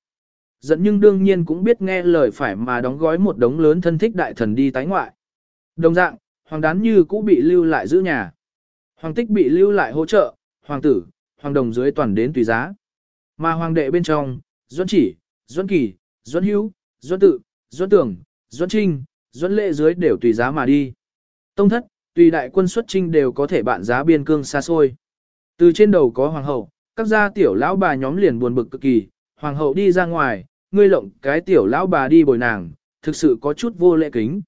Speaker 1: Dẫn nhưng đương nhiên cũng biết nghe lời phải mà đóng gói một đống lớn thân thích đại thần đi tái ngoại. Đồng dạng, hoàng đán như cũ bị lưu lại giữ nhà. Hoàng tích bị lưu lại hỗ trợ, hoàng tử, hoàng đồng dưới toàn đến tùy giá. Mà hoàng đệ bên trong, Duẫn chỉ, Duẫn kỳ, Duẫn hữu, Duẫn tự, Duẫn tưởng, Duẫn trinh, Duẫn lệ dưới đều tùy giá mà đi. Tông thất, tùy đại quân xuất trinh đều có thể bạn giá biên cương xa xôi. Từ trên đầu có hoàng hậu, các gia tiểu lão bà nhóm liền buồn bực cực kỳ, hoàng hậu đi ra ngoài, ngươi lộng cái tiểu lão bà đi bồi nàng, thực sự có chút vô lễ kính.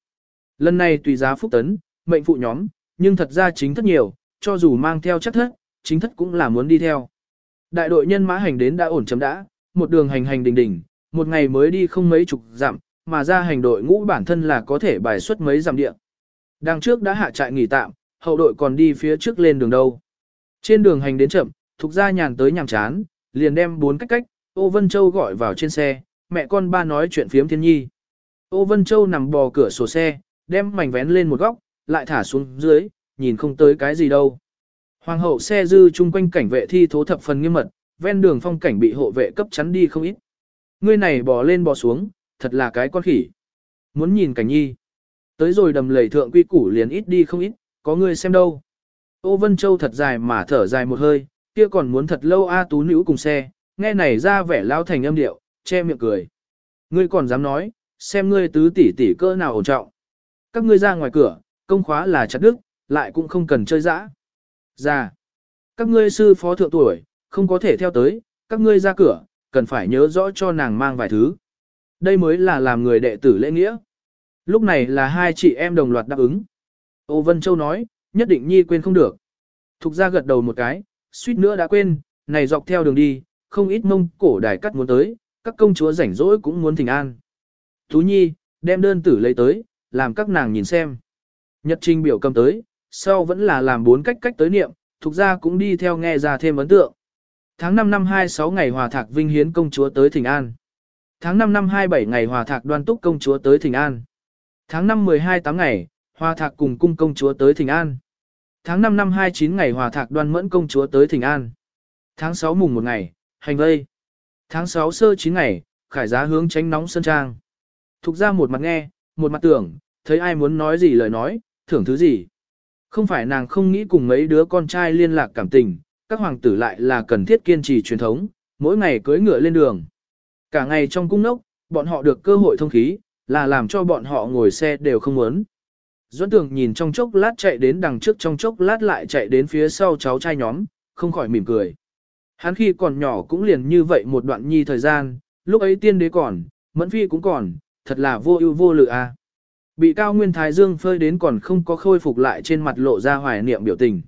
Speaker 1: Lần này tùy giá phúc tấn, mệnh phụ nhóm, nhưng thật ra chính thất nhiều, cho dù mang theo chắc thất, chính thất cũng là muốn đi theo. Đại đội nhân mã hành đến đã ổn chấm đã, một đường hành hành đình đình, một ngày mới đi không mấy chục dặm, mà ra hành đội ngũ bản thân là có thể bài xuất mấy dặm địa. Đằng trước đã hạ trại nghỉ tạm, hậu đội còn đi phía trước lên đường đâu. Trên đường hành đến chậm, thuộc ra nhàn tới nhàm chán, liền đem bốn cách cách, Ô Vân Châu gọi vào trên xe, mẹ con ba nói chuyện phiếm thiên nhi. Ô Vân Châu nằm bò cửa sổ xe, đem mảnh vén lên một góc, lại thả xuống dưới, nhìn không tới cái gì đâu. Hoàng hậu xe dư chung quanh cảnh vệ thi thố thập phần nghiêm mật, ven đường phong cảnh bị hộ vệ cấp chắn đi không ít. Ngươi này bò lên bò xuống, thật là cái con khỉ. Muốn nhìn cảnh nhi. Tới rồi đầm lầy thượng quy củ liền ít đi không ít, có ngươi xem đâu. Ô Vân Châu thật dài mà thở dài một hơi, kia còn muốn thật lâu A tú nữ cùng xe, nghe này ra vẻ lao thành âm điệu, che miệng cười. Ngươi còn dám nói, xem ngươi tứ tỷ tỷ cơ nào ổn trọng. Các ngươi ra ngoài cửa, công khóa là chặt đức, lại cũng không cần chơi dã. Ra, các ngươi sư phó thượng tuổi, không có thể theo tới, các ngươi ra cửa, cần phải nhớ rõ cho nàng mang vài thứ. Đây mới là làm người đệ tử lễ nghĩa. Lúc này là hai chị em đồng loạt đáp ứng. Ô Vân Châu nói, nhất định nhi quên không được. Thục ra gật đầu một cái, suýt nữa đã quên, này dọc theo đường đi, không ít mông cổ đài cắt muốn tới, các công chúa rảnh rỗi cũng muốn thỉnh an. Tú Nhi, đem đơn tử lấy tới, làm các nàng nhìn xem. Nhật trình biểu cầm tới, sau vẫn là làm bốn cách cách tới niệm, thuộc ra cũng đi theo nghe ra thêm ấn tượng. Tháng 5 năm 26 ngày hòa thạc vinh hiến công chúa tới Thịnh an. Tháng 5 năm 27 ngày hòa thạc đoan túc công chúa tới Thịnh an. Tháng 5 12 tám ngày, hòa thạc cùng cung công chúa tới Thịnh an. Tháng 5 năm 29 ngày hòa thạc đoan mẫn công chúa tới Thịnh an. Tháng 6 mùng một ngày, hành vây. Tháng 6 sơ 9 ngày, khải giá hướng tránh nóng sân trang. Thục ra một mặt nghe, một mặt tưởng, thấy ai muốn nói gì lời nói, thưởng thứ gì. Không phải nàng không nghĩ cùng mấy đứa con trai liên lạc cảm tình, các hoàng tử lại là cần thiết kiên trì truyền thống, mỗi ngày cưới ngựa lên đường. Cả ngày trong cung nốc, bọn họ được cơ hội thông khí, là làm cho bọn họ ngồi xe đều không muốn. Doãn tường nhìn trong chốc lát chạy đến đằng trước trong chốc lát lại chạy đến phía sau cháu trai nhóm, không khỏi mỉm cười. Hắn khi còn nhỏ cũng liền như vậy một đoạn nhi thời gian, lúc ấy tiên đế còn, mẫn phi cũng còn, thật là vô ưu vô lự a. Bị cao nguyên thái dương phơi đến còn không có khôi phục lại trên mặt lộ ra hoài niệm biểu tình.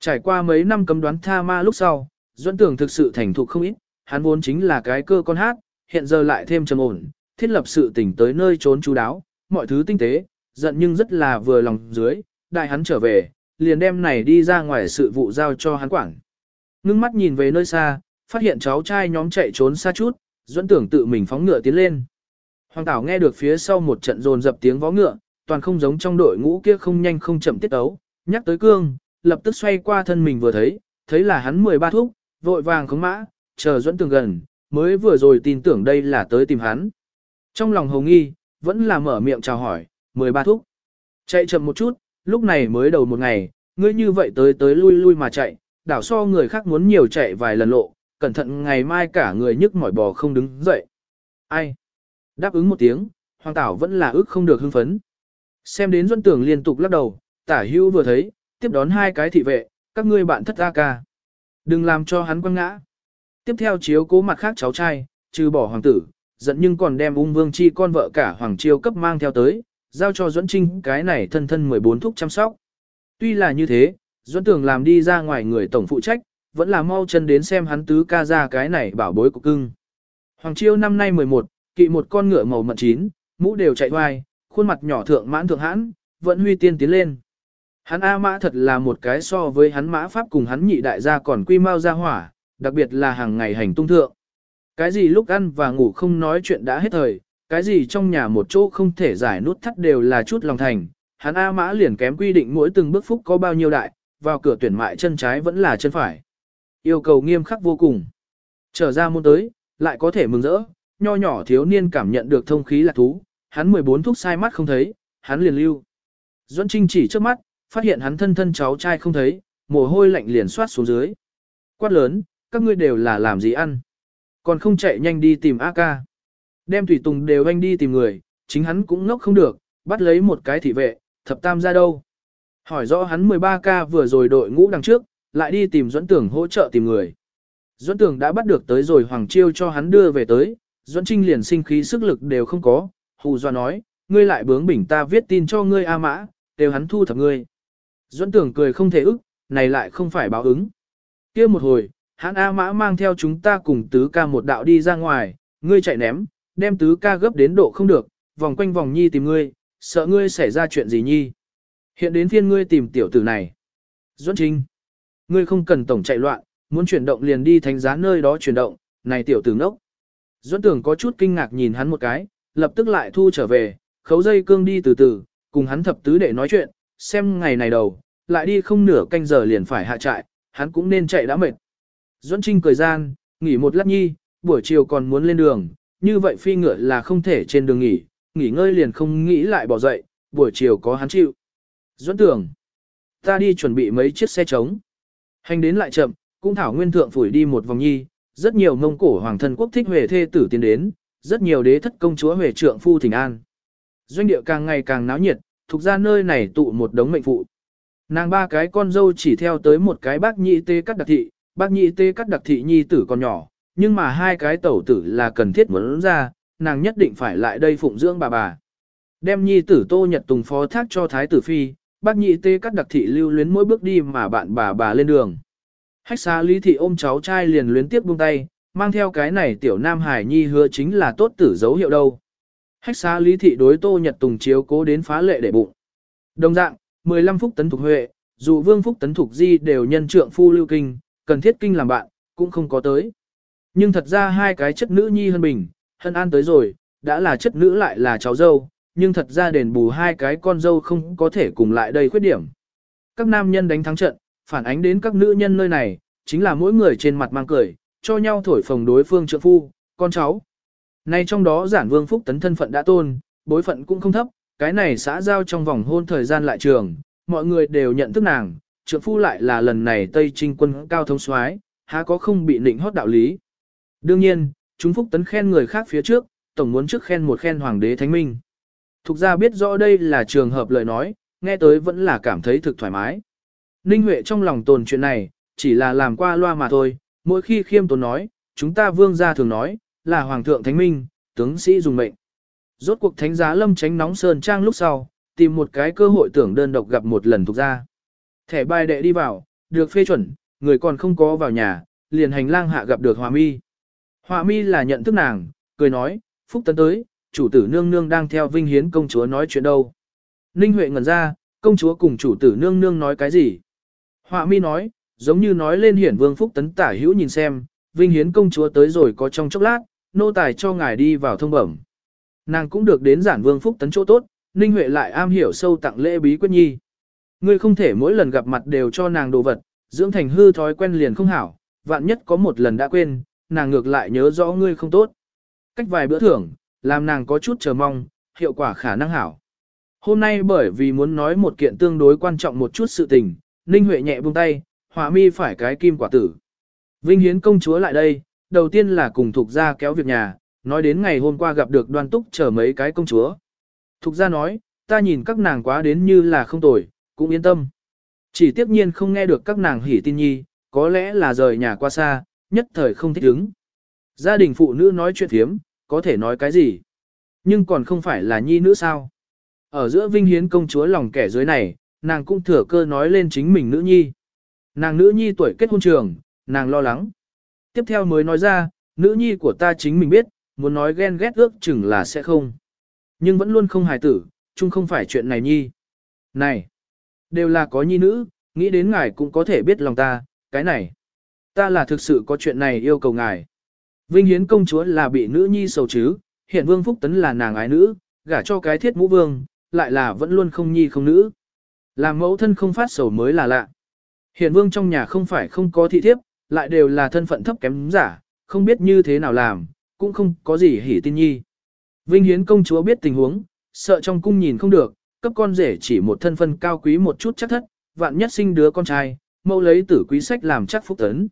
Speaker 1: Trải qua mấy năm cấm đoán tha ma lúc sau, Duẫn Tưởng thực sự thành thục không ít, hắn vốn chính là cái cơ con hát, hiện giờ lại thêm trầm ổn, thiết lập sự tỉnh tới nơi trốn chú đáo, mọi thứ tinh tế, giận nhưng rất là vừa lòng dưới, đại hắn trở về, liền đem này đi ra ngoài sự vụ giao cho hắn quản. Ngưng mắt nhìn về nơi xa, phát hiện cháu trai nhóm chạy trốn xa chút, Duẫn Tưởng tự mình phóng ngựa tiến lên. Hoàng Tảo nghe được phía sau một trận rồn dập tiếng vó ngựa, toàn không giống trong đội ngũ kia không nhanh không chậm tiết ấu, nhắc tới cương, lập tức xoay qua thân mình vừa thấy, thấy là hắn 13 thúc, vội vàng khống mã, chờ dẫn tường gần, mới vừa rồi tin tưởng đây là tới tìm hắn. Trong lòng hồng nghi, vẫn là mở miệng chào hỏi, 13 thúc. Chạy chậm một chút, lúc này mới đầu một ngày, ngươi như vậy tới tới lui lui mà chạy, đảo so người khác muốn nhiều chạy vài lần lộ, cẩn thận ngày mai cả người nhức mỏi bò không đứng dậy. Ai? Đáp ứng một tiếng, hoàng tảo vẫn là ước không được hưng phấn. Xem đến Duân tường liên tục lắc đầu, tả hưu vừa thấy, tiếp đón hai cái thị vệ, các ngươi bạn thất A ca. Đừng làm cho hắn quăng ngã. Tiếp theo chiếu cố mặt khác cháu trai, trừ bỏ hoàng tử, giận nhưng còn đem ung vương chi con vợ cả hoàng chiêu cấp mang theo tới, giao cho Duẫn Trinh cái này thân thân 14 thúc chăm sóc. Tuy là như thế, Duẫn tường làm đi ra ngoài người tổng phụ trách, vẫn là mau chân đến xem hắn tứ ca ra cái này bảo bối của cưng. Hoàng Chiêu năm nay 11, kỵ một con ngựa màu mận chín, mũ đều chạy hoài, khuôn mặt nhỏ thượng mãn thượng hãn, vẫn huy tiên tiến lên. Hắn A mã thật là một cái so với hắn mã pháp cùng hắn nhị đại gia còn quy mau ra hỏa, đặc biệt là hàng ngày hành tung thượng. Cái gì lúc ăn và ngủ không nói chuyện đã hết thời, cái gì trong nhà một chỗ không thể giải nút thắt đều là chút lòng thành, hắn A mã liền kém quy định mỗi từng bước phúc có bao nhiêu đại, vào cửa tuyển mại chân trái vẫn là chân phải. Yêu cầu nghiêm khắc vô cùng. Trở ra môn tới, lại có thể mừng rỡ, nho nhỏ thiếu niên cảm nhận được thông khí lạc thú, hắn 14 thúc sai mắt không thấy, hắn liền lưu. Duẫn Trinh chỉ trước mắt, phát hiện hắn thân thân cháu trai không thấy, mồ hôi lạnh liền soát xuống dưới. Quát lớn, các ngươi đều là làm gì ăn? Còn không chạy nhanh đi tìm A ca. Đem thủy tùng đều anh đi tìm người, chính hắn cũng ngốc không được, bắt lấy một cái thị vệ, thập tam ra đâu. Hỏi rõ hắn 13 ca vừa rồi đội ngũ đằng trước, lại đi tìm Duẫn Tưởng hỗ trợ tìm người. Duẫn Tưởng đã bắt được tới rồi Hoàng Chiêu cho hắn đưa về tới, Duẫn Trinh liền sinh khí sức lực đều không có, hù doa nói, ngươi lại bướng bỉnh ta viết tin cho ngươi A Mã, đều hắn thu thập ngươi. Duẫn Tưởng cười không thể ức, này lại không phải báo ứng. kia một hồi, hắn A Mã mang theo chúng ta cùng tứ ca một đạo đi ra ngoài, ngươi chạy ném, đem tứ ca gấp đến độ không được, vòng quanh vòng nhi tìm ngươi, sợ ngươi xảy ra chuyện gì nhi. Hiện đến phiên ngươi tìm tiểu tử này. Duẫn Trinh, ngươi không cần tổng chạy loạn, muốn chuyển động liền đi thánh giá nơi đó chuyển động, này tiểu tử ngốc. Duẫn Tưởng có chút kinh ngạc nhìn hắn một cái, lập tức lại thu trở về, khấu dây cương đi từ từ, cùng hắn thập tứ để nói chuyện, xem ngày này đầu, lại đi không nửa canh giờ liền phải hạ trại, hắn cũng nên chạy đã mệt. Duẫn Trinh cười gian, nghỉ một lát nhi, buổi chiều còn muốn lên đường, như vậy phi ngựa là không thể trên đường nghỉ, nghỉ ngơi liền không nghĩ lại bỏ dậy, buổi chiều có hắn chịu. Duẫn tưởng, ta đi chuẩn bị mấy chiếc xe trống. Hành đến lại chậm, cũng thảo nguyên thượng phủi đi một vòng nhi, rất nhiều mông cổ hoàng thân quốc thích huệ thê tử tiến đến, rất nhiều đế thất công chúa huệ trượng phu thỉnh an. Doanh địa càng ngày càng náo nhiệt, thuộc ra nơi này tụ một đống mệnh phụ. Nàng ba cái con dâu chỉ theo tới một cái bác nhị tê cắt đặc thị, bác nhị tê cắt đặc thị nhi tử còn nhỏ, nhưng mà hai cái tẩu tử là cần thiết muốn ra, nàng nhất định phải lại đây phụng dưỡng bà bà. Đem nhi tử tô nhật tùng phó thác cho thái tử phi, bác nhị tê cắt đặc thị lưu luyến mỗi bước đi mà bạn bà bà lên đường. Hách xa lý thị ôm cháu trai liền luyến tiếp buông tay, mang theo cái này tiểu nam hải nhi hứa chính là tốt tử dấu hiệu đâu. Hách xa lý thị đối tô nhật tùng chiếu cố đến phá lệ để bụng. Đồng dạng, 15 phút tấn thuộc huệ, dù vương phúc tấn thuộc di đều nhân trượng phu lưu kinh, cần thiết kinh làm bạn, cũng không có tới. Nhưng thật ra hai cái chất nữ nhi hơn bình, hân an tới rồi, đã là chất nữ lại là cháu dâu, nhưng thật ra đền bù hai cái con dâu không có thể cùng lại đây khuyết điểm. Các nam nhân đánh thắng trận, phản ánh đến các nữ nhân nơi này, chính là mỗi người trên mặt mang cười, cho nhau thổi phồng đối phương trợ phu, con cháu. Nay trong đó giản vương phúc tấn thân phận đã tôn, bối phận cũng không thấp, cái này xã giao trong vòng hôn thời gian lại trường, mọi người đều nhận thức nàng, trượng phu lại là lần này Tây Trinh quân cao thống soái, há có không bị định hót đạo lý. Đương nhiên, chúng phúc tấn khen người khác phía trước, tổng muốn trước khen một khen hoàng đế thánh minh. Thục ra biết rõ đây là trường hợp lời nói, nghe tới vẫn là cảm thấy thực thoải mái. Ninh Huệ trong lòng tồn chuyện này, chỉ là làm qua loa mà thôi, mỗi khi khiêm tốn nói, chúng ta vương gia thường nói, là hoàng thượng thánh minh, tướng sĩ dùng mệnh. Rốt cuộc thánh giá lâm tránh nóng sơn trang lúc sau, tìm một cái cơ hội tưởng đơn độc gặp một lần thuộc ra. Thẻ bài đệ đi vào, được phê chuẩn, người còn không có vào nhà, liền hành lang hạ gặp được Hòa Mi. Hòa Mi là nhận thức nàng, cười nói, Phúc Tấn tới, chủ tử nương nương đang theo Vinh Hiến công chúa nói chuyện đâu. Ninh Huệ ngẩn ra, công chúa cùng chủ tử nương nương nói cái gì? Họa mi nói, giống như nói lên hiển vương Phúc Tấn tả hữu nhìn xem, Vinh Hiến công chúa tới rồi có trong chốc lát, nô tài cho ngài đi vào thông bẩm. Nàng cũng được đến giản vương Phúc Tấn chỗ tốt, Ninh Huệ lại am hiểu sâu tặng lễ bí quyết nhi. Ngươi không thể mỗi lần gặp mặt đều cho nàng đồ vật, dưỡng thành hư thói quen liền không hảo, vạn nhất có một lần đã quên, nàng ngược lại nhớ rõ ngươi không tốt. Cách vài bữa thưởng, làm nàng có chút chờ mong, hiệu quả khả năng hảo. Hôm nay bởi vì muốn nói một kiện tương đối quan trọng một chút sự tình, Ninh Huệ nhẹ buông tay, họa mi phải cái kim quả tử. Vinh Hiến công chúa lại đây, đầu tiên là cùng Thục Gia kéo việc nhà, nói đến ngày hôm qua gặp được đoan túc chờ mấy cái công chúa. Thục Gia nói, ta nhìn các nàng quá đến như là không tồi, cũng yên tâm. Chỉ tiếc nhiên không nghe được các nàng hỉ tin nhi, có lẽ là rời nhà qua xa, nhất thời không thích ứng. Gia đình phụ nữ nói chuyện thiếm, có thể nói cái gì? Nhưng còn không phải là nhi nữ sao? Ở giữa vinh hiến công chúa lòng kẻ dưới này, nàng cũng thừa cơ nói lên chính mình nữ nhi. Nàng nữ nhi tuổi kết hôn trường, nàng lo lắng. Tiếp theo mới nói ra, nữ nhi của ta chính mình biết, muốn nói ghen ghét ước chừng là sẽ không. Nhưng vẫn luôn không hài tử, chung không phải chuyện này nhi. Này, đều là có nhi nữ, nghĩ đến ngài cũng có thể biết lòng ta, cái này. Ta là thực sự có chuyện này yêu cầu ngài. Vinh Hiến công chúa là bị nữ nhi sầu chứ, hiện vương phúc tấn là nàng ái nữ, gả cho cái thiết mũ vương, lại là vẫn luôn không nhi không nữ. Làm mẫu thân không phát sầu mới là lạ. Hiền vương trong nhà không phải không có thị thiếp, lại đều là thân phận thấp kém giả, không biết như thế nào làm, cũng không có gì hỉ tin nhi. Vinh Hiến công chúa biết tình huống, sợ trong cung nhìn không được, cấp con rể chỉ một thân phân cao quý một chút chắc thất, vạn nhất sinh đứa con trai, mẫu lấy tử quý sách làm chắc phúc tấn.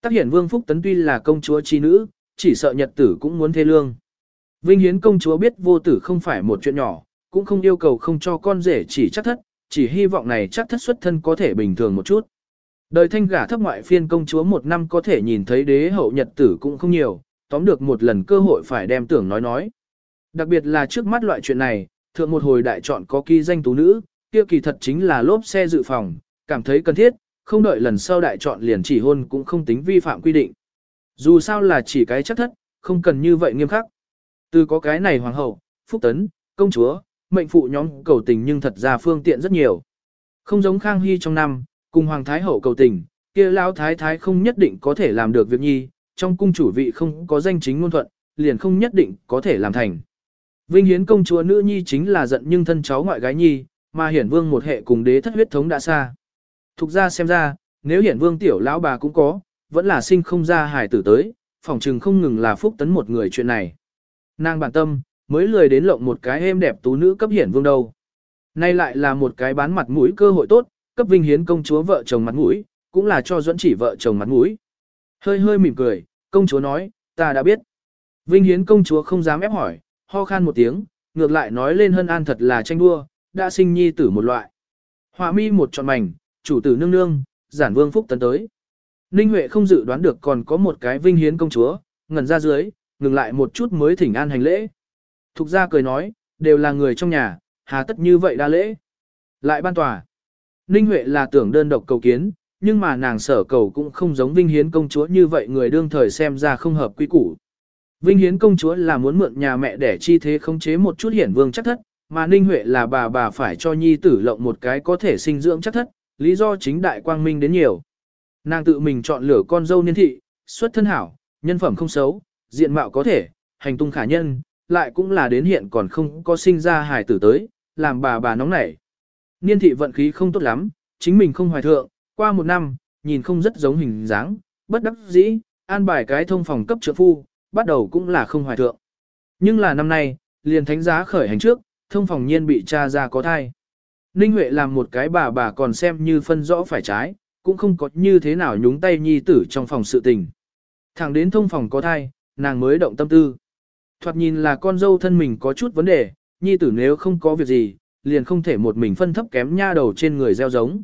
Speaker 1: Tác hiển vương phúc tấn tuy là công chúa chi nữ, chỉ sợ nhật tử cũng muốn thê lương. Vinh Hiến công chúa biết vô tử không phải một chuyện nhỏ, cũng không yêu cầu không cho con rể chỉ chắc thất, chỉ hy vọng này chắc thất xuất thân có thể bình thường một chút. Đời thanh gả thấp ngoại phiên công chúa một năm có thể nhìn thấy đế hậu nhật tử cũng không nhiều, tóm được một lần cơ hội phải đem tưởng nói nói. Đặc biệt là trước mắt loại chuyện này, thượng một hồi đại chọn có kỳ danh tú nữ, kia kỳ thật chính là lốp xe dự phòng, cảm thấy cần thiết, không đợi lần sau đại chọn liền chỉ hôn cũng không tính vi phạm quy định. Dù sao là chỉ cái chắc thất, không cần như vậy nghiêm khắc. Từ có cái này hoàng hậu, phúc tấn, công chúa, mệnh phụ nhóm cầu tình nhưng thật ra phương tiện rất nhiều. Không giống Khang Hy trong năm, cùng Hoàng Thái Hậu cầu tình, kia Lão Thái Thái không nhất định có thể làm được việc nhi, trong cung chủ vị không có danh chính ngôn thuận, liền không nhất định có thể làm thành. Vinh Hiến công chúa nữ nhi chính là giận nhưng thân cháu ngoại gái nhi, mà hiển vương một hệ cùng đế thất huyết thống đã xa. Thục ra xem ra, nếu hiển vương tiểu lão bà cũng có, vẫn là sinh không ra hài tử tới, phỏng chừng không ngừng là phúc tấn một người chuyện này. Nàng bản tâm, mới lười đến lộng một cái êm đẹp tú nữ cấp hiển vương đâu. Nay lại là một cái bán mặt mũi cơ hội tốt, cấp vinh hiến công chúa vợ chồng mặt mũi, cũng là cho dẫn chỉ vợ chồng mặt mũi. Hơi hơi mỉm cười, công chúa nói, ta đã biết. Vinh hiến công chúa không dám ép hỏi, ho khan một tiếng, ngược lại nói lên hân an thật là tranh đua, đã sinh nhi tử một loại. Họa mi một trọn mảnh, chủ tử nương nương, giản vương phúc tấn tới. Ninh Huệ không dự đoán được còn có một cái vinh hiến công chúa, ngẩn ra dưới, ngừng lại một chút mới thỉnh an hành lễ. Thục ra cười nói, đều là người trong nhà, hà tất như vậy đa lễ. Lại ban tòa. Ninh Huệ là tưởng đơn độc cầu kiến, nhưng mà nàng sở cầu cũng không giống Vinh Hiến công chúa như vậy người đương thời xem ra không hợp quy củ. Vinh Hiến công chúa là muốn mượn nhà mẹ để chi thế khống chế một chút hiển vương chắc thất, mà Ninh Huệ là bà bà phải cho nhi tử lộng một cái có thể sinh dưỡng chắc thất, lý do chính đại quang minh đến nhiều. Nàng tự mình chọn lựa con dâu niên thị, xuất thân hảo, nhân phẩm không xấu, diện mạo có thể, hành tung khả nhân, lại cũng là đến hiện còn không có sinh ra hài tử tới, làm bà bà nóng nảy. Niên thị vận khí không tốt lắm, chính mình không hoài thượng, qua một năm, nhìn không rất giống hình dáng, bất đắc dĩ, an bài cái thông phòng cấp trợ phu, bắt đầu cũng là không hoài thượng. Nhưng là năm nay, liền thánh giá khởi hành trước, thông phòng nhiên bị cha ra có thai. Ninh Huệ làm một cái bà bà còn xem như phân rõ phải trái, cũng không có như thế nào nhúng tay nhi tử trong phòng sự tình. Thẳng đến thông phòng có thai, nàng mới động tâm tư. Thoạt nhìn là con dâu thân mình có chút vấn đề, nhi tử nếu không có việc gì, liền không thể một mình phân thấp kém nha đầu trên người gieo giống.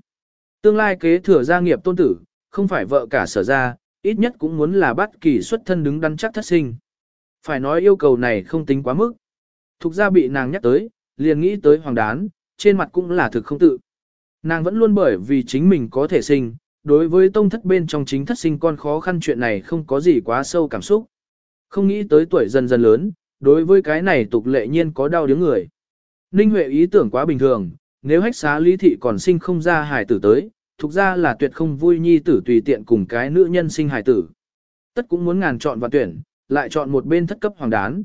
Speaker 1: Tương lai kế thừa gia nghiệp tôn tử, không phải vợ cả sở ra, ít nhất cũng muốn là bắt kỳ xuất thân đứng đắn chắc thất sinh. Phải nói yêu cầu này không tính quá mức. Thục ra bị nàng nhắc tới, liền nghĩ tới hoàng đán, trên mặt cũng là thực không tự. Nàng vẫn luôn bởi vì chính mình có thể sinh, đối với tông thất bên trong chính thất sinh con khó khăn chuyện này không có gì quá sâu cảm xúc. Không nghĩ tới tuổi dần dần lớn, đối với cái này tục lệ nhiên có đau đứng người. Ninh Huệ ý tưởng quá bình thường, nếu hách xá lý thị còn sinh không ra hài tử tới, thuộc ra là tuyệt không vui nhi tử tùy tiện cùng cái nữ nhân sinh hài tử. Tất cũng muốn ngàn chọn và tuyển, lại chọn một bên thất cấp hoàng đán.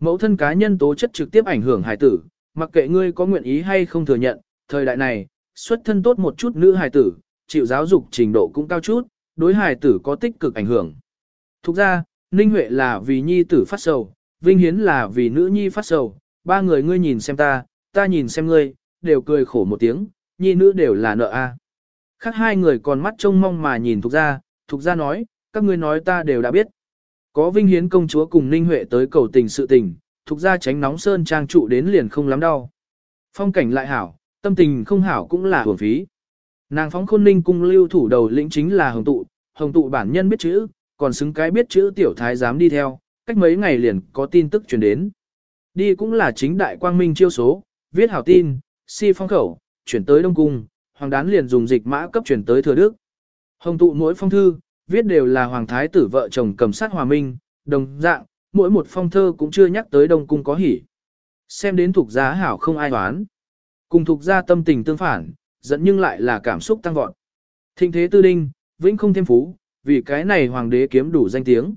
Speaker 1: Mẫu thân cá nhân tố chất trực tiếp ảnh hưởng hài tử, mặc kệ ngươi có nguyện ý hay không thừa nhận, thời đại này, xuất thân tốt một chút nữ hài tử, chịu giáo dục trình độ cũng cao chút, đối hài tử có tích cực ảnh hưởng. Thục ra, Ninh Huệ là vì nhi tử phát sầu, Vinh Hiến là vì nữ nhi phát sầu, ba người ngươi nhìn xem ta, ta nhìn xem ngươi, đều cười khổ một tiếng, nhi nữ đều là nợ a. Khác hai người còn mắt trông mong mà nhìn Thục Gia, Thục Gia nói, các ngươi nói ta đều đã biết. Có Vinh Hiến công chúa cùng Ninh Huệ tới cầu tình sự tình, Thục Gia tránh nóng sơn trang trụ đến liền không lắm đau. Phong cảnh lại hảo, tâm tình không hảo cũng là hưởng phí. Nàng phóng khôn ninh cung lưu thủ đầu lĩnh chính là hồng tụ, hồng tụ bản nhân biết chữ, còn xứng cái biết chữ tiểu thái dám đi theo, cách mấy ngày liền có tin tức truyền đến. Đi cũng là chính đại quang minh chiêu số, viết hảo tin, si phong khẩu, chuyển tới Đông Cung, hoàng đán liền dùng dịch mã cấp chuyển tới Thừa Đức. Hồng tụ mỗi phong thư, viết đều là hoàng thái tử vợ chồng cầm sát hòa minh, đồng dạng, mỗi một phong thơ cũng chưa nhắc tới Đông Cung có hỉ. Xem đến thuộc gia hảo không ai đoán. Cùng thuộc gia tâm tình tương phản, dẫn nhưng lại là cảm xúc tăng vọt. Thịnh thế tư đinh, vĩnh không thêm phú, vì cái này hoàng đế kiếm đủ danh tiếng.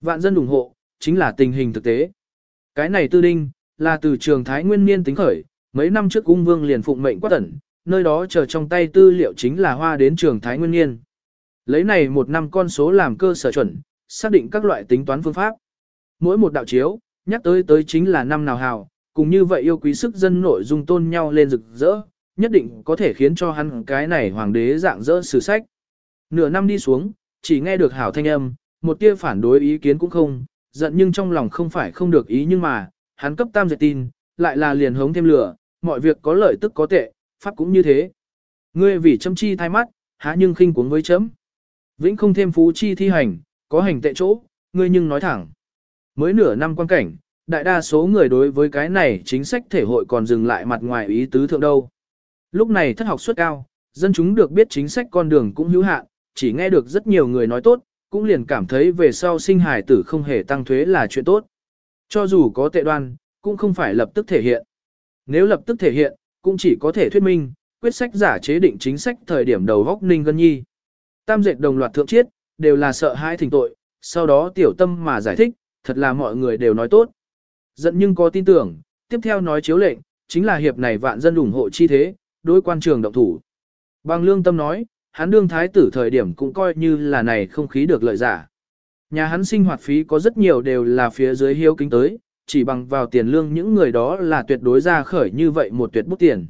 Speaker 1: Vạn dân ủng hộ, chính là tình hình thực tế. Cái này tư đinh, là từ trường Thái Nguyên Niên tính khởi, mấy năm trước cung vương liền phụng mệnh quát tẩn, nơi đó chờ trong tay tư liệu chính là hoa đến trường Thái Nguyên Niên. Lấy này một năm con số làm cơ sở chuẩn, xác định các loại tính toán phương pháp. Mỗi một đạo chiếu, nhắc tới tới chính là năm nào hào, cùng như vậy yêu quý sức dân nội dung tôn nhau lên rực rỡ, nhất định có thể khiến cho hắn cái này hoàng đế dạng dỡ sử sách. Nửa năm đi xuống, chỉ nghe được hảo thanh âm, một tia phản đối ý kiến cũng không, giận nhưng trong lòng không phải không được ý nhưng mà, hắn cấp tam dệt tin, lại là liền hống thêm lửa, mọi việc có lợi tức có tệ, pháp cũng như thế. Ngươi vì châm chi thay mắt, há nhưng khinh cuốn với chấm. Vĩnh không thêm phú chi thi hành, có hành tệ chỗ, ngươi nhưng nói thẳng. Mới nửa năm quan cảnh, đại đa số người đối với cái này chính sách thể hội còn dừng lại mặt ngoài ý tứ thượng đâu. Lúc này thất học suất cao, dân chúng được biết chính sách con đường cũng hữu hạn, chỉ nghe được rất nhiều người nói tốt, cũng liền cảm thấy về sau sinh hài tử không hề tăng thuế là chuyện tốt. Cho dù có tệ đoan, cũng không phải lập tức thể hiện. Nếu lập tức thể hiện, cũng chỉ có thể thuyết minh, quyết sách giả chế định chính sách thời điểm đầu góc ninh gân nhi. Tam dệt đồng loạt thượng chiết, đều là sợ hãi thỉnh tội, sau đó tiểu tâm mà giải thích, thật là mọi người đều nói tốt. Giận nhưng có tin tưởng, tiếp theo nói chiếu lệnh, chính là hiệp này vạn dân ủng hộ chi thế, đối quan trường động thủ. Bằng lương tâm nói, hắn đương thái tử thời điểm cũng coi như là này không khí được lợi giả. Nhà hắn sinh hoạt phí có rất nhiều đều là phía dưới hiếu kính tới, chỉ bằng vào tiền lương những người đó là tuyệt đối ra khởi như vậy một tuyệt bút tiền.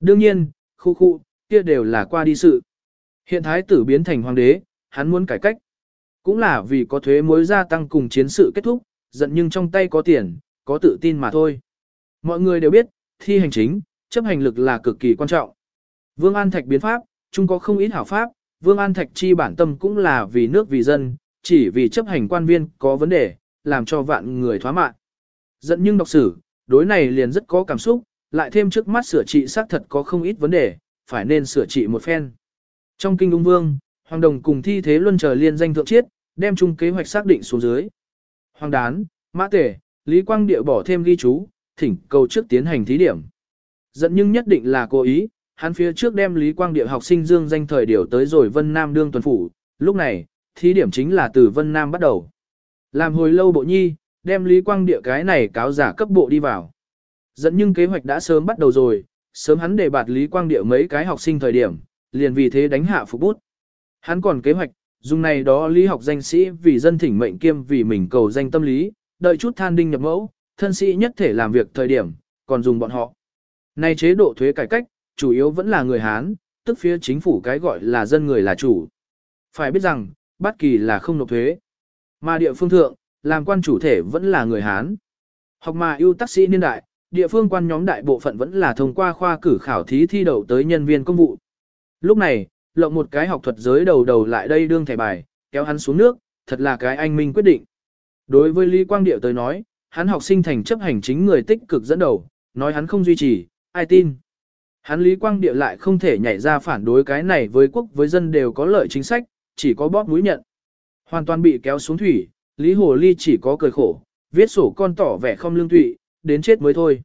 Speaker 1: Đương nhiên, khu khu, kia đều là qua đi sự. Hiện thái tử biến thành hoàng đế, hắn muốn cải cách. Cũng là vì có thuế mối gia tăng cùng chiến sự kết thúc, giận nhưng trong tay có tiền, có tự tin mà thôi. Mọi người đều biết, thi hành chính, chấp hành lực là cực kỳ quan trọng. Vương An Thạch biến pháp, chung có không ít hảo pháp, Vương An Thạch chi bản tâm cũng là vì nước vì dân, chỉ vì chấp hành quan viên có vấn đề, làm cho vạn người thoá mạn. Dẫn nhưng đọc sử, đối này liền rất có cảm xúc, lại thêm trước mắt sửa trị xác thật có không ít vấn đề, phải nên sửa trị một phen. Trong kinh ung vương, Hoàng Đồng cùng thi thế luân chờ liên danh thượng chiết, đem chung kế hoạch xác định xuống dưới. Hoàng Đán, Mã Tể, Lý Quang Địa bỏ thêm ghi chú, thỉnh cầu trước tiến hành thí điểm. Dẫn nhưng nhất định là cố ý, hắn phía trước đem Lý Quang Địa học sinh dương danh thời điều tới rồi Vân Nam đương tuần phủ, lúc này, thí điểm chính là từ Vân Nam bắt đầu. Làm hồi lâu bộ nhi, đem Lý Quang Địa cái này cáo giả cấp bộ đi vào. Dẫn nhưng kế hoạch đã sớm bắt đầu rồi, sớm hắn để bạt Lý Quang Địa mấy cái học sinh thời điểm, liền vì thế đánh hạ phục bút. Hắn còn kế hoạch, dùng này đó lý học danh sĩ vì dân thỉnh mệnh kiêm vì mình cầu danh tâm lý, đợi chút than đinh nhập mẫu, thân sĩ nhất thể làm việc thời điểm, còn dùng bọn họ. Này chế độ thuế cải cách, chủ yếu vẫn là người Hán, tức phía chính phủ cái gọi là dân người là chủ. Phải biết rằng, bất kỳ là không nộp thuế. Mà địa phương thượng, làm quan chủ thể vẫn là người Hán. Học mà ưu tác sĩ niên đại, địa phương quan nhóm đại bộ phận vẫn là thông qua khoa cử khảo thí thi đậu tới nhân viên công vụ. Lúc này, lộng một cái học thuật giới đầu đầu lại đây đương thẻ bài, kéo hắn xuống nước, thật là cái anh minh quyết định. Đối với Lý Quang Điệu tới nói, hắn học sinh thành chấp hành chính người tích cực dẫn đầu, nói hắn không duy trì, ai tin. Hắn Lý Quang Địa lại không thể nhảy ra phản đối cái này với quốc với dân đều có lợi chính sách, chỉ có bóp mũi nhận. Hoàn toàn bị kéo xuống thủy, Lý Hồ Ly chỉ có cười khổ, viết sổ con tỏ vẻ không lương thụy, đến chết mới thôi.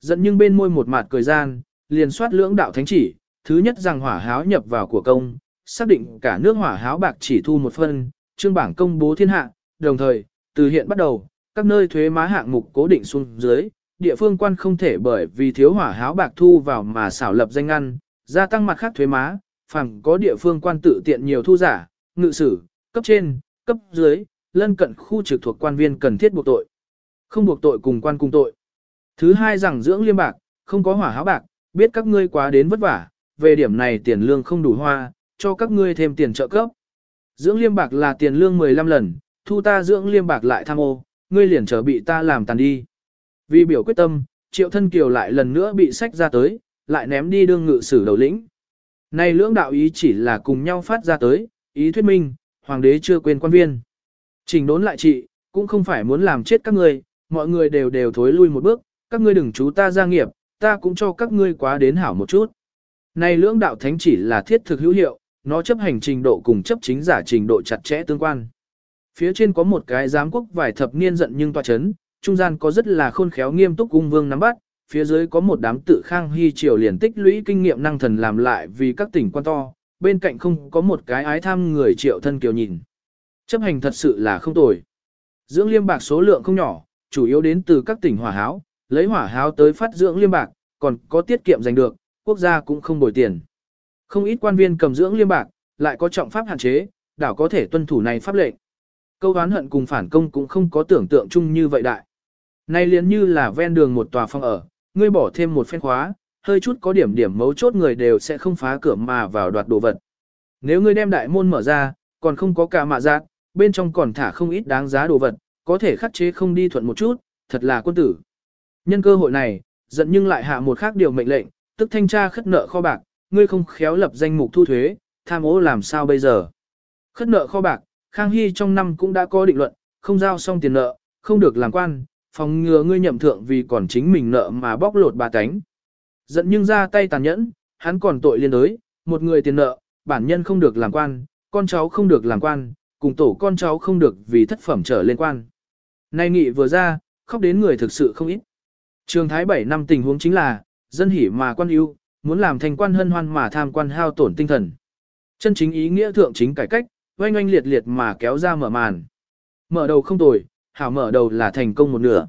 Speaker 1: Giận nhưng bên môi một mặt cười gian, liền soát lưỡng đạo thánh chỉ, thứ nhất rằng hỏa háo nhập vào của công, xác định cả nước hỏa háo bạc chỉ thu một phân, trương bảng công bố thiên hạ, đồng thời, từ hiện bắt đầu, các nơi thuế má hạng mục cố định xuống dưới, địa phương quan không thể bởi vì thiếu hỏa háo bạc thu vào mà xảo lập danh ngăn, gia tăng mặt khác thuế má, phẳng có địa phương quan tự tiện nhiều thu giả, ngự sử, cấp trên, cấp dưới, lân cận khu trực thuộc quan viên cần thiết buộc tội. Không buộc tội cùng quan cùng tội. Thứ hai rằng dưỡng liêm bạc, không có hỏa háo bạc, biết các ngươi quá đến vất vả, về điểm này tiền lương không đủ hoa, cho các ngươi thêm tiền trợ cấp. Dưỡng liêm bạc là tiền lương 15 lần, thu ta dưỡng liêm bạc lại tham ô, ngươi liền trở bị ta làm tàn đi. Vì biểu quyết tâm, triệu thân kiều lại lần nữa bị sách ra tới, lại ném đi đương ngự sử đầu lĩnh. Này lưỡng đạo ý chỉ là cùng nhau phát ra tới, ý thuyết minh, hoàng đế chưa quên quan viên. Trình đốn lại trị, cũng không phải muốn làm chết các ngươi, mọi người đều đều thối lui một bước, các ngươi đừng chú ta gia nghiệp, ta cũng cho các ngươi quá đến hảo một chút. Này lưỡng đạo thánh chỉ là thiết thực hữu hiệu, nó chấp hành trình độ cùng chấp chính giả trình độ chặt chẽ tương quan. Phía trên có một cái giám quốc vài thập niên giận nhưng tòa chấn, trung gian có rất là khôn khéo nghiêm túc cung vương nắm bắt, phía dưới có một đám tự khang hy triều liền tích lũy kinh nghiệm năng thần làm lại vì các tỉnh quan to, bên cạnh không có một cái ái tham người triệu thân kiều nhìn. Chấp hành thật sự là không tồi. Dưỡng liêm bạc số lượng không nhỏ, chủ yếu đến từ các tỉnh hỏa háo, lấy hỏa háo tới phát dưỡng liêm bạc, còn có tiết kiệm giành được, quốc gia cũng không bồi tiền. Không ít quan viên cầm dưỡng liêm bạc, lại có trọng pháp hạn chế, đảo có thể tuân thủ này pháp lệnh. Câu oán hận cùng phản công cũng không có tưởng tượng chung như vậy đại. Nay liền như là ven đường một tòa phòng ở, ngươi bỏ thêm một phen khóa, hơi chút có điểm điểm mấu chốt người đều sẽ không phá cửa mà vào đoạt đồ vật. Nếu ngươi đem đại môn mở ra, còn không có cả mạ giác, bên trong còn thả không ít đáng giá đồ vật, có thể khắc chế không đi thuận một chút, thật là quân tử. Nhân cơ hội này, giận nhưng lại hạ một khác điều mệnh lệnh, tức thanh tra khất nợ kho bạc, ngươi không khéo lập danh mục thu thuế, tham ô làm sao bây giờ. Khất nợ kho bạc, Khang Hy trong năm cũng đã có định luận, không giao xong tiền nợ, không được làm quan, phòng ngừa ngươi nhậm thượng vì còn chính mình nợ mà bóc lột bà cánh. Giận nhưng ra tay tàn nhẫn, hắn còn tội liên đới, một người tiền nợ, bản nhân không được làm quan, con cháu không được làm quan, cùng tổ con cháu không được vì thất phẩm trở lên quan. Nay nghị vừa ra, khóc đến người thực sự không ít. Trường Thái 7 năm tình huống chính là, dân hỉ mà quan ưu, muốn làm thành quan hân hoan mà tham quan hao tổn tinh thần. Chân chính ý nghĩa thượng chính cải cách, oanh oanh liệt liệt mà kéo ra mở màn. Mở đầu không tồi, hảo mở đầu là thành công một nửa.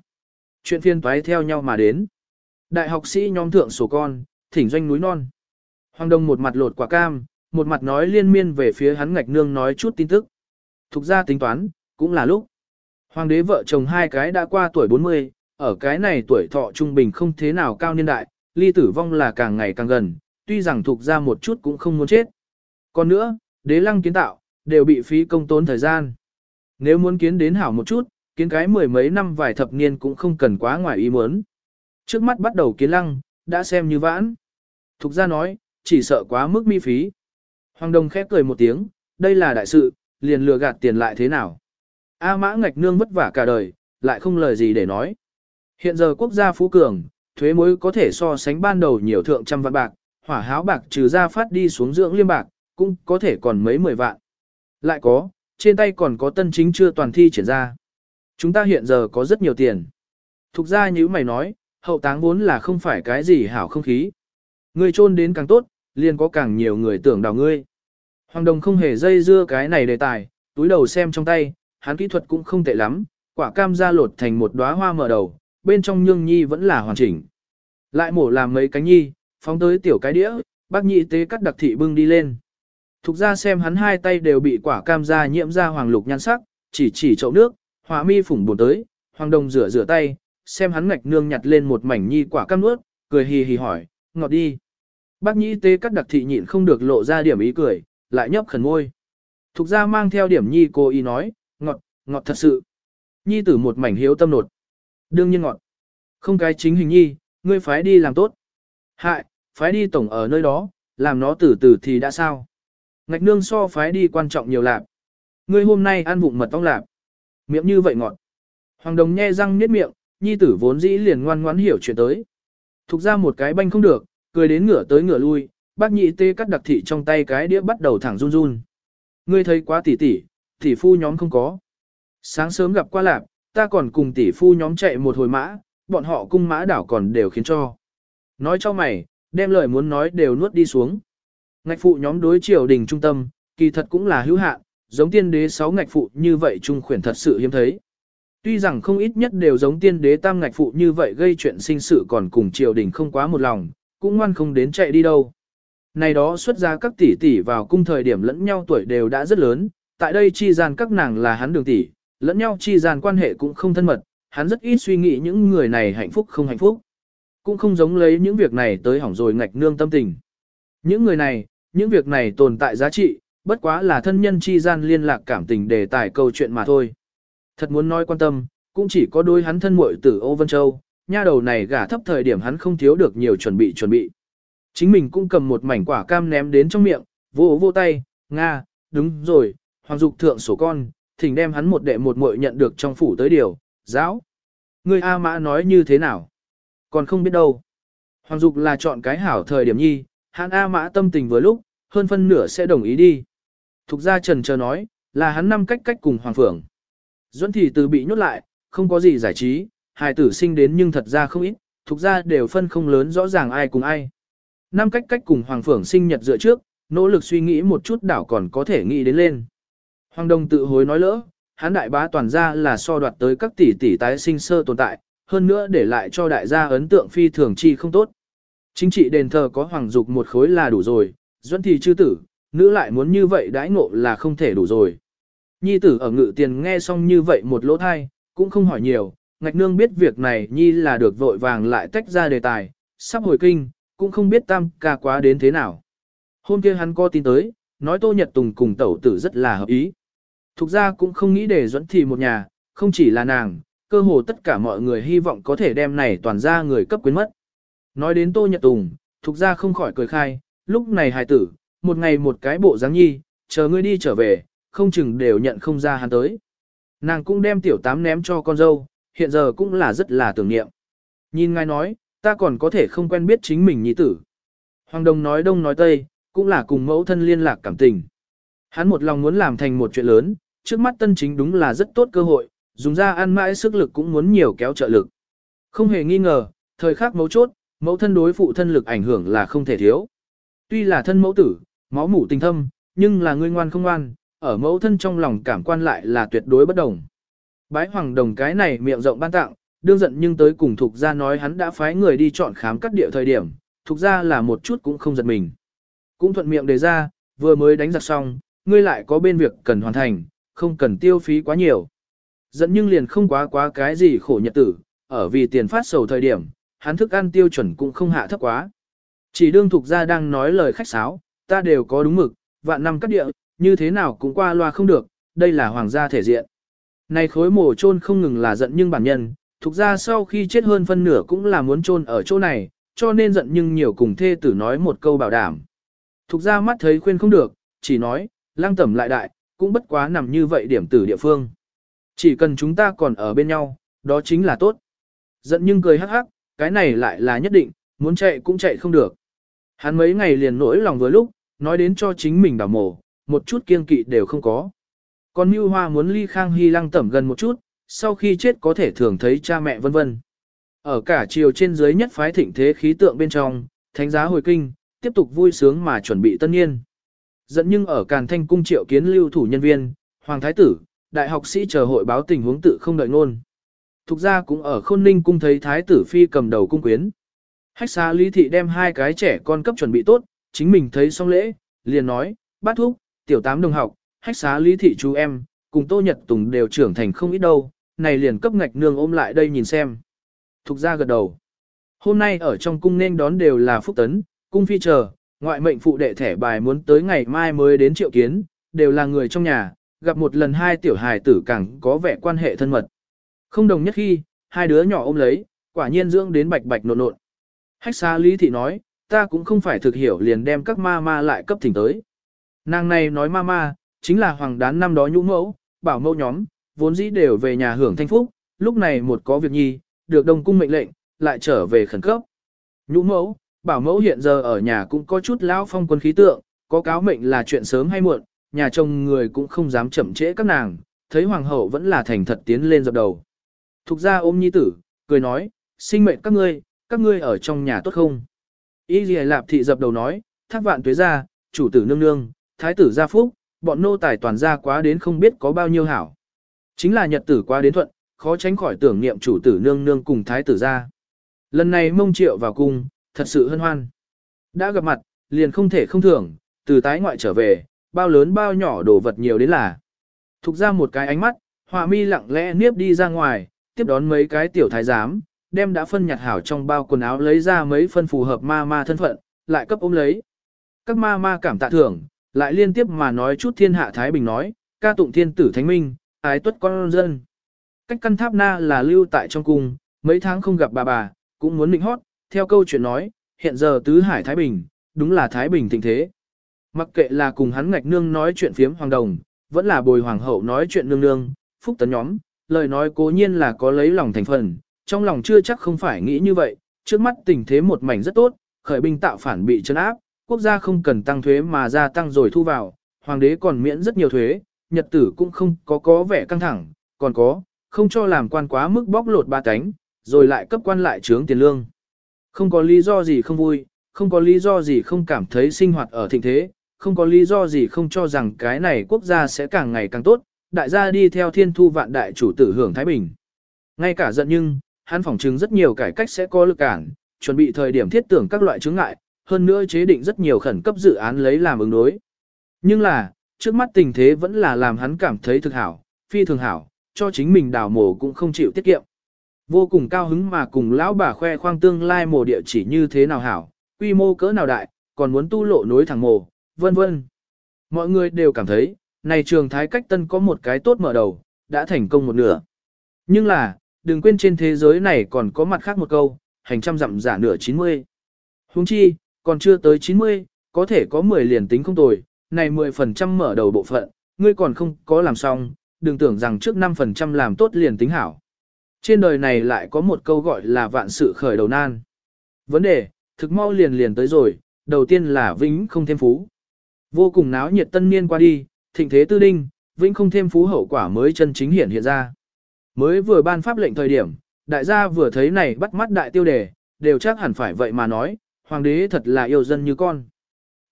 Speaker 1: Chuyện phiên toái theo nhau mà đến. Đại học sĩ nhóm thượng sổ con, thỉnh doanh núi non. Hoàng Đông một mặt lột quả cam, một mặt nói liên miên về phía hắn ngạch nương nói chút tin tức. Thục ra tính toán, cũng là lúc. Hoàng đế vợ chồng hai cái đã qua tuổi 40, ở cái này tuổi thọ trung bình không thế nào cao niên đại, ly tử vong là càng ngày càng gần, tuy rằng thuộc ra một chút cũng không muốn chết. Còn nữa, đế lăng kiến tạo, đều bị phí công tốn thời gian. Nếu muốn kiến đến hảo một chút, kiến cái mười mấy năm vài thập niên cũng không cần quá ngoài ý muốn. Trước mắt bắt đầu kiến lăng, đã xem như vãn. Thục ra nói, chỉ sợ quá mức mi phí. Hoàng đồng khép cười một tiếng, đây là đại sự, liền lừa gạt tiền lại thế nào. A mã ngạch nương vất vả cả đời, lại không lời gì để nói. Hiện giờ quốc gia phú cường, thuế mối có thể so sánh ban đầu nhiều thượng trăm vạn bạc, hỏa háo bạc trừ ra phát đi xuống dưỡng liêm bạc, cũng có thể còn mấy mười vạn. Lại có, trên tay còn có tân chính chưa toàn thi triển ra. Chúng ta hiện giờ có rất nhiều tiền. Thục ra như mày nói, hậu táng vốn là không phải cái gì hảo không khí. Người chôn đến càng tốt, liền có càng nhiều người tưởng đào ngươi. Hoàng đồng không hề dây dưa cái này đề tài, túi đầu xem trong tay, hắn kỹ thuật cũng không tệ lắm, quả cam ra lột thành một đóa hoa mở đầu, bên trong nhương nhi vẫn là hoàn chỉnh. Lại mổ làm mấy cánh nhi, phóng tới tiểu cái đĩa, bác nhị tế cắt đặc thị bưng đi lên. Thục ra xem hắn hai tay đều bị quả cam ra nhiễm ra hoàng lục nhan sắc, chỉ chỉ chậu nước, hỏa mi phủng buồn tới, hoàng đồng rửa rửa tay, xem hắn ngạch nương nhặt lên một mảnh nhi quả cam nuốt, cười hì hì hỏi, ngọt đi. Bác nhĩ tế cắt đặc thị nhịn không được lộ ra điểm ý cười, lại nhấp khẩn ngôi. Thục ra mang theo điểm nhi cô y nói, ngọt, ngọt thật sự. Nhi tử một mảnh hiếu tâm nột. Đương nhiên ngọt. Không cái chính hình nhi, ngươi phái đi làm tốt. Hại, phái đi tổng ở nơi đó, làm nó từ từ thì đã sao. Ngạch nương so phái đi quan trọng nhiều lạp. Ngươi hôm nay ăn vụng mật ong lạp. Miệng như vậy ngọt. Hoàng đồng nhe răng niết miệng, nhi tử vốn dĩ liền ngoan ngoãn hiểu chuyện tới. Thục ra một cái banh không được, cười đến ngửa tới ngửa lui, bác nhị tê cắt đặc thị trong tay cái đĩa bắt đầu thẳng run run. Ngươi thấy quá tỉ tỉ, tỉ phu nhóm không có. Sáng sớm gặp qua lạp, ta còn cùng tỷ phu nhóm chạy một hồi mã, bọn họ cung mã đảo còn đều khiến cho. Nói cho mày, đem lời muốn nói đều nuốt đi xuống. Ngạch phụ nhóm đối triều đình trung tâm, kỳ thật cũng là hữu hạn, giống tiên đế sáu ngạch phụ như vậy trung khuyển thật sự hiếm thấy. Tuy rằng không ít nhất đều giống tiên đế tam ngạch phụ như vậy gây chuyện sinh sự còn cùng triều đình không quá một lòng, cũng ngoan không đến chạy đi đâu. Này đó xuất ra các tỷ tỷ vào cung thời điểm lẫn nhau tuổi đều đã rất lớn, tại đây chi gian các nàng là hắn đường tỷ, lẫn nhau chi gian quan hệ cũng không thân mật, hắn rất ít suy nghĩ những người này hạnh phúc không hạnh phúc. Cũng không giống lấy những việc này tới hỏng rồi ngạch nương tâm tình. Những người này, những việc này tồn tại giá trị, bất quá là thân nhân chi gian liên lạc cảm tình đề tài câu chuyện mà thôi. Thật muốn nói quan tâm, cũng chỉ có đôi hắn thân muội tử Âu Vân Châu, nha đầu này gả thấp thời điểm hắn không thiếu được nhiều chuẩn bị chuẩn bị. Chính mình cũng cầm một mảnh quả cam ném đến trong miệng, vô vô tay, Nga, đúng rồi, hoàng dục thượng sổ con, thỉnh đem hắn một đệ một muội nhận được trong phủ tới điều, giáo. Người A Mã nói như thế nào? Còn không biết đâu. Hoàng dục là chọn cái hảo thời điểm nhi, hắn A Mã tâm tình vừa lúc, hơn phân nửa sẽ đồng ý đi. Thục gia trần chờ nói, là hắn năm cách cách cùng Hoàng Phượng. Duẫn thì từ bị nhốt lại, không có gì giải trí, hài tử sinh đến nhưng thật ra không ít, thục gia đều phân không lớn rõ ràng ai cùng ai. Năm cách cách cùng Hoàng Phượng sinh nhật dựa trước, nỗ lực suy nghĩ một chút đảo còn có thể nghĩ đến lên. Hoàng Đông tự hối nói lỡ, hắn đại bá toàn gia là so đoạt tới các tỷ tỷ tái sinh sơ tồn tại, hơn nữa để lại cho đại gia ấn tượng phi thường chi không tốt. Chính trị đền thờ có hoàng dục một khối là đủ rồi, Duẫn thì chư tử, nữ lại muốn như vậy đãi ngộ là không thể đủ rồi. Nhi tử ở ngự tiền nghe xong như vậy một lỗ thai, cũng không hỏi nhiều, ngạch nương biết việc này Nhi là được vội vàng lại tách ra đề tài, sắp hồi kinh, cũng không biết tam ca quá đến thế nào. Hôm kia hắn có tin tới, nói Tô Nhật Tùng cùng tẩu tử rất là hợp ý. Thục ra cũng không nghĩ để dẫn thì một nhà, không chỉ là nàng, cơ hồ tất cả mọi người hy vọng có thể đem này toàn ra người cấp quyến mất. Nói đến Tô Nhật Tùng, thục ra không khỏi cười khai, lúc này hài tử, một ngày một cái bộ dáng nhi, chờ ngươi đi trở về, không chừng đều nhận không ra hắn tới. Nàng cũng đem tiểu tám ném cho con dâu, hiện giờ cũng là rất là tưởng niệm. Nhìn ngài nói, ta còn có thể không quen biết chính mình nhi tử. Hoàng Đông nói đông nói tây, cũng là cùng mẫu thân liên lạc cảm tình. Hắn một lòng muốn làm thành một chuyện lớn, trước mắt tân chính đúng là rất tốt cơ hội, dùng ra ăn mãi sức lực cũng muốn nhiều kéo trợ lực. Không hề nghi ngờ, thời khắc mấu chốt, mẫu thân đối phụ thân lực ảnh hưởng là không thể thiếu. Tuy là thân mẫu tử, máu mủ tình thâm, nhưng là ngươi ngoan không ngoan, ở mẫu thân trong lòng cảm quan lại là tuyệt đối bất đồng. Bái hoàng đồng cái này miệng rộng ban tặng, đương giận nhưng tới cùng thuộc gia nói hắn đã phái người đi chọn khám cắt địa thời điểm, thuộc gia là một chút cũng không giật mình. Cũng thuận miệng đề ra, vừa mới đánh giặc xong, ngươi lại có bên việc cần hoàn thành, không cần tiêu phí quá nhiều. Giận nhưng liền không quá quá cái gì khổ nhật tử, ở vì tiền phát sầu thời điểm, hắn thức ăn tiêu chuẩn cũng không hạ thấp quá. Chỉ đương thuộc gia đang nói lời khách sáo, ta đều có đúng mực, vạn năm cắt địa, như thế nào cũng qua loa không được, đây là hoàng gia thể diện. Này khối mồ chôn không ngừng là giận nhưng bản nhân, thuộc ra sau khi chết hơn phân nửa cũng là muốn chôn ở chỗ này, cho nên giận nhưng nhiều cùng thê tử nói một câu bảo đảm. Thục ra mắt thấy khuyên không được, chỉ nói, lang tẩm lại đại, cũng bất quá nằm như vậy điểm tử địa phương. Chỉ cần chúng ta còn ở bên nhau, đó chính là tốt. Giận nhưng cười hắc hắc, cái này lại là nhất định, muốn chạy cũng chạy không được. Hắn mấy ngày liền nỗi lòng vừa lúc, nói đến cho chính mình đảo mổ, một chút kiên kỵ đều không có. Còn Như Hoa muốn ly Khang Hy lăng tẩm gần một chút, sau khi chết có thể thường thấy cha mẹ vân vân. Ở cả chiều trên dưới nhất phái thịnh thế khí tượng bên trong, thánh giá hồi kinh, tiếp tục vui sướng mà chuẩn bị tân niên. Dẫn nhưng ở Càn Thanh cung triệu kiến lưu thủ nhân viên, Hoàng Thái tử, đại học sĩ chờ hội báo tình huống tự không đợi ngôn. Thục ra cũng ở Khôn Ninh cung thấy Thái tử phi cầm đầu cung quyến. Hách xa Lý Thị đem hai cái trẻ con cấp chuẩn bị tốt, chính mình thấy xong lễ, liền nói, bát thúc, tiểu tám đồng học, hách xá Lý Thị chú em, cùng Tô Nhật Tùng đều trưởng thành không ít đâu, này liền cấp ngạch nương ôm lại đây nhìn xem. Thục ra gật đầu. Hôm nay ở trong cung nên đón đều là phúc tấn, cung phi chờ, ngoại mệnh phụ đệ thẻ bài muốn tới ngày mai mới đến triệu kiến, đều là người trong nhà, gặp một lần hai tiểu hài tử càng có vẻ quan hệ thân mật. Không đồng nhất khi, hai đứa nhỏ ôm lấy, quả nhiên dưỡng đến bạch bạch nộn nộn. Hách xa Lý Thị nói, ta cũng không phải thực hiểu liền đem các ma ma lại cấp thỉnh tới. Nàng này nói ma ma, chính là hoàng đán năm đó nhũ mẫu, bảo mẫu nhóm, vốn dĩ đều về nhà hưởng thanh phúc, lúc này một có việc nhi, được đồng cung mệnh lệnh, lại trở về khẩn cấp. Nhũ mẫu, bảo mẫu hiện giờ ở nhà cũng có chút lão phong quân khí tượng, có cáo mệnh là chuyện sớm hay muộn, nhà chồng người cũng không dám chậm trễ các nàng, thấy hoàng hậu vẫn là thành thật tiến lên dập đầu. Thục ra ôm nhi tử, cười nói, sinh mệnh các ngươi, các ngươi ở trong nhà tốt không? Y Lì Lạp thị dập đầu nói, thác vạn tuế ra, chủ tử nương nương, thái tử gia phúc, bọn nô tài toàn gia quá đến không biết có bao nhiêu hảo. Chính là nhật tử quá đến thuận, khó tránh khỏi tưởng niệm chủ tử nương nương cùng thái tử gia. Lần này mông triệu vào cung, thật sự hân hoan. Đã gặp mặt, liền không thể không thưởng, từ tái ngoại trở về, bao lớn bao nhỏ đồ vật nhiều đến là. Thục ra một cái ánh mắt, họa mi lặng lẽ niếp đi ra ngoài, tiếp đón mấy cái tiểu thái giám, đem đã phân nhặt hảo trong bao quần áo lấy ra mấy phân phù hợp ma ma thân phận, lại cấp ôm lấy. Các ma ma cảm tạ thưởng, lại liên tiếp mà nói chút thiên hạ Thái Bình nói, ca tụng thiên tử thánh minh, ái tuất con dân. Cách căn tháp na là lưu tại trong cung, mấy tháng không gặp bà bà, cũng muốn định hót, theo câu chuyện nói, hiện giờ tứ hải Thái Bình, đúng là Thái Bình thịnh thế. Mặc kệ là cùng hắn ngạch nương nói chuyện phiếm hoàng đồng, vẫn là bồi hoàng hậu nói chuyện nương nương, phúc tấn nhóm, lời nói cố nhiên là có lấy lòng thành phần, trong lòng chưa chắc không phải nghĩ như vậy, trước mắt tình thế một mảnh rất tốt, khởi binh tạo phản bị chấn áp, quốc gia không cần tăng thuế mà gia tăng rồi thu vào, hoàng đế còn miễn rất nhiều thuế, nhật tử cũng không có có vẻ căng thẳng, còn có, không cho làm quan quá mức bóc lột ba cánh, rồi lại cấp quan lại trướng tiền lương. Không có lý do gì không vui, không có lý do gì không cảm thấy sinh hoạt ở thịnh thế, không có lý do gì không cho rằng cái này quốc gia sẽ càng ngày càng tốt, đại gia đi theo thiên thu vạn đại chủ tử hưởng Thái Bình. Ngay cả giận nhưng, hắn phỏng chứng rất nhiều cải cách sẽ có lực cản, chuẩn bị thời điểm thiết tưởng các loại chứng ngại, hơn nữa chế định rất nhiều khẩn cấp dự án lấy làm ứng đối. Nhưng là, trước mắt tình thế vẫn là làm hắn cảm thấy thực hảo, phi thường hảo, cho chính mình đào mổ cũng không chịu tiết kiệm. Vô cùng cao hứng mà cùng lão bà khoe khoang tương lai mổ địa chỉ như thế nào hảo, quy mô cỡ nào đại, còn muốn tu lộ nối thẳng mổ, vân vân. Mọi người đều cảm thấy, này trường thái cách tân có một cái tốt mở đầu, đã thành công một nửa. Nhưng là, đừng quên trên thế giới này còn có mặt khác một câu, hành trăm dặm giả nửa 90. Huống chi, còn chưa tới 90, có thể có 10 liền tính không tồi, này 10% mở đầu bộ phận, ngươi còn không có làm xong, đừng tưởng rằng trước 5% làm tốt liền tính hảo. Trên đời này lại có một câu gọi là vạn sự khởi đầu nan. Vấn đề, thực mau liền liền tới rồi, đầu tiên là vĩnh không thêm phú. Vô cùng náo nhiệt tân niên qua đi, thịnh thế tư đinh, vĩnh không thêm phú hậu quả mới chân chính hiện hiện ra. Mới vừa ban pháp lệnh thời điểm, đại gia vừa thấy này bắt mắt đại tiêu đề, đều chắc hẳn phải vậy mà nói, hoàng đế thật là yêu dân như con.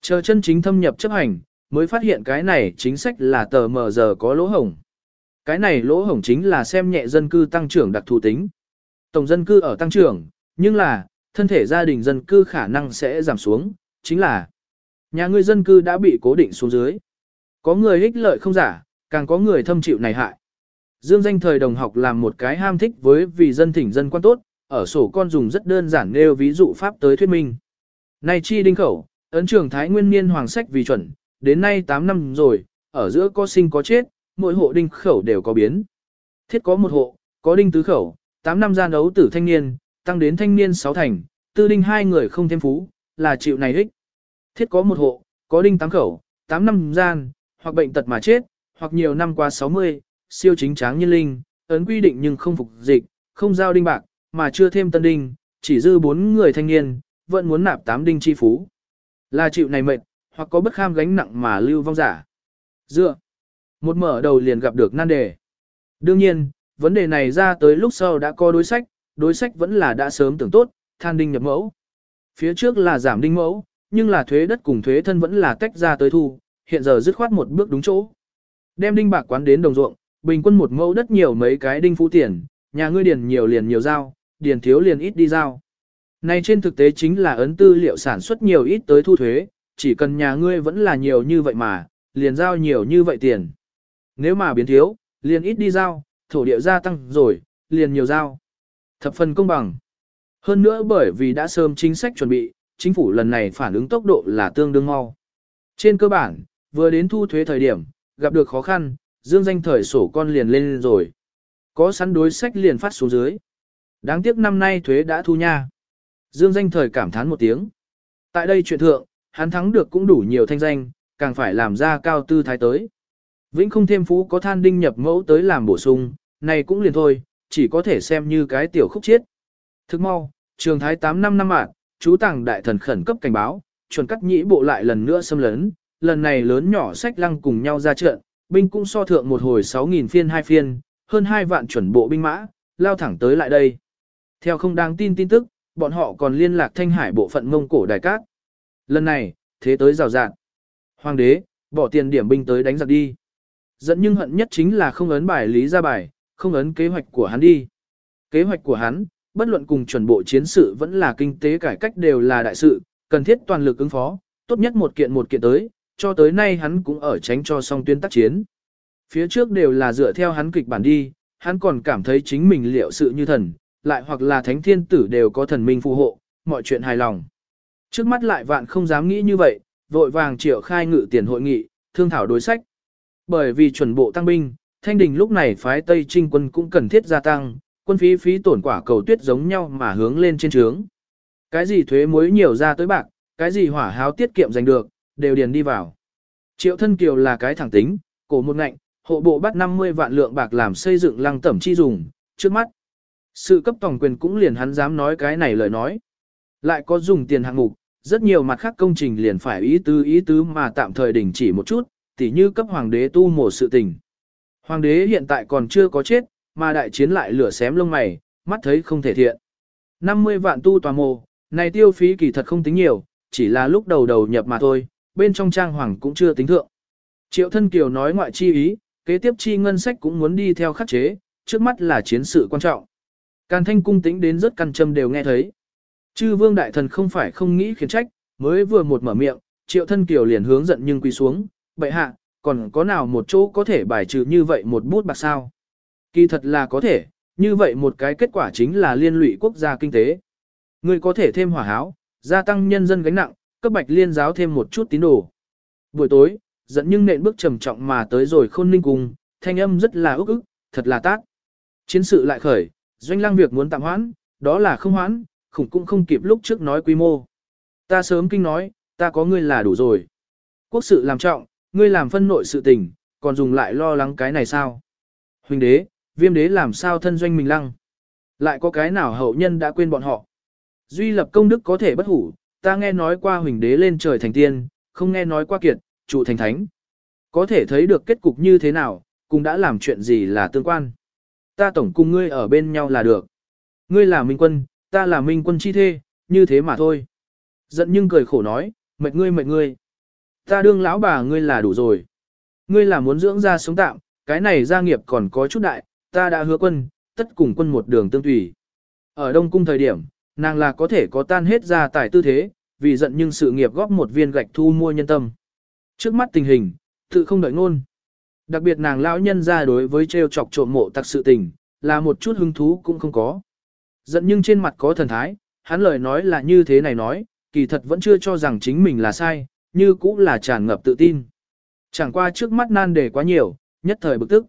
Speaker 1: Chờ chân chính thâm nhập chấp hành, mới phát hiện cái này chính sách là tờ mờ giờ có lỗ hổng. Cái này lỗ hổng chính là xem nhẹ dân cư tăng trưởng đặc thù tính. Tổng dân cư ở tăng trưởng, nhưng là, thân thể gia đình dân cư khả năng sẽ giảm xuống, chính là nhà người dân cư đã bị cố định xuống dưới. Có người ích lợi không giả, càng có người thâm chịu này hại. Dương danh thời đồng học làm một cái ham thích với vì dân thỉnh dân quan tốt, ở sổ con dùng rất đơn giản nêu ví dụ pháp tới thuyết minh. Nay chi đinh khẩu, ấn trường Thái Nguyên Niên Hoàng Sách vì chuẩn, đến nay 8 năm rồi, ở giữa có sinh có chết, mỗi hộ đinh khẩu đều có biến. Thiết có một hộ, có đinh tứ khẩu, 8 năm gian đấu tử thanh niên, tăng đến thanh niên 6 thành, tư đinh hai người không thêm phú, là chịu này ích. Thiết có một hộ, có đinh tám khẩu, 8 năm gian, hoặc bệnh tật mà chết, hoặc nhiều năm qua 60, siêu chính tráng nhân linh, ấn quy định nhưng không phục dịch, không giao đinh bạc, mà chưa thêm tân đinh, chỉ dư bốn người thanh niên, vẫn muốn nạp tám đinh chi phú. Là chịu này mệt, hoặc có bất kham gánh nặng mà lưu vong giả. Dựa, một mở đầu liền gặp được nan đề. Đương nhiên, vấn đề này ra tới lúc sau đã có đối sách, đối sách vẫn là đã sớm tưởng tốt, than đinh nhập mẫu. Phía trước là giảm đinh mẫu, nhưng là thuế đất cùng thuế thân vẫn là tách ra tới thu, hiện giờ dứt khoát một bước đúng chỗ. Đem đinh bạc quán đến đồng ruộng, bình quân một mẫu đất nhiều mấy cái đinh phú tiền, nhà ngươi điền nhiều liền nhiều giao, điền thiếu liền ít đi giao. Này trên thực tế chính là ấn tư liệu sản xuất nhiều ít tới thu thuế, chỉ cần nhà ngươi vẫn là nhiều như vậy mà, liền giao nhiều như vậy tiền. Nếu mà biến thiếu, liền ít đi giao, thổ địa gia tăng rồi, liền nhiều giao. Thập phần công bằng. Hơn nữa bởi vì đã sớm chính sách chuẩn bị, chính phủ lần này phản ứng tốc độ là tương đương mau. Trên cơ bản, vừa đến thu thuế thời điểm, gặp được khó khăn, dương danh thời sổ con liền lên rồi. Có sẵn đối sách liền phát xuống dưới. Đáng tiếc năm nay thuế đã thu nha. Dương danh thời cảm thán một tiếng. Tại đây chuyện thượng, hắn thắng được cũng đủ nhiều thanh danh, càng phải làm ra cao tư thái tới. Vĩnh không thêm phú có than đinh nhập mẫu tới làm bổ sung, này cũng liền thôi, chỉ có thể xem như cái tiểu khúc chiết. Thức mau, trường thái 8 năm năm mạng, chú tàng đại thần khẩn cấp cảnh báo, chuẩn cắt nhĩ bộ lại lần nữa xâm lấn, lần này lớn nhỏ sách lăng cùng nhau ra trận, binh cũng so thượng một hồi 6.000 phiên hai phiên, hơn 2 vạn chuẩn bộ binh mã, lao thẳng tới lại đây. Theo không đáng tin tin tức, bọn họ còn liên lạc thanh hải bộ phận mông cổ đài cát. Lần này, thế tới rào rạt. Hoàng đế, bỏ tiền điểm binh tới đánh giặc đi. Dẫn nhưng hận nhất chính là không ấn bài lý ra bài, không ấn kế hoạch của hắn đi. Kế hoạch của hắn, bất luận cùng chuẩn bộ chiến sự vẫn là kinh tế cải cách đều là đại sự, cần thiết toàn lực ứng phó, tốt nhất một kiện một kiện tới, cho tới nay hắn cũng ở tránh cho song tuyên tác chiến. Phía trước đều là dựa theo hắn kịch bản đi, hắn còn cảm thấy chính mình liệu sự như thần, lại hoặc là thánh thiên tử đều có thần minh phù hộ, mọi chuyện hài lòng. Trước mắt lại vạn không dám nghĩ như vậy, vội vàng triệu khai ngự tiền hội nghị, thương thảo đối sách. Bởi vì chuẩn bộ tăng binh, thanh đình lúc này phái Tây Trinh quân cũng cần thiết gia tăng, quân phí phí tổn quả cầu tuyết giống nhau mà hướng lên trên trướng. Cái gì thuế muối nhiều ra tới bạc, cái gì hỏa háo tiết kiệm giành được, đều điền đi vào. Triệu thân kiều là cái thẳng tính, Cổ một ngạnh, hộ bộ bắt 50 vạn lượng bạc làm xây dựng lăng tẩm chi dùng, trước mắt. Sự cấp tổng quyền cũng liền hắn dám nói cái này lời nói. Lại có dùng tiền hạng mục, rất nhiều mặt khác công trình liền phải ý tứ ý tứ mà tạm thời đình chỉ một chút, tỉ như cấp hoàng đế tu mổ sự tình. Hoàng đế hiện tại còn chưa có chết, mà đại chiến lại lửa xém lông mày, mắt thấy không thể thiện. 50 vạn tu tòa mồ, này tiêu phí kỳ thật không tính nhiều, chỉ là lúc đầu đầu nhập mà thôi, bên trong trang hoàng cũng chưa tính thượng. Triệu thân kiều nói ngoại chi ý, kế tiếp chi ngân sách cũng muốn đi theo khắc chế, trước mắt là chiến sự quan trọng. Càn thanh cung tính đến rất căn châm đều nghe thấy. Chư vương đại thần không phải không nghĩ khiển trách, mới vừa một mở miệng, triệu thân kiều liền hướng giận nhưng quỳ xuống, bệ hạ, còn có nào một chỗ có thể bài trừ như vậy một bút bạc sao? Kỳ thật là có thể, như vậy một cái kết quả chính là liên lụy quốc gia kinh tế. Người có thể thêm hỏa háo, gia tăng nhân dân gánh nặng, cấp bạch liên giáo thêm một chút tín đồ. Buổi tối, dẫn nhưng nện bước trầm trọng mà tới rồi khôn ninh cùng, thanh âm rất là ức ức, thật là tác. Chiến sự lại khởi, doanh lang việc muốn tạm hoãn, đó là không hoãn, khủng cũng không kịp lúc trước nói quy mô. Ta sớm kinh nói, ta có ngươi là đủ rồi. Quốc sự làm trọng, ngươi làm phân nội sự tình, còn dùng lại lo lắng cái này sao? Huỳnh đế, viêm đế làm sao thân doanh mình lăng? Lại có cái nào hậu nhân đã quên bọn họ? Duy lập công đức có thể bất hủ, ta nghe nói qua huỳnh đế lên trời thành tiên, không nghe nói qua kiệt, trụ thành thánh. Có thể thấy được kết cục như thế nào, cũng đã làm chuyện gì là tương quan. Ta tổng cùng ngươi ở bên nhau là được. Ngươi là minh quân, ta là minh quân chi thê, như thế mà thôi. Giận nhưng cười khổ nói, mệt ngươi mệt ngươi. Ta đương lão bà ngươi là đủ rồi. Ngươi là muốn dưỡng ra sống tạm, cái này gia nghiệp còn có chút đại, ta đã hứa quân, tất cùng quân một đường tương tùy. Ở Đông Cung thời điểm, nàng là có thể có tan hết ra tài tư thế, vì giận nhưng sự nghiệp góp một viên gạch thu mua nhân tâm. Trước mắt tình hình, tự không đợi ngôn. Đặc biệt nàng lão nhân ra đối với treo chọc trộm mộ tặc sự tình, là một chút hứng thú cũng không có. Giận nhưng trên mặt có thần thái, hắn lời nói là như thế này nói, kỳ thật vẫn chưa cho rằng chính mình là sai, như cũng là tràn ngập tự tin. Chẳng qua trước mắt nan đề quá nhiều, nhất thời bực tức.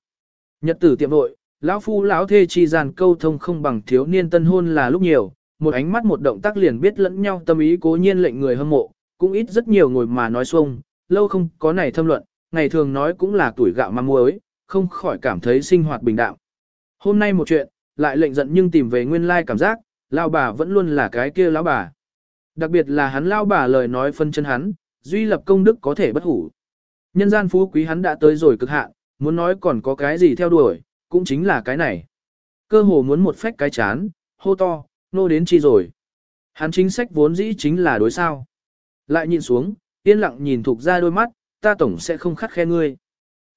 Speaker 1: Nhật tử tiệm vội, lão phu lão thê chi gian câu thông không bằng thiếu niên tân hôn là lúc nhiều, một ánh mắt một động tác liền biết lẫn nhau tâm ý cố nhiên lệnh người hâm mộ, cũng ít rất nhiều ngồi mà nói xuông, lâu không có này thâm luận, ngày thường nói cũng là tuổi gạo măng muối, không khỏi cảm thấy sinh hoạt bình đạm. Hôm nay một chuyện, lại lệnh giận nhưng tìm về nguyên lai cảm giác, lao bà vẫn luôn là cái kia lão bà. Đặc biệt là hắn lao bà lời nói phân chân hắn, duy lập công đức có thể bất hủ. Nhân gian phú quý hắn đã tới rồi cực hạn, muốn nói còn có cái gì theo đuổi, cũng chính là cái này. Cơ hồ muốn một phách cái chán, hô to, nô đến chi rồi. Hắn chính sách vốn dĩ chính là đối sao. Lại nhìn xuống, yên lặng nhìn thuộc ra đôi mắt, ta tổng sẽ không khắt khe ngươi.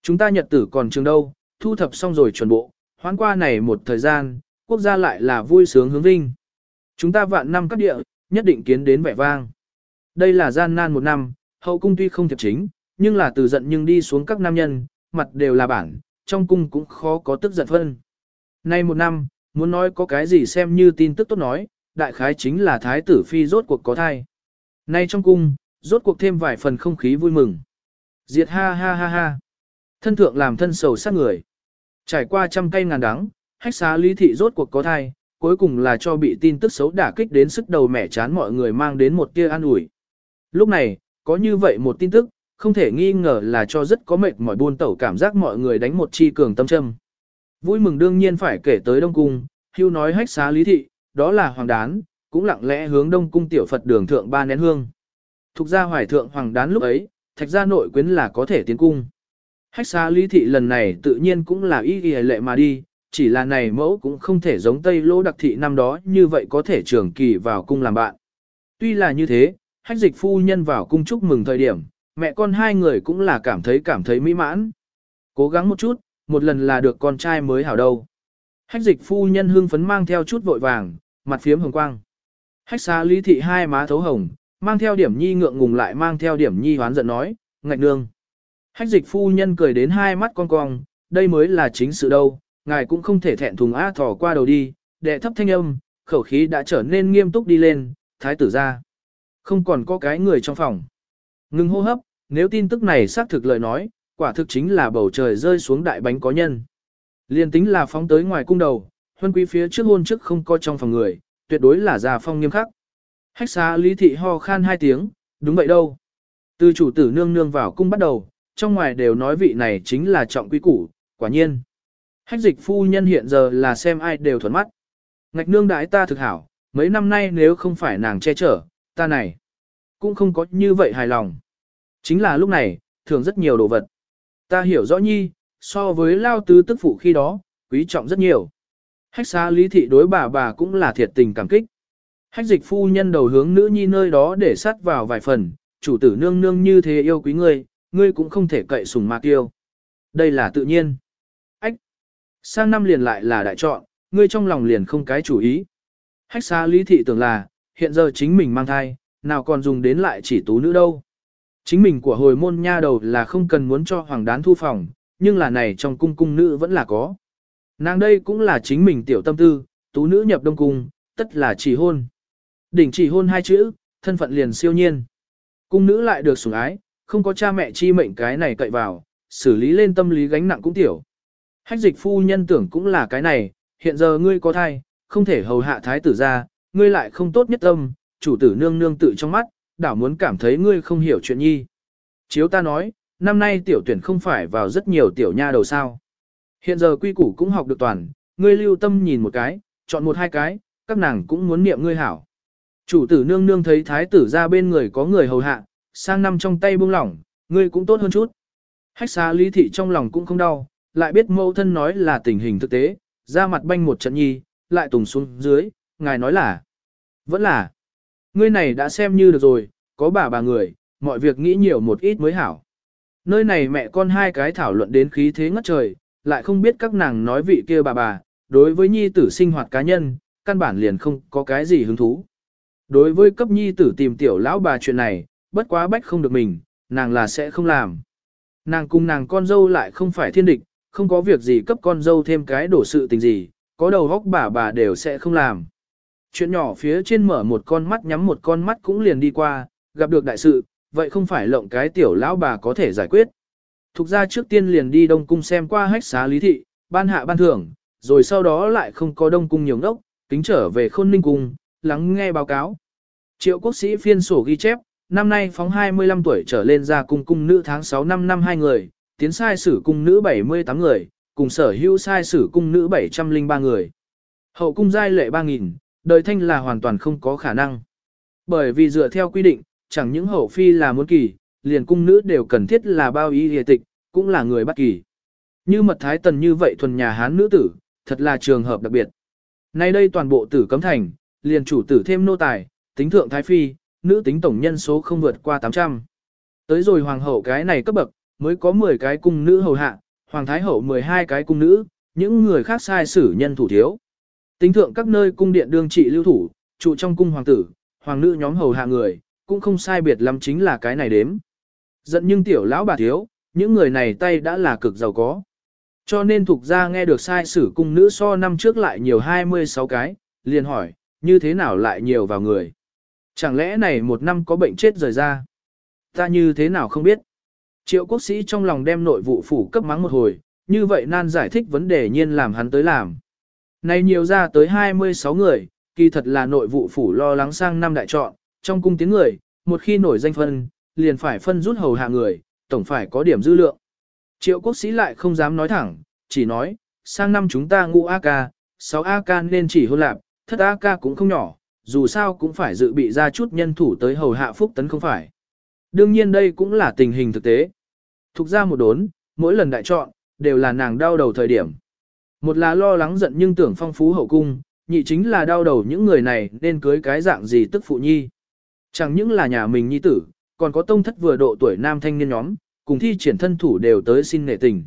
Speaker 1: Chúng ta nhật tử còn trường đâu, thu thập xong rồi chuẩn bộ, hoán qua này một thời gian, quốc gia lại là vui sướng hướng vinh. Chúng ta vạn năm các địa, nhất định kiến đến vẻ vang. Đây là gian nan một năm, hậu cung tuy không thiệp chính, nhưng là từ giận nhưng đi xuống các nam nhân, mặt đều là bản, trong cung cũng khó có tức giận phân. Nay một năm, muốn nói có cái gì xem như tin tức tốt nói, đại khái chính là thái tử phi rốt cuộc có thai. Nay trong cung, rốt cuộc thêm vài phần không khí vui mừng. Diệt ha ha ha ha. Thân thượng làm thân sầu sát người. Trải qua trăm cây ngàn đắng, hách xá lý thị rốt cuộc có thai, cuối cùng là cho bị tin tức xấu đả kích đến sức đầu mẻ chán mọi người mang đến một tia an ủi. Lúc này, có như vậy một tin tức, không thể nghi ngờ là cho rất có mệt mỏi buôn tẩu cảm giác mọi người đánh một chi cường tâm châm. Vui mừng đương nhiên phải kể tới Đông Cung, hưu nói hách xá lý thị, đó là hoàng đán, cũng lặng lẽ hướng Đông Cung tiểu Phật đường thượng ba nén hương. Thục ra hoài thượng hoàng đán lúc ấy, thạch gia nội quyến là có thể tiến cung. Hách xá lý thị lần này tự nhiên cũng là ý ghi lệ mà đi, chỉ là này mẫu cũng không thể giống Tây Lô đặc thị năm đó như vậy có thể trường kỳ vào cung làm bạn. Tuy là như thế, hách dịch phu nhân vào cung chúc mừng thời điểm, mẹ con hai người cũng là cảm thấy cảm thấy mỹ mãn. Cố gắng một chút, một lần là được con trai mới hảo đâu. Hách dịch phu nhân hương phấn mang theo chút vội vàng, mặt phiếm hồng quang. Hách xá lý thị hai má thấu hồng, mang theo điểm nhi ngượng ngùng lại mang theo điểm nhi hoán giận nói, ngạch nương. Hách dịch phu nhân cười đến hai mắt con cong, đây mới là chính sự đâu, ngài cũng không thể thẹn thùng á thỏ qua đầu đi, đệ thấp thanh âm, khẩu khí đã trở nên nghiêm túc đi lên, thái tử ra. Không còn có cái người trong phòng. Ngừng hô hấp, nếu tin tức này xác thực lời nói, quả thực chính là bầu trời rơi xuống đại bánh có nhân. Liên tính là phóng tới ngoài cung đầu, huân quý phía trước hôn trước không có trong phòng người, tuyệt đối là già phong nghiêm khắc. Hách xá lý thị ho khan hai tiếng, đúng vậy đâu. Từ chủ tử nương nương vào cung bắt đầu, trong ngoài đều nói vị này chính là trọng quý củ, quả nhiên. Hách dịch phu nhân hiện giờ là xem ai đều thuận mắt. Ngạch nương đãi ta thực hảo, mấy năm nay nếu không phải nàng che chở, ta này, cũng không có như vậy hài lòng. Chính là lúc này, thường rất nhiều đồ vật. Ta hiểu rõ nhi, so với lao tứ tức phụ khi đó, quý trọng rất nhiều. Hách xá lý thị đối bà bà cũng là thiệt tình cảm kích. Hách dịch phu nhân đầu hướng nữ nhi nơi đó để sát vào vài phần, chủ tử nương nương như thế yêu quý ngươi, ngươi cũng không thể cậy sùng mạc yêu. Đây là tự nhiên. Ách! Sang năm liền lại là đại chọn, ngươi trong lòng liền không cái chủ ý. Hách xá lý thị tưởng là, hiện giờ chính mình mang thai, nào còn dùng đến lại chỉ tú nữ đâu. Chính mình của hồi môn nha đầu là không cần muốn cho hoàng đán thu phòng, nhưng là này trong cung cung nữ vẫn là có. Nàng đây cũng là chính mình tiểu tâm tư, tú nữ nhập đông cung, tất là chỉ hôn. Đỉnh chỉ hôn hai chữ, thân phận liền siêu nhiên. Cung nữ lại được sủng ái, không có cha mẹ chi mệnh cái này cậy vào, xử lý lên tâm lý gánh nặng cũng tiểu. Hách dịch phu nhân tưởng cũng là cái này, hiện giờ ngươi có thai, không thể hầu hạ thái tử ra, ngươi lại không tốt nhất tâm, chủ tử nương nương tự trong mắt, đảo muốn cảm thấy ngươi không hiểu chuyện nhi. Chiếu ta nói, năm nay tiểu tuyển không phải vào rất nhiều tiểu nha đầu sao. Hiện giờ quy củ cũng học được toàn, ngươi lưu tâm nhìn một cái, chọn một hai cái, các nàng cũng muốn niệm ngươi hảo. Chủ tử nương nương thấy thái tử ra bên người có người hầu hạ, sang năm trong tay buông lỏng, ngươi cũng tốt hơn chút. Hách xa lý thị trong lòng cũng không đau, lại biết mẫu thân nói là tình hình thực tế, ra mặt banh một trận nhi, lại tùng xuống dưới, ngài nói là, vẫn là, ngươi này đã xem như được rồi, có bà bà người, mọi việc nghĩ nhiều một ít mới hảo. Nơi này mẹ con hai cái thảo luận đến khí thế ngất trời, lại không biết các nàng nói vị kia bà bà, đối với nhi tử sinh hoạt cá nhân, căn bản liền không có cái gì hứng thú. Đối với cấp nhi tử tìm tiểu lão bà chuyện này, bất quá bách không được mình, nàng là sẽ không làm. Nàng cùng nàng con dâu lại không phải thiên địch, không có việc gì cấp con dâu thêm cái đổ sự tình gì, có đầu góc bà bà đều sẽ không làm. Chuyện nhỏ phía trên mở một con mắt nhắm một con mắt cũng liền đi qua, gặp được đại sự, vậy không phải lộng cái tiểu lão bà có thể giải quyết. Thục ra trước tiên liền đi Đông Cung xem qua hách xá lý thị, ban hạ ban thưởng, rồi sau đó lại không có Đông Cung nhiều ngốc, kính trở về khôn ninh cung, lắng nghe báo cáo. Triệu quốc sĩ phiên sổ ghi chép, năm nay phóng 25 tuổi trở lên ra cung cung nữ tháng 6 năm năm hai người, tiến sai sử cung nữ 78 người, cùng sở hữu sai sử cung nữ 703 người. Hậu cung giai lệ 3.000, đời thanh là hoàn toàn không có khả năng. Bởi vì dựa theo quy định, chẳng những hậu phi là muốn kỳ, liền cung nữ đều cần thiết là bao y hề tịch, cũng là người bắt kỳ. Như mật thái tần như vậy thuần nhà hán nữ tử, thật là trường hợp đặc biệt. Nay đây toàn bộ tử cấm thành, liền chủ tử thêm nô tài, tính thượng thái phi, nữ tính tổng nhân số không vượt qua 800. Tới rồi hoàng hậu cái này cấp bậc, mới có 10 cái cung nữ hầu hạ, hoàng thái hậu 12 cái cung nữ, những người khác sai xử nhân thủ thiếu. Tính thượng các nơi cung điện đương trị lưu thủ, trụ trong cung hoàng tử, hoàng nữ nhóm hầu hạ người, cũng không sai biệt lắm chính là cái này đếm. Giận nhưng tiểu lão bà thiếu, những người này tay đã là cực giàu có. Cho nên thuộc ra nghe được sai sử cung nữ so năm trước lại nhiều 26 cái, liền hỏi, như thế nào lại nhiều vào người. Chẳng lẽ này một năm có bệnh chết rời ra? Ta như thế nào không biết? Triệu quốc sĩ trong lòng đem nội vụ phủ cấp mắng một hồi, như vậy nan giải thích vấn đề nhiên làm hắn tới làm. Này nhiều ra tới 26 người, kỳ thật là nội vụ phủ lo lắng sang năm đại chọn, trong cung tiếng người, một khi nổi danh phân, liền phải phân rút hầu hạ người, tổng phải có điểm dư lượng. Triệu quốc sĩ lại không dám nói thẳng, chỉ nói, sang năm chúng ta ngũ AK, 6 AK nên chỉ hôn lạp, thất AK cũng không nhỏ, dù sao cũng phải dự bị ra chút nhân thủ tới hầu hạ phúc tấn không phải. Đương nhiên đây cũng là tình hình thực tế. Thục ra một đốn, mỗi lần đại chọn, đều là nàng đau đầu thời điểm. Một là lo lắng giận nhưng tưởng phong phú hậu cung, nhị chính là đau đầu những người này nên cưới cái dạng gì tức phụ nhi. Chẳng những là nhà mình nhi tử, còn có tông thất vừa độ tuổi nam thanh niên nhóm, cùng thi triển thân thủ đều tới xin nghệ tình.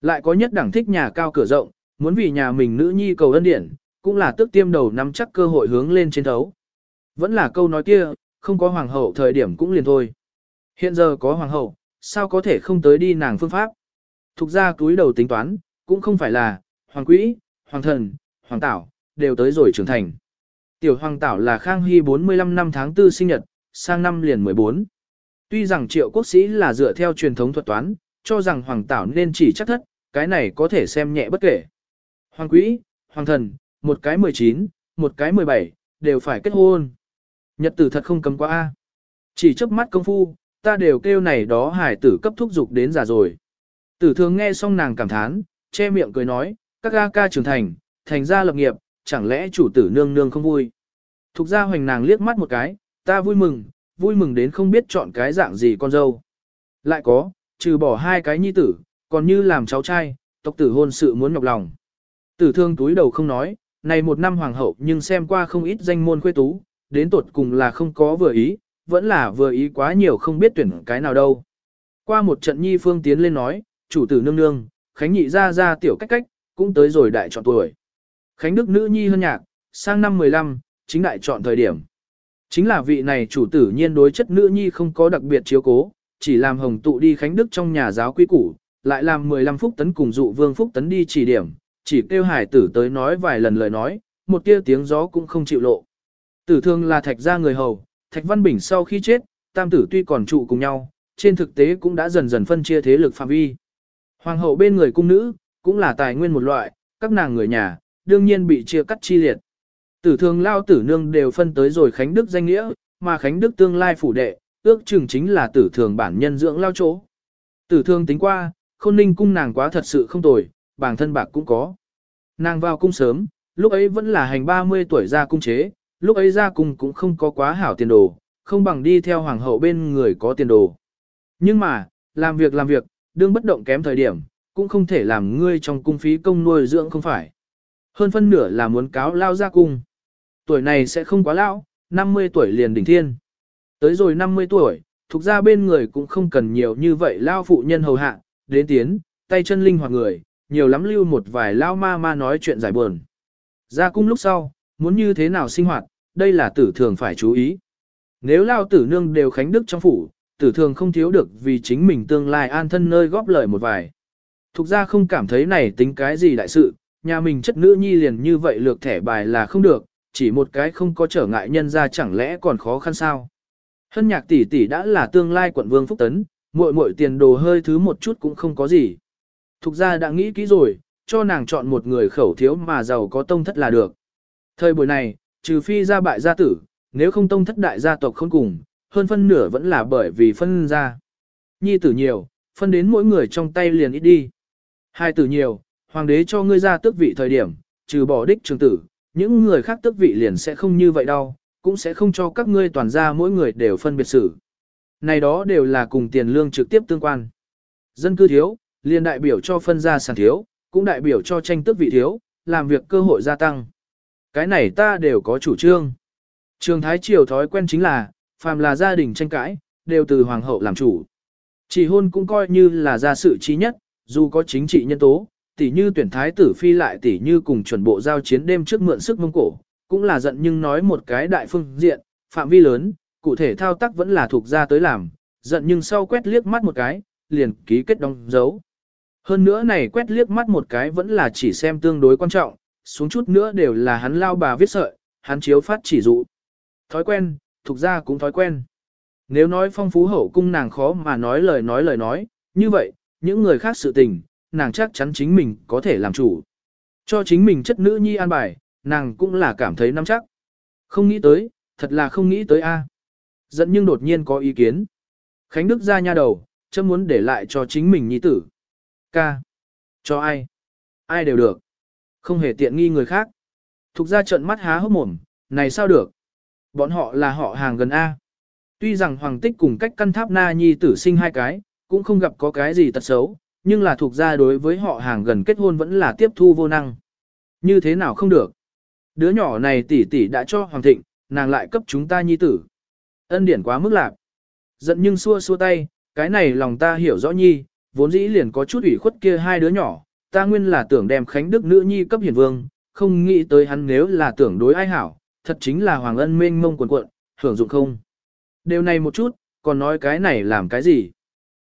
Speaker 1: Lại có nhất đẳng thích nhà cao cửa rộng, muốn vì nhà mình nữ nhi cầu ân điển, cũng là tức tiêm đầu nắm chắc cơ hội hướng lên trên thấu. Vẫn là câu nói kia, không có hoàng hậu thời điểm cũng liền thôi. Hiện giờ có hoàng hậu, sao có thể không tới đi nàng phương pháp. Thục ra túi đầu tính toán, cũng không phải là, hoàng quỹ, hoàng thần, hoàng tảo, đều tới rồi trưởng thành. Tiểu hoàng tảo là Khang Hy 45 năm tháng 4 sinh nhật, sang năm liền 14. Tuy rằng triệu quốc sĩ là dựa theo truyền thống thuật toán, cho rằng hoàng tảo nên chỉ chắc thất, cái này có thể xem nhẹ bất kể. Hoàng quỹ, hoàng thần, một cái 19, một cái 17, đều phải kết hôn. Nhật tử thật không cấm quá a. Chỉ chớp mắt công phu, ta đều kêu này đó hải tử cấp thúc dục đến già rồi. Tử thường nghe xong nàng cảm thán, che miệng cười nói, các ca ca trưởng thành, thành ra lập nghiệp, chẳng lẽ chủ tử nương nương không vui. Thục ra hoành nàng liếc mắt một cái, ta vui mừng, vui mừng đến không biết chọn cái dạng gì con dâu. Lại có, trừ bỏ hai cái nhi tử, còn như làm cháu trai, tộc tử hôn sự muốn nhọc lòng. Tử thương túi đầu không nói, này một năm hoàng hậu nhưng xem qua không ít danh môn khuê tú, đến tột cùng là không có vừa ý, vẫn là vừa ý quá nhiều không biết tuyển cái nào đâu. Qua một trận nhi phương tiến lên nói, chủ tử nương nương, khánh nhị ra ra tiểu cách cách, cũng tới rồi đại chọn tuổi. Khánh đức nữ nhi hơn nhạc, sang năm 15, chính đại chọn thời điểm. Chính là vị này chủ tử nhiên đối chất nữ nhi không có đặc biệt chiếu cố, chỉ làm hồng tụ đi khánh đức trong nhà giáo quý củ, lại làm 15 phút tấn cùng dụ vương phúc tấn đi chỉ điểm, chỉ kêu hải tử tới nói vài lần lời nói, một tia tiếng gió cũng không chịu lộ. Tử thương là thạch gia người hầu, thạch văn bình sau khi chết, tam tử tuy còn trụ cùng nhau, trên thực tế cũng đã dần dần phân chia thế lực phạm vi. Hoàng hậu bên người cung nữ, cũng là tài nguyên một loại, các nàng người nhà, đương nhiên bị chia cắt chi liệt. Tử thương lao tử nương đều phân tới rồi Khánh Đức danh nghĩa, mà Khánh Đức tương lai phủ đệ, ước chừng chính là tử thường bản nhân dưỡng lao chỗ. Tử thương tính qua, khôn ninh cung nàng quá thật sự không tồi, bản thân bạc cũng có. Nàng vào cung sớm, lúc ấy vẫn là hành 30 tuổi ra cung chế, lúc ấy ra cung cũng không có quá hảo tiền đồ, không bằng đi theo hoàng hậu bên người có tiền đồ. Nhưng mà, làm việc làm việc, đương bất động kém thời điểm, cũng không thể làm ngươi trong cung phí công nuôi dưỡng không phải. Hơn phân nửa là muốn cáo lao ra cung. Tuổi này sẽ không quá lão, 50 tuổi liền đỉnh thiên. Tới rồi 50 tuổi, thuộc ra bên người cũng không cần nhiều như vậy lao phụ nhân hầu hạ, đến tiến, tay chân linh hoạt người, nhiều lắm lưu một vài lao ma ma nói chuyện giải buồn. Ra cung lúc sau, muốn như thế nào sinh hoạt, đây là tử thường phải chú ý. Nếu lao tử nương đều khánh đức trong phủ, tử thường không thiếu được vì chính mình tương lai an thân nơi góp lời một vài. Thục ra không cảm thấy này tính cái gì đại sự, nhà mình chất nữ nhi liền như vậy lược thẻ bài là không được, chỉ một cái không có trở ngại nhân ra chẳng lẽ còn khó khăn sao. Hân nhạc tỷ tỷ đã là tương lai quận vương phúc tấn, muội muội tiền đồ hơi thứ một chút cũng không có gì. Thục ra đã nghĩ kỹ rồi, cho nàng chọn một người khẩu thiếu mà giàu có tông thất là được. Thời buổi này, trừ phi gia bại gia tử, nếu không tông thất đại gia tộc không cùng, hơn phân nửa vẫn là bởi vì phân ra. Nhi tử nhiều, phân đến mỗi người trong tay liền ít đi. Hai tử nhiều, hoàng đế cho ngươi ra tước vị thời điểm, trừ bỏ đích trường tử, những người khác tước vị liền sẽ không như vậy đâu, cũng sẽ không cho các ngươi toàn ra mỗi người đều phân biệt xử. Này đó đều là cùng tiền lương trực tiếp tương quan. Dân cư thiếu, liền đại biểu cho phân gia sản thiếu, cũng đại biểu cho tranh tước vị thiếu, làm việc cơ hội gia tăng. Cái này ta đều có chủ trương. Trường Thái Triều thói quen chính là, phàm là gia đình tranh cãi, đều từ hoàng hậu làm chủ. Chỉ hôn cũng coi như là gia sự trí nhất, dù có chính trị nhân tố, tỉ như tuyển thái tử phi lại tỉ như cùng chuẩn bộ giao chiến đêm trước mượn sức mông cổ, cũng là giận nhưng nói một cái đại phương diện, phạm vi lớn, cụ thể thao tác vẫn là thuộc ra tới làm, giận nhưng sau quét liếc mắt một cái, liền ký kết đóng dấu. Hơn nữa này quét liếc mắt một cái vẫn là chỉ xem tương đối quan trọng, xuống chút nữa đều là hắn lao bà viết sợi, hắn chiếu phát chỉ dụ. Thói quen, thuộc ra cũng thói quen. Nếu nói phong phú hậu cung nàng khó mà nói lời nói lời nói, như vậy, những người khác sự tình, nàng chắc chắn chính mình có thể làm chủ. Cho chính mình chất nữ nhi an bài, nàng cũng là cảm thấy nắm chắc. Không nghĩ tới, thật là không nghĩ tới a. À. Dẫn nhưng đột nhiên có ý kiến. Khánh Đức ra nha đầu, chấm muốn để lại cho chính mình nhi tử. Ca. Cho ai? Ai đều được. Không hề tiện nghi người khác. Thục ra trận mắt há hốc mồm, này sao được? Bọn họ là họ hàng gần A. Tuy rằng Hoàng Tích cùng cách căn tháp na nhi tử sinh hai cái, cũng không gặp có cái gì tật xấu, nhưng là thuộc ra đối với họ hàng gần kết hôn vẫn là tiếp thu vô năng. Như thế nào không được? Đứa nhỏ này tỷ tỷ đã cho Hoàng Thịnh, nàng lại cấp chúng ta nhi tử. Ân điển quá mức lạc. Giận nhưng xua xua tay, cái này lòng ta hiểu rõ nhi, vốn dĩ liền có chút ủy khuất kia hai đứa nhỏ, ta nguyên là tưởng đem Khánh Đức nữ nhi cấp hiển vương, không nghĩ tới hắn nếu là tưởng đối ai hảo, thật chính là Hoàng Ân mênh mông quần cuộn, hưởng dụng không. Điều này một chút, còn nói cái này làm cái gì?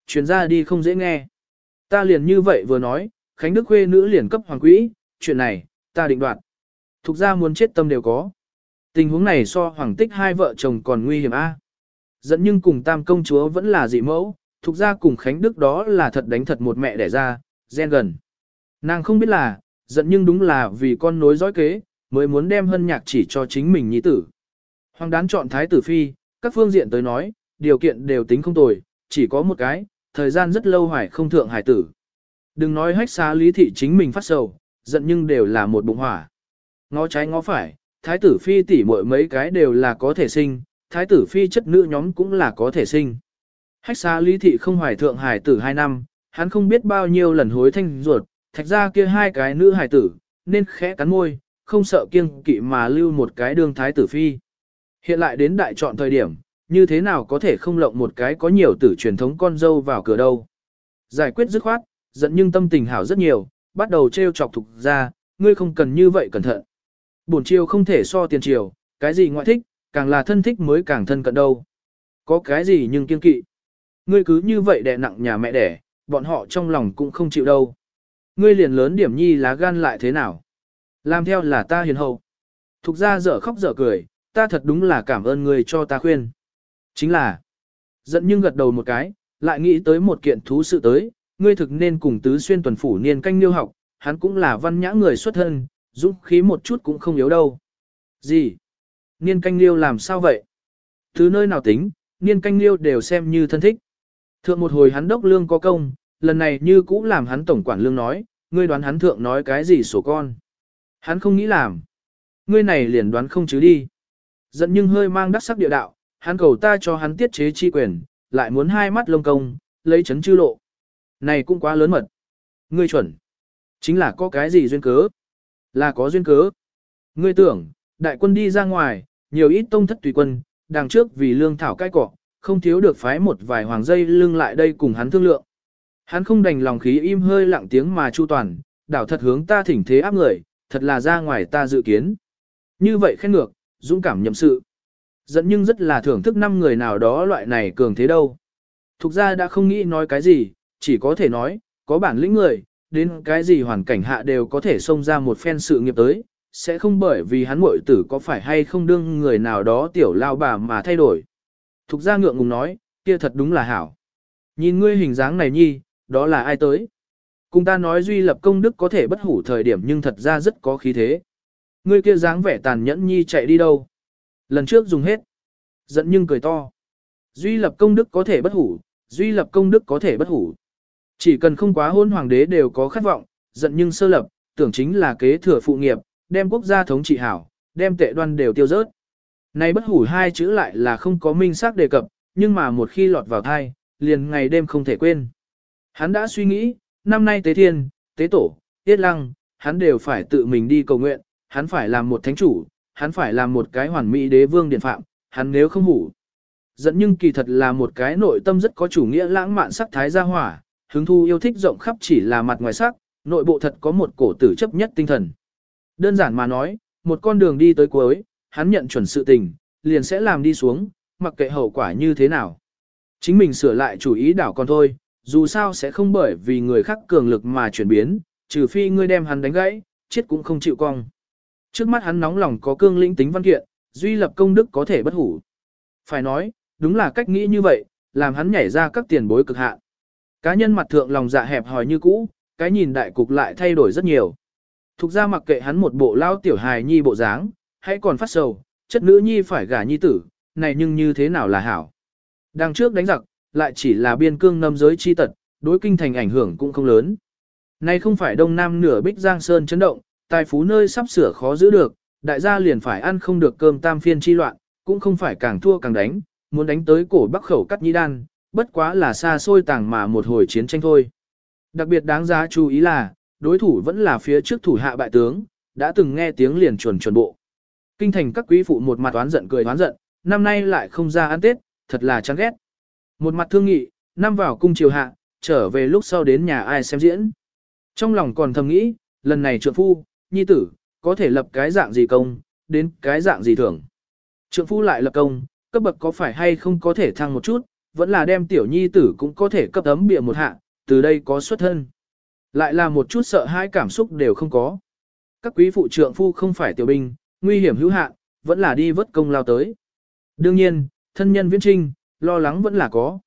Speaker 1: Chuyển ra đi không dễ nghe. Ta liền như vậy vừa nói, Khánh Đức khuê nữ liền cấp hoàng quỹ, chuyện này, ta định đoạt. Thục ra muốn chết tâm đều có. Tình huống này so hoàng tích hai vợ chồng còn nguy hiểm a. Dẫn nhưng cùng tam công chúa vẫn là dị mẫu, thục ra cùng Khánh Đức đó là thật đánh thật một mẹ đẻ ra, gen gần. Nàng không biết là, giận nhưng đúng là vì con nối dõi kế, mới muốn đem hân nhạc chỉ cho chính mình nhi tử. Hoàng đán chọn thái tử phi, các phương diện tới nói, điều kiện đều tính không tồi, chỉ có một cái, thời gian rất lâu hoài không thượng hải tử. Đừng nói hách xá lý thị chính mình phát sầu, giận nhưng đều là một bụng hỏa. Ngó trái ngó phải, thái tử phi tỷ muội mấy cái đều là có thể sinh, thái tử phi chất nữ nhóm cũng là có thể sinh. Hách xá lý thị không hoài thượng hải tử hai năm, hắn không biết bao nhiêu lần hối thanh ruột, thạch ra kia hai cái nữ hải tử, nên khẽ cắn môi, không sợ kiêng kỵ mà lưu một cái đương thái tử phi. Hiện lại đến đại chọn thời điểm, như thế nào có thể không lộng một cái có nhiều tử truyền thống con dâu vào cửa đâu. Giải quyết dứt khoát, giận nhưng tâm tình hảo rất nhiều, bắt đầu trêu chọc thục ra, ngươi không cần như vậy cẩn thận. Bổn chiều không thể so tiền chiều, cái gì ngoại thích, càng là thân thích mới càng thân cận đâu. Có cái gì nhưng kiên kỵ. Ngươi cứ như vậy đè nặng nhà mẹ đẻ, bọn họ trong lòng cũng không chịu đâu. Ngươi liền lớn điểm nhi lá gan lại thế nào? Làm theo là ta hiền hậu. Thục ra dở khóc dở cười, ta thật đúng là cảm ơn ngươi cho ta khuyên. Chính là, giận nhưng gật đầu một cái, lại nghĩ tới một kiện thú sự tới, ngươi thực nên cùng tứ xuyên tuần phủ niên canh liêu học, hắn cũng là văn nhã người xuất thân, dũng khí một chút cũng không yếu đâu. Gì? Niên canh liêu làm sao vậy? Thứ nơi nào tính, niên canh liêu đều xem như thân thích. Thượng một hồi hắn đốc lương có công, lần này như cũ làm hắn tổng quản lương nói, ngươi đoán hắn thượng nói cái gì sổ con. Hắn không nghĩ làm. Ngươi này liền đoán không chứ đi. Giận nhưng hơi mang đắc sắc địa đạo, hắn cầu ta cho hắn tiết chế chi quyền, lại muốn hai mắt lông công, lấy chấn chư lộ. Này cũng quá lớn mật. Ngươi chuẩn. Chính là có cái gì duyên cớ? Là có duyên cớ. Ngươi tưởng, đại quân đi ra ngoài, nhiều ít tông thất tùy quân, đằng trước vì lương thảo cai cọ, không thiếu được phái một vài hoàng dây lưng lại đây cùng hắn thương lượng. Hắn không đành lòng khí im hơi lặng tiếng mà chu toàn, đảo thật hướng ta thỉnh thế áp người, thật là ra ngoài ta dự kiến. Như vậy khen ngược, dũng cảm nhậm sự. Dẫn nhưng rất là thưởng thức năm người nào đó loại này cường thế đâu. Thục ra đã không nghĩ nói cái gì, chỉ có thể nói, có bản lĩnh người, đến cái gì hoàn cảnh hạ đều có thể xông ra một phen sự nghiệp tới, sẽ không bởi vì hắn muội tử có phải hay không đương người nào đó tiểu lao bà mà thay đổi. Thục ra ngượng ngùng nói, kia thật đúng là hảo. Nhìn ngươi hình dáng này nhi, đó là ai tới? Cùng ta nói duy lập công đức có thể bất hủ thời điểm nhưng thật ra rất có khí thế. Ngươi kia dáng vẻ tàn nhẫn nhi chạy đi đâu? Lần trước dùng hết. Giận nhưng cười to. Duy lập công đức có thể bất hủ, duy lập công đức có thể bất hủ. Chỉ cần không quá hôn hoàng đế đều có khát vọng, giận nhưng sơ lập, tưởng chính là kế thừa phụ nghiệp, đem quốc gia thống trị hảo, đem tệ đoan đều tiêu rớt. Này bất hủ hai chữ lại là không có minh xác đề cập, nhưng mà một khi lọt vào thai, liền ngày đêm không thể quên. Hắn đã suy nghĩ, năm nay tế thiên, tế tổ, tiết lăng, hắn đều phải tự mình đi cầu nguyện, hắn phải làm một thánh chủ, hắn phải làm một cái hoàn mỹ đế vương điện phạm, hắn nếu không hủ. Dẫn nhưng kỳ thật là một cái nội tâm rất có chủ nghĩa lãng mạn sắc thái gia hỏa, hứng thu yêu thích rộng khắp chỉ là mặt ngoài sắc, nội bộ thật có một cổ tử chấp nhất tinh thần. Đơn giản mà nói, một con đường đi tới cuối, hắn nhận chuẩn sự tình, liền sẽ làm đi xuống, mặc kệ hậu quả như thế nào. Chính mình sửa lại chủ ý đảo con thôi, dù sao sẽ không bởi vì người khác cường lực mà chuyển biến, trừ phi ngươi đem hắn đánh gãy, chết cũng không chịu cong. Trước mắt hắn nóng lòng có cương lĩnh tính văn kiện, duy lập công đức có thể bất hủ. Phải nói, đúng là cách nghĩ như vậy, làm hắn nhảy ra các tiền bối cực hạn. Cá nhân mặt thượng lòng dạ hẹp hòi như cũ, cái nhìn đại cục lại thay đổi rất nhiều. Thục ra mặc kệ hắn một bộ lao tiểu hài nhi bộ dáng, hãy còn phát sầu, chất nữ nhi phải gả nhi tử, này nhưng như thế nào là hảo. Đằng trước đánh giặc, lại chỉ là biên cương nâm giới chi tật, đối kinh thành ảnh hưởng cũng không lớn. Nay không phải đông nam nửa bích giang sơn chấn động, tài phú nơi sắp sửa khó giữ được, đại gia liền phải ăn không được cơm tam phiên chi loạn, cũng không phải càng thua càng đánh, muốn đánh tới cổ bắc khẩu cắt nhĩ đan, bất quá là xa xôi tàng mà một hồi chiến tranh thôi. Đặc biệt đáng giá chú ý là, đối thủ vẫn là phía trước thủ hạ bại tướng, đã từng nghe tiếng liền chuẩn chuẩn bộ. Kinh thành các quý phụ một mặt oán giận cười oán giận, năm nay lại không ra ăn Tết, thật là chán ghét. Một mặt thương nghị, năm vào cung triều hạ, trở về lúc sau đến nhà ai xem diễn. Trong lòng còn thầm nghĩ, lần này trượng phu, nhi tử, có thể lập cái dạng gì công, đến cái dạng gì thưởng. Trượng phu lại lập công, cấp bậc có phải hay không có thể thăng một chút, vẫn là đem tiểu nhi tử cũng có thể cấp ấm bịa một hạ, từ đây có xuất thân. Lại là một chút sợ hãi cảm xúc đều không có. Các quý phụ trượng phu không phải tiểu binh, nguy hiểm hữu hạn, vẫn là đi vất công lao tới. Đương nhiên, thân nhân viễn trinh, lo lắng vẫn là có.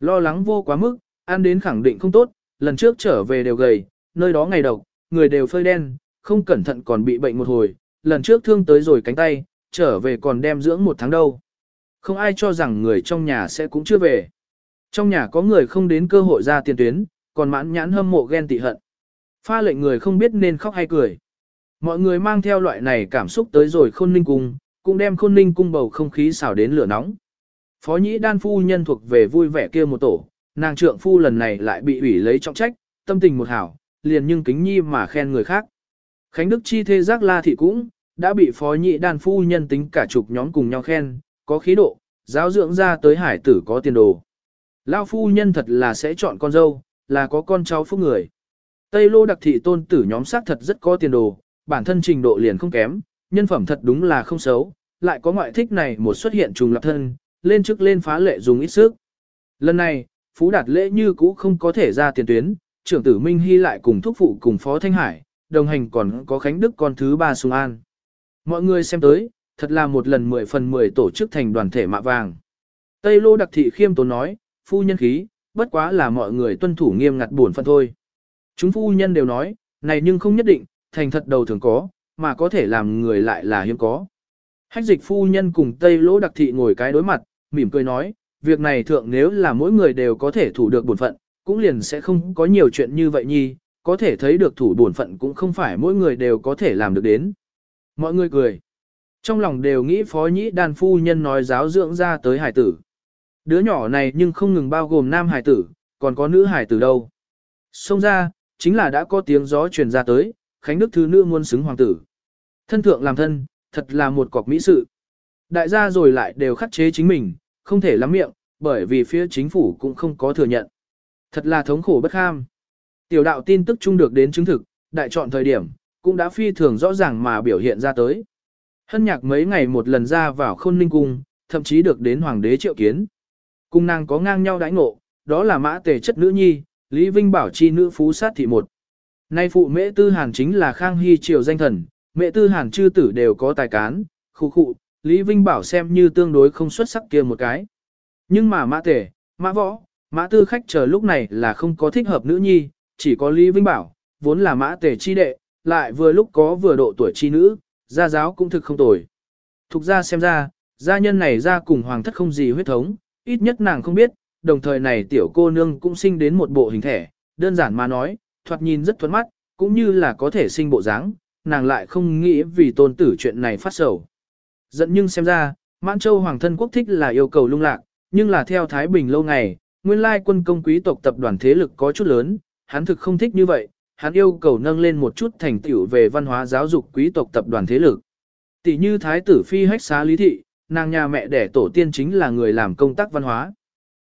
Speaker 1: Lo lắng vô quá mức, ăn đến khẳng định không tốt, lần trước trở về đều gầy, nơi đó ngày độc, người đều phơi đen, không cẩn thận còn bị bệnh một hồi, lần trước thương tới rồi cánh tay, trở về còn đem dưỡng một tháng đâu. Không ai cho rằng người trong nhà sẽ cũng chưa về. Trong nhà có người không đến cơ hội ra tiền tuyến, còn mãn nhãn hâm mộ ghen tị hận. Pha lệnh người không biết nên khóc hay cười. Mọi người mang theo loại này cảm xúc tới rồi khôn ninh cung, cũng đem khôn ninh cung bầu không khí xào đến lửa nóng. Phó nhĩ đan phu nhân thuộc về vui vẻ kia một tổ, nàng trượng phu lần này lại bị ủy lấy trọng trách, tâm tình một hảo, liền nhưng kính nhi mà khen người khác. Khánh Đức Chi thê giác la thị cũng, đã bị phó nhị đan phu nhân tính cả chục nhóm cùng nhau khen, có khí độ, giáo dưỡng ra tới hải tử có tiền đồ. Lao phu nhân thật là sẽ chọn con dâu, là có con cháu phúc người. Tây lô đặc thị tôn tử nhóm xác thật rất có tiền đồ, bản thân trình độ liền không kém, nhân phẩm thật đúng là không xấu, lại có ngoại thích này một xuất hiện trùng lập thân, lên chức lên phá lệ dùng ít sức. Lần này, Phú Đạt lễ như cũ không có thể ra tiền tuyến, trưởng tử Minh Hy lại cùng thúc phụ cùng Phó Thanh Hải, đồng hành còn có Khánh Đức con thứ ba Sùng An. Mọi người xem tới, thật là một lần 10 phần 10 tổ chức thành đoàn thể mạ vàng. Tây Lô Đặc Thị khiêm tốn nói, phu nhân khí, bất quá là mọi người tuân thủ nghiêm ngặt buồn phận thôi. Chúng phu nhân đều nói, này nhưng không nhất định, thành thật đầu thường có, mà có thể làm người lại là hiếm có. Hách dịch phu nhân cùng Tây Lỗ Đặc Thị ngồi cái đối mặt, mỉm cười nói, việc này thượng nếu là mỗi người đều có thể thủ được bổn phận, cũng liền sẽ không có nhiều chuyện như vậy nhi, có thể thấy được thủ bổn phận cũng không phải mỗi người đều có thể làm được đến. Mọi người cười. Trong lòng đều nghĩ phó nhĩ đàn phu nhân nói giáo dưỡng ra tới hải tử. Đứa nhỏ này nhưng không ngừng bao gồm nam hải tử, còn có nữ hải tử đâu. Xông ra, chính là đã có tiếng gió truyền ra tới, Khánh Đức thứ nữ muôn xứng hoàng tử. Thân thượng làm thân, thật là một cọc mỹ sự. Đại gia rồi lại đều khắc chế chính mình, không thể lắm miệng, bởi vì phía chính phủ cũng không có thừa nhận. Thật là thống khổ bất kham. Tiểu đạo tin tức chung được đến chứng thực, đại chọn thời điểm, cũng đã phi thường rõ ràng mà biểu hiện ra tới. Hân nhạc mấy ngày một lần ra vào khôn ninh cung, thậm chí được đến hoàng đế triệu kiến. Cung nàng có ngang nhau đãi ngộ, đó là mã tề chất nữ nhi, Lý Vinh bảo chi nữ phú sát thị một. Nay phụ mễ tư hàn chính là khang hy triều danh thần, mẹ tư hàn chư tử đều có tài cán, khu khu, Lý Vinh bảo xem như tương đối không xuất sắc kia một cái. Nhưng mà mã tề, mã võ, mã tư khách chờ lúc này là không có thích hợp nữ nhi, chỉ có Lý Vinh bảo, vốn là mã tề chi đệ, lại vừa lúc có vừa độ tuổi chi nữ, gia giáo cũng thực không tồi. Thục ra xem ra, gia nhân này ra cùng hoàng thất không gì huyết thống, ít nhất nàng không biết, đồng thời này tiểu cô nương cũng sinh đến một bộ hình thể, đơn giản mà nói, thoạt nhìn rất thuấn mắt, cũng như là có thể sinh bộ dáng, nàng lại không nghĩ vì tôn tử chuyện này phát sầu. Dẫn nhưng xem ra, Mãn Châu Hoàng thân quốc thích là yêu cầu lung lạc, nhưng là theo Thái Bình lâu ngày, nguyên lai quân công quý tộc tập đoàn thế lực có chút lớn, hắn thực không thích như vậy, hắn yêu cầu nâng lên một chút thành tựu về văn hóa giáo dục quý tộc tập đoàn thế lực. Tỷ như Thái tử Phi hách xá lý thị, nàng nhà mẹ đẻ tổ tiên chính là người làm công tác văn hóa.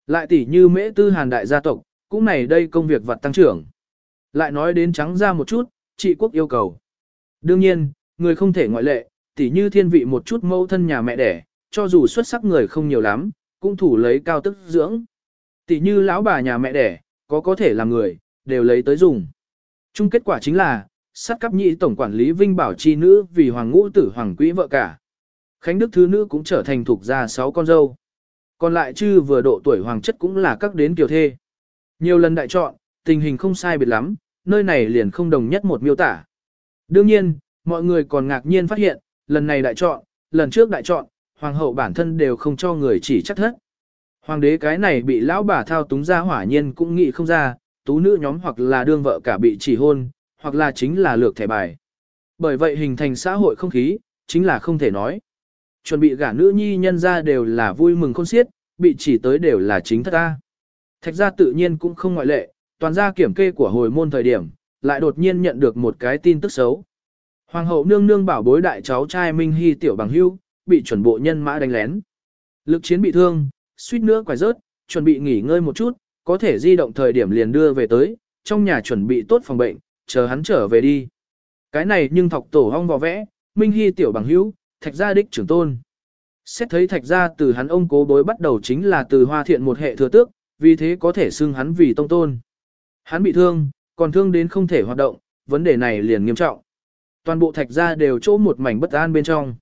Speaker 1: Lại tỷ như mễ tư hàn đại gia tộc, cũng này đây công việc vật tăng trưởng. Lại nói đến trắng ra một chút, trị quốc yêu cầu. Đương nhiên, người không thể ngoại lệ, tỷ như thiên vị một chút mâu thân nhà mẹ đẻ, cho dù xuất sắc người không nhiều lắm, cũng thủ lấy cao tức dưỡng. Tỷ như lão bà nhà mẹ đẻ, có có thể làm người, đều lấy tới dùng. Chung kết quả chính là, sát cấp nhị tổng quản lý Vinh Bảo chi nữ vì hoàng ngũ tử hoàng quỹ vợ cả. Khánh Đức thứ nữ cũng trở thành thuộc gia sáu con dâu. Còn lại chư vừa độ tuổi hoàng chất cũng là các đến kiều thê. Nhiều lần đại chọn, tình hình không sai biệt lắm, nơi này liền không đồng nhất một miêu tả. Đương nhiên, mọi người còn ngạc nhiên phát hiện, lần này đại chọn, lần trước đại chọn, hoàng hậu bản thân đều không cho người chỉ chắc thất. Hoàng đế cái này bị lão bà thao túng ra hỏa nhiên cũng nghĩ không ra, tú nữ nhóm hoặc là đương vợ cả bị chỉ hôn, hoặc là chính là lược thẻ bài. Bởi vậy hình thành xã hội không khí, chính là không thể nói. Chuẩn bị gả nữ nhi nhân ra đều là vui mừng khôn xiết, bị chỉ tới đều là chính thất ta. Thạch gia tự nhiên cũng không ngoại lệ, toàn gia kiểm kê của hồi môn thời điểm, lại đột nhiên nhận được một cái tin tức xấu. Hoàng hậu nương nương bảo bối đại cháu trai Minh Hy tiểu bằng hưu, bị chuẩn bộ nhân mã đánh lén. Lực chiến bị thương, suýt nữa quải rớt, chuẩn bị nghỉ ngơi một chút, có thể di động thời điểm liền đưa về tới, trong nhà chuẩn bị tốt phòng bệnh, chờ hắn trở về đi. Cái này nhưng thọc tổ hong vò vẽ, Minh Hy tiểu bằng hữu, thạch gia đích trưởng tôn. Xét thấy thạch gia từ hắn ông cố bối bắt đầu chính là từ hoa thiện một hệ thừa tước, vì thế có thể xưng hắn vì tông tôn. Hắn bị thương, còn thương đến không thể hoạt động, vấn đề này liền nghiêm trọng. Toàn bộ thạch gia đều chỗ một mảnh bất an bên trong.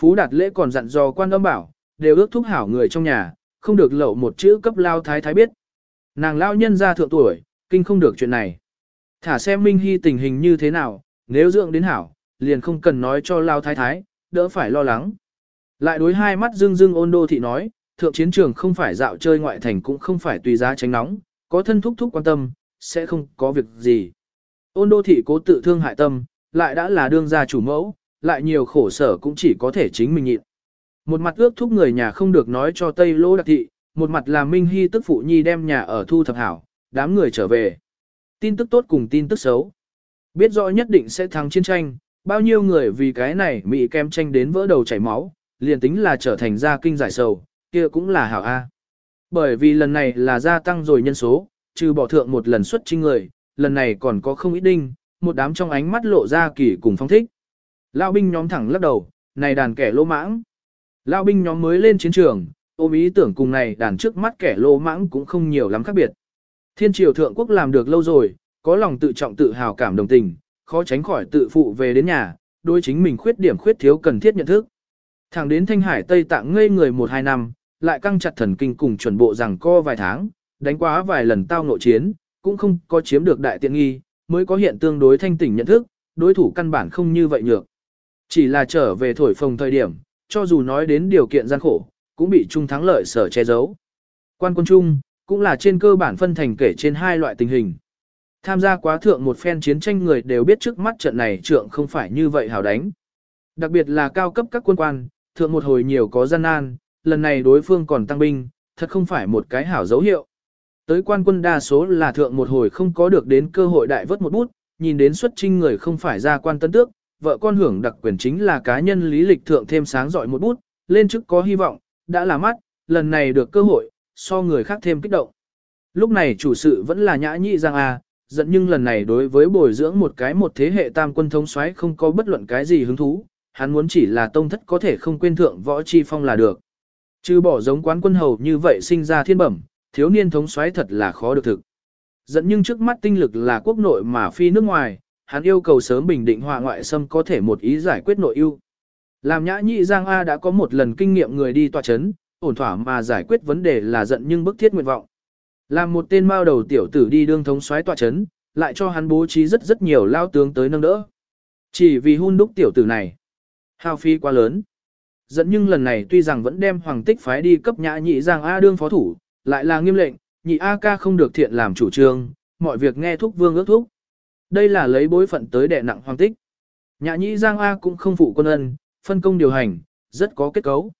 Speaker 1: Phú Đạt Lễ còn dặn dò quan âm bảo, đều ước thúc hảo người trong nhà, không được lậu một chữ cấp lao thái thái biết. Nàng lao nhân ra thượng tuổi, kinh không được chuyện này. Thả xem Minh Hy tình hình như thế nào, nếu dưỡng đến hảo, liền không cần nói cho lao thái thái, đỡ phải lo lắng. Lại đối hai mắt dương dương ôn đô thị nói, thượng chiến trường không phải dạo chơi ngoại thành cũng không phải tùy giá tránh nóng, có thân thúc thúc quan tâm, sẽ không có việc gì. Ôn đô thị cố tự thương hại tâm, lại đã là đương gia chủ mẫu, lại nhiều khổ sở cũng chỉ có thể chính mình nhịn. Một mặt ước thúc người nhà không được nói cho Tây Lô Đặc Thị, một mặt là Minh Hy tức phụ nhi đem nhà ở thu thập hảo, đám người trở về. Tin tức tốt cùng tin tức xấu. Biết rõ nhất định sẽ thắng chiến tranh, bao nhiêu người vì cái này Mỹ kem tranh đến vỡ đầu chảy máu, liền tính là trở thành gia kinh giải sầu, kia cũng là hảo A. Bởi vì lần này là gia tăng rồi nhân số, trừ bỏ thượng một lần xuất trinh người, lần này còn có không ít đinh, một đám trong ánh mắt lộ ra kỳ cùng phong thích. Lão binh nhóm thẳng lắc đầu, này đàn kẻ lỗ mãng. Lão binh nhóm mới lên chiến trường, ôm ý tưởng cùng này đàn trước mắt kẻ lô mãng cũng không nhiều lắm khác biệt. Thiên triều thượng quốc làm được lâu rồi, có lòng tự trọng tự hào cảm đồng tình, khó tránh khỏi tự phụ về đến nhà, đối chính mình khuyết điểm khuyết thiếu cần thiết nhận thức. Thẳng đến Thanh Hải Tây Tạng ngây người một hai năm, lại căng chặt thần kinh cùng chuẩn bộ rằng co vài tháng, đánh quá vài lần tao nội chiến, cũng không có chiếm được đại tiện nghi, mới có hiện tương đối thanh tỉnh nhận thức, đối thủ căn bản không như vậy nhược. Chỉ là trở về thổi phồng thời điểm, cho dù nói đến điều kiện gian khổ, cũng bị trung thắng lợi sở che giấu. Quan quân trung, cũng là trên cơ bản phân thành kể trên hai loại tình hình. Tham gia quá thượng một phen chiến tranh người đều biết trước mắt trận này trượng không phải như vậy hảo đánh. Đặc biệt là cao cấp các quân quan, thượng một hồi nhiều có gian nan, lần này đối phương còn tăng binh, thật không phải một cái hảo dấu hiệu. Tới quan quân đa số là thượng một hồi không có được đến cơ hội đại vớt một bút, nhìn đến xuất trinh người không phải ra quan tân tước, vợ con hưởng đặc quyền chính là cá nhân lý lịch thượng thêm sáng giỏi một bút, lên chức có hy vọng, đã là mắt, lần này được cơ hội, so người khác thêm kích động. Lúc này chủ sự vẫn là nhã nhị giang a, giận nhưng lần này đối với bồi dưỡng một cái một thế hệ tam quân thống soái không có bất luận cái gì hứng thú, hắn muốn chỉ là tông thất có thể không quên thượng võ chi phong là được. Chứ bỏ giống quán quân hầu như vậy sinh ra thiên bẩm, thiếu niên thống soái thật là khó được thực. Dẫn nhưng trước mắt tinh lực là quốc nội mà phi nước ngoài, hắn yêu cầu sớm bình định hòa ngoại xâm có thể một ý giải quyết nội ưu. Làm nhã nhị Giang A đã có một lần kinh nghiệm người đi tòa chấn, ổn thỏa mà giải quyết vấn đề là giận nhưng bức thiết nguyện vọng. Làm một tên mao đầu tiểu tử đi đương thống soái tòa chấn, lại cho hắn bố trí rất rất nhiều lao tướng tới nâng đỡ. Chỉ vì hun đúc tiểu tử này. Hao phi quá lớn. Dẫn nhưng lần này tuy rằng vẫn đem hoàng tích phái đi cấp nhã nhị Giang A đương phó thủ, lại là nghiêm lệnh, nhị A ca không được thiện làm chủ trương, mọi việc nghe thúc vương ước thúc. Đây là lấy bối phận tới đệ nặng hoàng tích. Nhã nhị Giang A cũng không phụ quân ân, phân công điều hành, rất có kết cấu.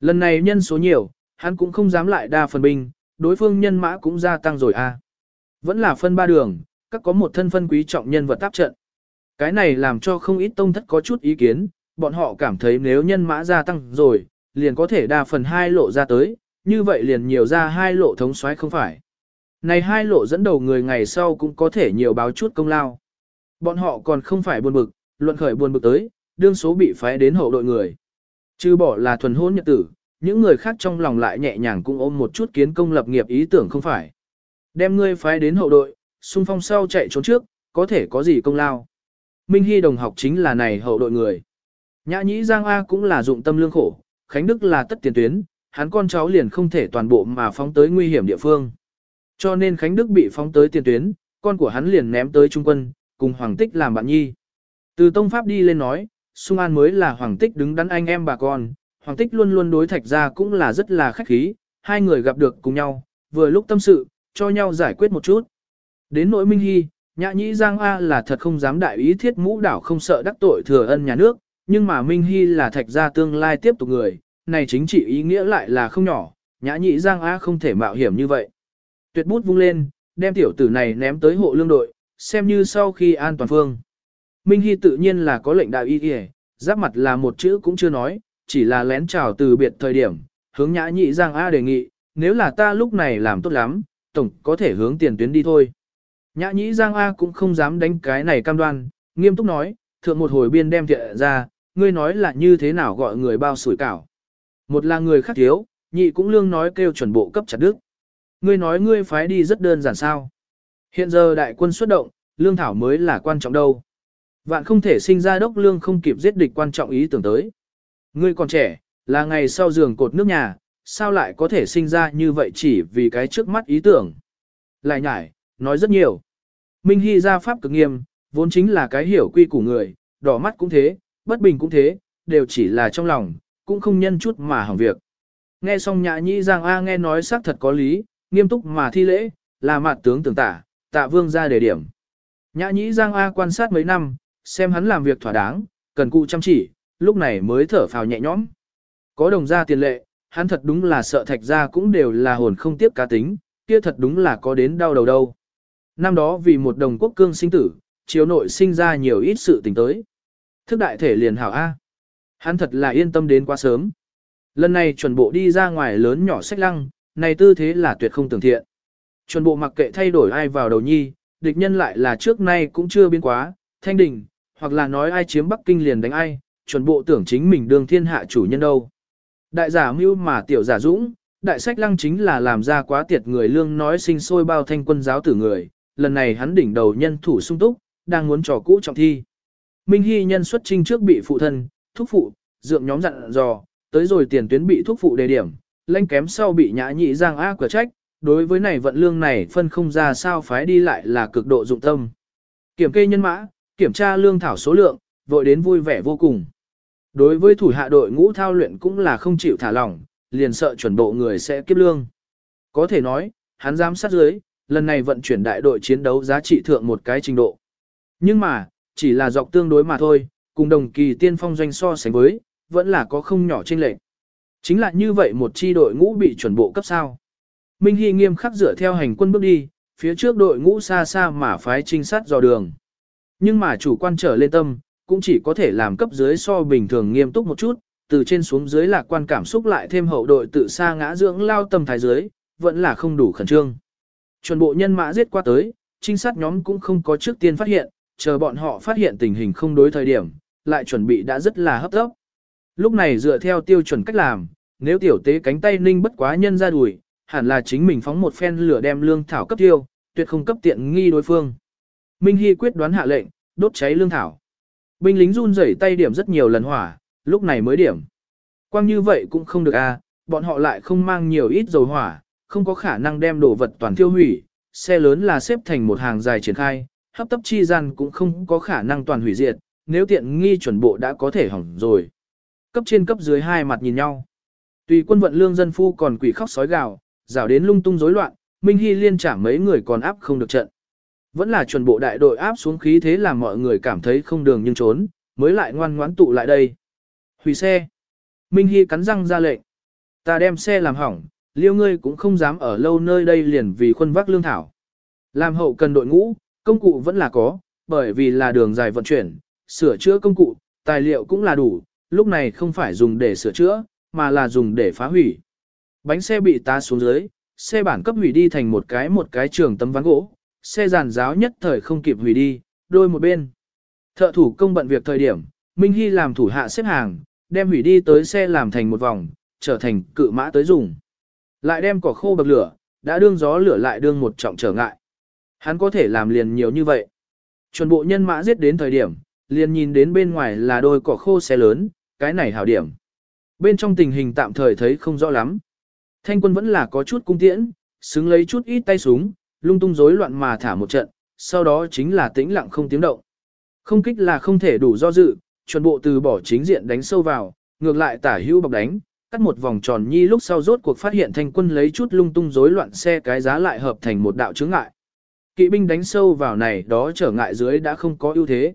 Speaker 1: Lần này nhân số nhiều, hắn cũng không dám lại đa phần binh, đối phương nhân mã cũng gia tăng rồi a. Vẫn là phân ba đường, các có một thân phân quý trọng nhân vật tác trận. Cái này làm cho không ít tông thất có chút ý kiến, bọn họ cảm thấy nếu nhân mã gia tăng rồi, liền có thể đa phần hai lộ ra tới, như vậy liền nhiều ra hai lộ thống soái không phải. Này hai lộ dẫn đầu người ngày sau cũng có thể nhiều báo chút công lao. Bọn họ còn không phải buồn bực, luận khởi buồn bực tới, đương số bị phái đến hậu đội người. Chứ bỏ là thuần hôn nhật tử, những người khác trong lòng lại nhẹ nhàng cũng ôm một chút kiến công lập nghiệp ý tưởng không phải. Đem ngươi phái đến hậu đội, xung phong sau chạy trốn trước, có thể có gì công lao. Minh Hy đồng học chính là này hậu đội người. Nhã nhĩ Giang A cũng là dụng tâm lương khổ, Khánh Đức là tất tiền tuyến, hắn con cháu liền không thể toàn bộ mà phóng tới nguy hiểm địa phương. Cho nên Khánh Đức bị phóng tới tiền tuyến, con của hắn liền ném tới trung quân, cùng Hoàng Tích làm bạn nhi. Từ Tông Pháp đi lên nói, Sung An mới là Hoàng Tích đứng đắn anh em bà con, Hoàng Tích luôn luôn đối thạch Gia cũng là rất là khách khí, hai người gặp được cùng nhau, vừa lúc tâm sự, cho nhau giải quyết một chút. Đến nỗi Minh Hy, nhã nhĩ Giang A là thật không dám đại ý thiết mũ đảo không sợ đắc tội thừa ân nhà nước, nhưng mà Minh Hy là thạch gia tương lai tiếp tục người, này chính trị ý nghĩa lại là không nhỏ, nhã nhĩ Giang A không thể mạo hiểm như vậy. Tuyệt bút vung lên, đem tiểu tử này ném tới hộ lương đội, xem như sau khi an toàn phương. Minh Hy tự nhiên là có lệnh đại y kìa, giáp mặt là một chữ cũng chưa nói, chỉ là lén chào từ biệt thời điểm, hướng nhã nhị Giang A đề nghị, nếu là ta lúc này làm tốt lắm, tổng có thể hướng tiền tuyến đi thôi. Nhã nhĩ Giang A cũng không dám đánh cái này cam đoan, nghiêm túc nói, thượng một hồi biên đem thiện ra, ngươi nói là như thế nào gọi người bao sủi cảo. Một là người khác thiếu, nhị cũng lương nói kêu chuẩn bộ cấp chặt đức. Ngươi nói ngươi phái đi rất đơn giản sao. Hiện giờ đại quân xuất động, lương thảo mới là quan trọng đâu. Vạn không thể sinh ra đốc lương không kịp giết địch quan trọng ý tưởng tới. Ngươi còn trẻ, là ngày sau giường cột nước nhà, sao lại có thể sinh ra như vậy chỉ vì cái trước mắt ý tưởng. Lại nhải, nói rất nhiều. Minh Hy ra pháp cực nghiêm, vốn chính là cái hiểu quy của người, đỏ mắt cũng thế, bất bình cũng thế, đều chỉ là trong lòng, cũng không nhân chút mà hỏng việc. Nghe xong nhã nhĩ giang A nghe nói xác thật có lý, nghiêm túc mà thi lễ, là mặt tướng tưởng tả, tạ vương ra đề điểm. Nhã nhĩ giang A quan sát mấy năm, xem hắn làm việc thỏa đáng, cần cụ chăm chỉ, lúc này mới thở phào nhẹ nhõm. Có đồng gia tiền lệ, hắn thật đúng là sợ thạch gia cũng đều là hồn không tiếp cá tính, kia thật đúng là có đến đau đầu đâu. Năm đó vì một đồng quốc cương sinh tử, chiếu nội sinh ra nhiều ít sự tình tới. Thức đại thể liền hảo A. Hắn thật là yên tâm đến quá sớm. Lần này chuẩn bộ đi ra ngoài lớn nhỏ sách lăng, này tư thế là tuyệt không tưởng thiện. Chuẩn bộ mặc kệ thay đổi ai vào đầu nhi, địch nhân lại là trước nay cũng chưa biến quá, thanh đình, hoặc là nói ai chiếm Bắc Kinh liền đánh ai, chuẩn bộ tưởng chính mình đương thiên hạ chủ nhân đâu. Đại giả mưu mà tiểu giả dũng, đại sách lăng chính là làm ra quá tiệt người lương nói sinh sôi bao thanh quân giáo tử người, lần này hắn đỉnh đầu nhân thủ sung túc, đang muốn trò cũ trọng thi. Minh Hy nhân xuất trinh trước bị phụ thân, thúc phụ, dượng nhóm dặn dò, tới rồi tiền tuyến bị thúc phụ đề điểm, lãnh kém sau bị nhã nhị giang á cửa trách, đối với này vận lương này phân không ra sao phái đi lại là cực độ dụng tâm. Kiểm kê nhân mã, kiểm tra lương thảo số lượng, vội đến vui vẻ vô cùng. Đối với thủ hạ đội ngũ thao luyện cũng là không chịu thả lỏng, liền sợ chuẩn bộ người sẽ kiếp lương. Có thể nói, hắn giám sát dưới, lần này vận chuyển đại đội chiến đấu giá trị thượng một cái trình độ. Nhưng mà, chỉ là dọc tương đối mà thôi, cùng đồng kỳ tiên phong doanh so sánh với, vẫn là có không nhỏ trên lệch. Chính là như vậy một chi đội ngũ bị chuẩn bộ cấp sao. Minh Hy nghiêm khắc dựa theo hành quân bước đi, phía trước đội ngũ xa xa mà phái trinh sát dò đường. Nhưng mà chủ quan trở lên tâm, cũng chỉ có thể làm cấp dưới so bình thường nghiêm túc một chút, từ trên xuống dưới lạc quan cảm xúc lại thêm hậu đội tự xa ngã dưỡng lao tâm thái dưới, vẫn là không đủ khẩn trương. Chuẩn bộ nhân mã giết qua tới, trinh sát nhóm cũng không có trước tiên phát hiện, chờ bọn họ phát hiện tình hình không đối thời điểm, lại chuẩn bị đã rất là hấp tốc. Lúc này dựa theo tiêu chuẩn cách làm, nếu tiểu tế cánh tay ninh bất quá nhân ra đuổi, hẳn là chính mình phóng một phen lửa đem lương thảo cấp tiêu, tuyệt không cấp tiện nghi đối phương. Minh Hy quyết đoán hạ lệnh, đốt cháy lương thảo. Binh lính run rẩy tay điểm rất nhiều lần hỏa, lúc này mới điểm. Quang như vậy cũng không được a, à, bọn họ lại không mang nhiều ít dầu hỏa, không có khả năng đem đồ vật toàn tiêu hủy, xe lớn là xếp thành một hàng dài triển khai, hấp tấp chi gian cũng không có khả năng toàn hủy diệt, nếu tiện nghi chuẩn bộ đã có thể hỏng rồi. Cấp trên cấp dưới hai mặt nhìn nhau. Tùy quân vận lương dân phu còn quỷ khóc sói gào, rào đến lung tung rối loạn, Minh Hy liên trả mấy người còn áp không được trận. Vẫn là chuẩn bộ đại đội áp xuống khí thế làm mọi người cảm thấy không đường nhưng trốn, mới lại ngoan ngoãn tụ lại đây. Hủy xe. Minh Hy cắn răng ra lệnh. Ta đem xe làm hỏng, liêu ngươi cũng không dám ở lâu nơi đây liền vì khuân vác lương thảo. Làm hậu cần đội ngũ, công cụ vẫn là có, bởi vì là đường dài vận chuyển, sửa chữa công cụ, tài liệu cũng là đủ, lúc này không phải dùng để sửa chữa, mà là dùng để phá hủy. Bánh xe bị ta xuống dưới, xe bản cấp hủy đi thành một cái một cái trường tấm ván gỗ, xe giàn giáo nhất thời không kịp hủy đi, đôi một bên. Thợ thủ công bận việc thời điểm, Minh Hy làm thủ hạ xếp hàng, đem hủy đi tới xe làm thành một vòng, trở thành cự mã tới dùng. Lại đem cỏ khô bậc lửa, đã đương gió lửa lại đương một trọng trở ngại. Hắn có thể làm liền nhiều như vậy. Chuẩn bộ nhân mã giết đến thời điểm, liền nhìn đến bên ngoài là đôi cỏ khô xe lớn, cái này hảo điểm. Bên trong tình hình tạm thời thấy không rõ lắm. Thanh quân vẫn là có chút cung tiễn, xứng lấy chút ít tay súng, lung tung rối loạn mà thả một trận, sau đó chính là tĩnh lặng không tiếng động. Không kích là không thể đủ do dự, chuẩn bộ từ bỏ chính diện đánh sâu vào, ngược lại tả hữu bọc đánh, cắt một vòng tròn nhi lúc sau rốt cuộc phát hiện thanh quân lấy chút lung tung rối loạn xe cái giá lại hợp thành một đạo chướng ngại. Kỵ binh đánh sâu vào này đó trở ngại dưới đã không có ưu thế.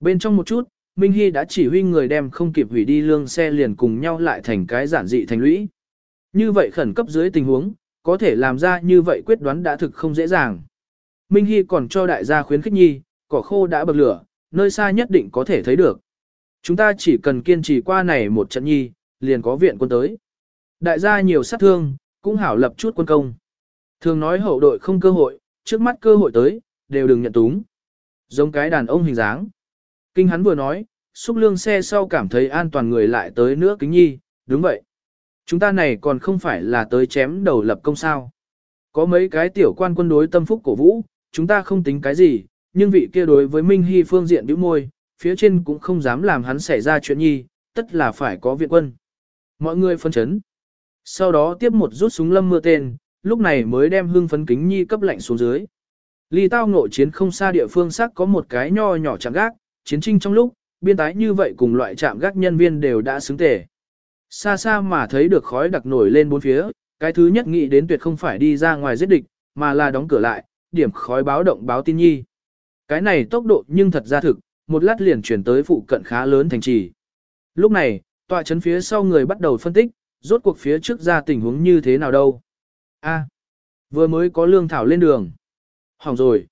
Speaker 1: Bên trong một chút, Minh Hy đã chỉ huy người đem không kịp hủy đi lương xe liền cùng nhau lại thành cái giản dị thành lũy. Như vậy khẩn cấp dưới tình huống, có thể làm ra như vậy quyết đoán đã thực không dễ dàng. Minh Hy còn cho đại gia khuyến khích nhi, cỏ khô đã bậc lửa, nơi xa nhất định có thể thấy được. Chúng ta chỉ cần kiên trì qua này một trận nhi, liền có viện quân tới. Đại gia nhiều sát thương, cũng hảo lập chút quân công. Thường nói hậu đội không cơ hội, trước mắt cơ hội tới, đều đừng nhận túng. Giống cái đàn ông hình dáng. Kinh hắn vừa nói, xúc lương xe sau cảm thấy an toàn người lại tới nữa kính nhi, đúng vậy. Chúng ta này còn không phải là tới chém đầu lập công sao. Có mấy cái tiểu quan quân đối tâm phúc cổ vũ, chúng ta không tính cái gì, nhưng vị kia đối với Minh Hy phương diện bĩu môi, phía trên cũng không dám làm hắn xảy ra chuyện nhi, tất là phải có viện quân. Mọi người phân chấn. Sau đó tiếp một rút súng lâm mưa tên, lúc này mới đem hương phấn kính nhi cấp lạnh xuống dưới. Ly tao ngộ chiến không xa địa phương sắc có một cái nho nhỏ chạm gác, chiến tranh trong lúc, biên tái như vậy cùng loại chạm gác nhân viên đều đã xứng tề. Xa xa mà thấy được khói đặc nổi lên bốn phía, cái thứ nhất nghĩ đến tuyệt không phải đi ra ngoài giết địch, mà là đóng cửa lại, điểm khói báo động báo tin nhi. Cái này tốc độ nhưng thật ra thực, một lát liền chuyển tới phụ cận khá lớn thành trì. Lúc này, tọa chấn phía sau người bắt đầu phân tích, rốt cuộc phía trước ra tình huống như thế nào đâu. A, vừa mới có lương thảo lên đường. Hỏng rồi.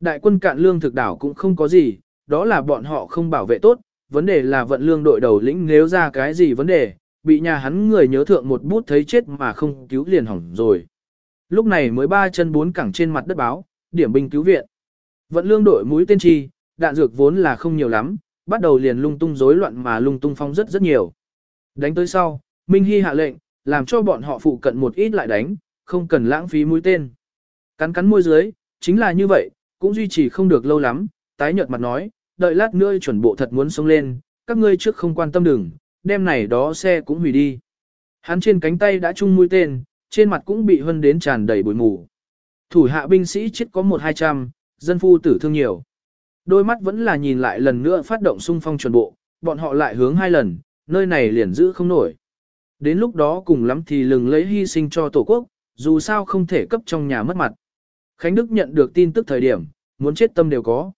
Speaker 1: Đại quân cạn lương thực đảo cũng không có gì, đó là bọn họ không bảo vệ tốt, vấn đề là vận lương đội đầu lĩnh nếu ra cái gì vấn đề, bị nhà hắn người nhớ thượng một bút thấy chết mà không cứu liền hỏng rồi. Lúc này mới ba chân bốn cẳng trên mặt đất báo, điểm binh cứu viện. Vận lương đội mũi tên chi, đạn dược vốn là không nhiều lắm, bắt đầu liền lung tung rối loạn mà lung tung phong rất rất nhiều. Đánh tới sau, Minh Hy hạ lệnh, làm cho bọn họ phụ cận một ít lại đánh, không cần lãng phí mũi tên. Cắn cắn môi dưới, chính là như vậy, cũng duy trì không được lâu lắm, tái nhợt mặt nói, đợi lát nữa chuẩn bộ thật muốn sống lên, các ngươi trước không quan tâm đừng, đem này đó xe cũng hủy đi. Hắn trên cánh tay đã chung mũi tên, trên mặt cũng bị hân đến tràn đầy bụi mù. Thủ hạ binh sĩ chết có một hai trăm, dân phu tử thương nhiều. Đôi mắt vẫn là nhìn lại lần nữa phát động xung phong chuẩn bộ, bọn họ lại hướng hai lần, nơi này liền giữ không nổi. Đến lúc đó cùng lắm thì lừng lấy hy sinh cho tổ quốc, dù sao không thể cấp trong nhà mất mặt. Khánh Đức nhận được tin tức thời điểm, muốn chết tâm đều có.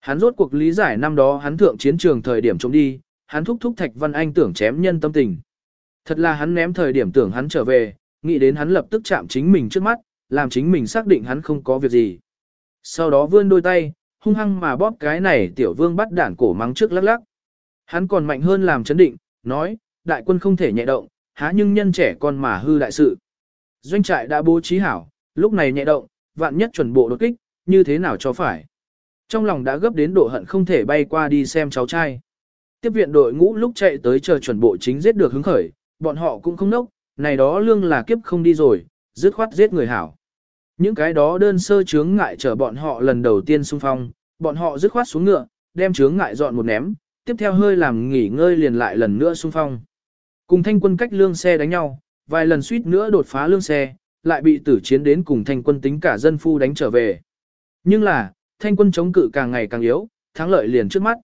Speaker 1: Hắn rốt cuộc lý giải năm đó hắn thượng chiến trường thời điểm trông đi, hắn thúc thúc Thạch Văn Anh tưởng chém nhân tâm tình. Thật là hắn ném thời điểm tưởng hắn trở về, nghĩ đến hắn lập tức chạm chính mình trước mắt, làm chính mình xác định hắn không có việc gì. Sau đó vươn đôi tay, hung hăng mà bóp cái này tiểu vương bắt đản cổ mắng trước lắc lắc. Hắn còn mạnh hơn làm chấn định, nói, đại quân không thể nhẹ động, há nhưng nhân trẻ con mà hư đại sự. Doanh trại đã bố trí hảo, lúc này nhẹ động, vạn nhất chuẩn bộ đột kích, như thế nào cho phải. Trong lòng đã gấp đến độ hận không thể bay qua đi xem cháu trai. Tiếp viện đội ngũ lúc chạy tới chờ chuẩn bộ chính giết được hứng khởi, bọn họ cũng không nốc, này đó lương là kiếp không đi rồi, dứt khoát giết người hảo. Những cái đó đơn sơ chướng ngại chờ bọn họ lần đầu tiên xung phong, bọn họ dứt khoát xuống ngựa, đem chướng ngại dọn một ném, tiếp theo hơi làm nghỉ ngơi liền lại lần nữa xung phong. Cùng thanh quân cách lương xe đánh nhau, vài lần suýt nữa đột phá lương xe, lại bị tử chiến đến cùng thanh quân tính cả dân phu đánh trở về. Nhưng là, thanh quân chống cự càng ngày càng yếu, thắng lợi liền trước mắt.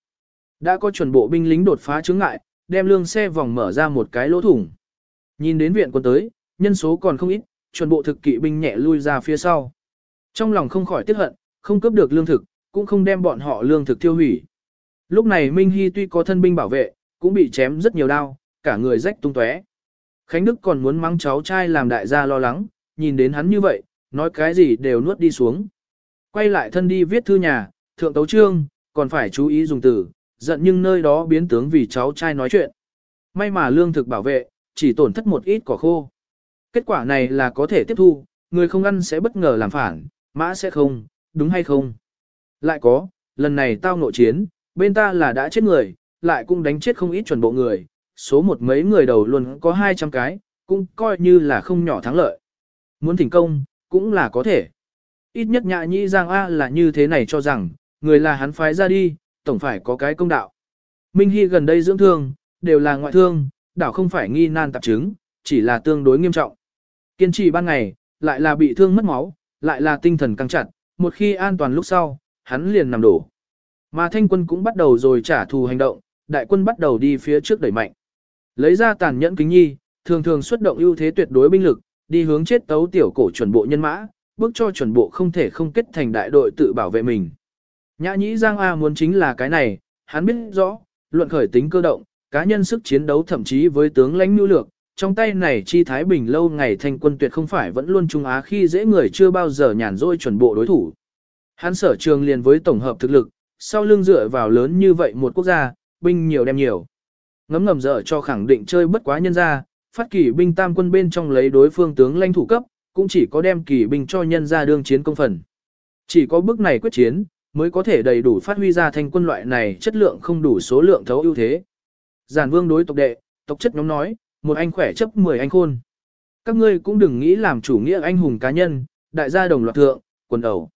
Speaker 1: Đã có chuẩn bộ binh lính đột phá chướng ngại, đem lương xe vòng mở ra một cái lỗ thủng. Nhìn đến viện quân tới, nhân số còn không ít, chuẩn bộ thực kỵ binh nhẹ lui ra phía sau. Trong lòng không khỏi tiếc hận, không cướp được lương thực, cũng không đem bọn họ lương thực tiêu hủy. Lúc này Minh Hy tuy có thân binh bảo vệ, cũng bị chém rất nhiều đau, cả người rách tung tóe. Khánh Đức còn muốn mắng cháu trai làm đại gia lo lắng, nhìn đến hắn như vậy, nói cái gì đều nuốt đi xuống. Quay lại thân đi viết thư nhà, thượng tấu trương, còn phải chú ý dùng từ, giận nhưng nơi đó biến tướng vì cháu trai nói chuyện. May mà lương thực bảo vệ, chỉ tổn thất một ít cỏ khô. Kết quả này là có thể tiếp thu, người không ăn sẽ bất ngờ làm phản, mã sẽ không, đúng hay không. Lại có, lần này tao nội chiến, bên ta là đã chết người, lại cũng đánh chết không ít chuẩn bộ người, số một mấy người đầu luôn có 200 cái, cũng coi như là không nhỏ thắng lợi. Muốn thành công, cũng là có thể. Ít nhất nhạ nhĩ Giang A là như thế này cho rằng, người là hắn phái ra đi, tổng phải có cái công đạo. Minh Hy gần đây dưỡng thương, đều là ngoại thương, đảo không phải nghi nan tạp chứng, chỉ là tương đối nghiêm trọng. Kiên trì ban ngày, lại là bị thương mất máu, lại là tinh thần căng chặt, một khi an toàn lúc sau, hắn liền nằm đổ. Mà thanh quân cũng bắt đầu rồi trả thù hành động, đại quân bắt đầu đi phía trước đẩy mạnh. Lấy ra tàn nhẫn kính nhi, thường thường xuất động ưu thế tuyệt đối binh lực, đi hướng chết tấu tiểu cổ chuẩn bộ nhân mã, bước cho chuẩn bộ không thể không kết thành đại đội tự bảo vệ mình. Nhã nhĩ Giang A muốn chính là cái này, hắn biết rõ, luận khởi tính cơ động, cá nhân sức chiến đấu thậm chí với tướng lãnh nhu lược, trong tay này chi Thái Bình lâu ngày thành quân tuyệt không phải vẫn luôn Trung Á khi dễ người chưa bao giờ nhàn rỗi chuẩn bộ đối thủ. Hắn sở trường liền với tổng hợp thực lực, sau lưng dựa vào lớn như vậy một quốc gia, binh nhiều đem nhiều. Ngấm ngầm dở cho khẳng định chơi bất quá nhân ra, phát kỷ binh tam quân bên trong lấy đối phương tướng lãnh thủ cấp, cũng chỉ có đem kỷ binh cho nhân ra đương chiến công phần. Chỉ có bước này quyết chiến, mới có thể đầy đủ phát huy ra thanh quân loại này chất lượng không đủ số lượng thấu ưu thế. Giản vương đối tộc đệ, tộc chất nhóm nói, một anh khỏe chấp 10 anh khôn. Các ngươi cũng đừng nghĩ làm chủ nghĩa anh hùng cá nhân, đại gia đồng loạt thượng, quần đầu.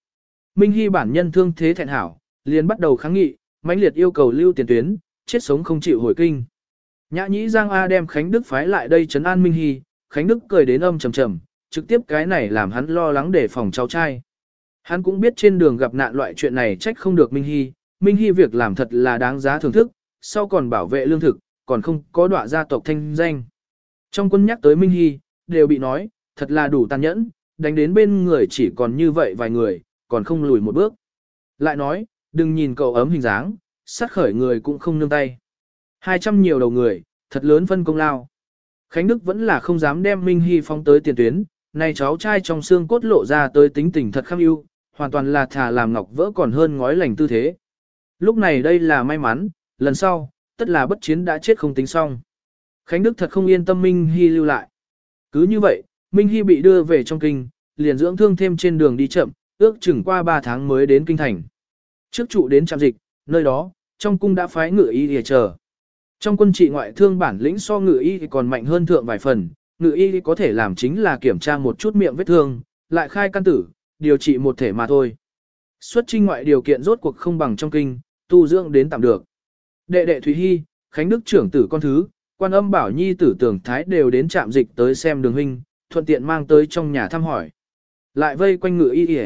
Speaker 1: Minh Hy bản nhân thương thế thẹn hảo, liền bắt đầu kháng nghị, mãnh liệt yêu cầu lưu tiền tuyến, chết sống không chịu hồi kinh. Nhã nhĩ Giang A đem Khánh Đức phái lại đây trấn an Minh Hy, Khánh Đức cười đến âm trầm trầm, trực tiếp cái này làm hắn lo lắng để phòng cháu trai. Hắn cũng biết trên đường gặp nạn loại chuyện này trách không được Minh Hy, Minh Hy việc làm thật là đáng giá thưởng thức, sau còn bảo vệ lương thực, còn không có đọa gia tộc thanh danh. Trong quân nhắc tới Minh Hy, đều bị nói, thật là đủ tàn nhẫn, đánh đến bên người chỉ còn như vậy vài người, còn không lùi một bước. Lại nói, đừng nhìn cậu ấm hình dáng, sát khởi người cũng không nương tay. Hai trăm nhiều đầu người, thật lớn phân công lao. Khánh Đức vẫn là không dám đem Minh Hy phóng tới tiền tuyến, này cháu trai trong xương cốt lộ ra tới tính tình thật kham ưu, hoàn toàn là thả làm ngọc vỡ còn hơn ngói lành tư thế. Lúc này đây là may mắn, lần sau, tất là bất chiến đã chết không tính xong. Khánh Đức thật không yên tâm Minh Hy lưu lại. Cứ như vậy, Minh Hy bị đưa về trong kinh, liền dưỡng thương thêm trên đường đi chậm, ước chừng qua 3 tháng mới đến kinh thành. Trước trụ đến trạm dịch, nơi đó, trong cung đã phái ngự y để chờ. Trong quân trị ngoại thương bản lĩnh so ngự y thì còn mạnh hơn thượng vài phần, ngự y có thể làm chính là kiểm tra một chút miệng vết thương, lại khai căn tử, điều trị một thể mà thôi. Xuất trinh ngoại điều kiện rốt cuộc không bằng trong kinh, tu dưỡng đến tạm được. Đệ đệ Thúy Hy, Khánh Đức trưởng tử con thứ, quan âm bảo nhi tử tưởng thái đều đến trạm dịch tới xem đường huynh, thuận tiện mang tới trong nhà thăm hỏi. Lại vây quanh ngự y y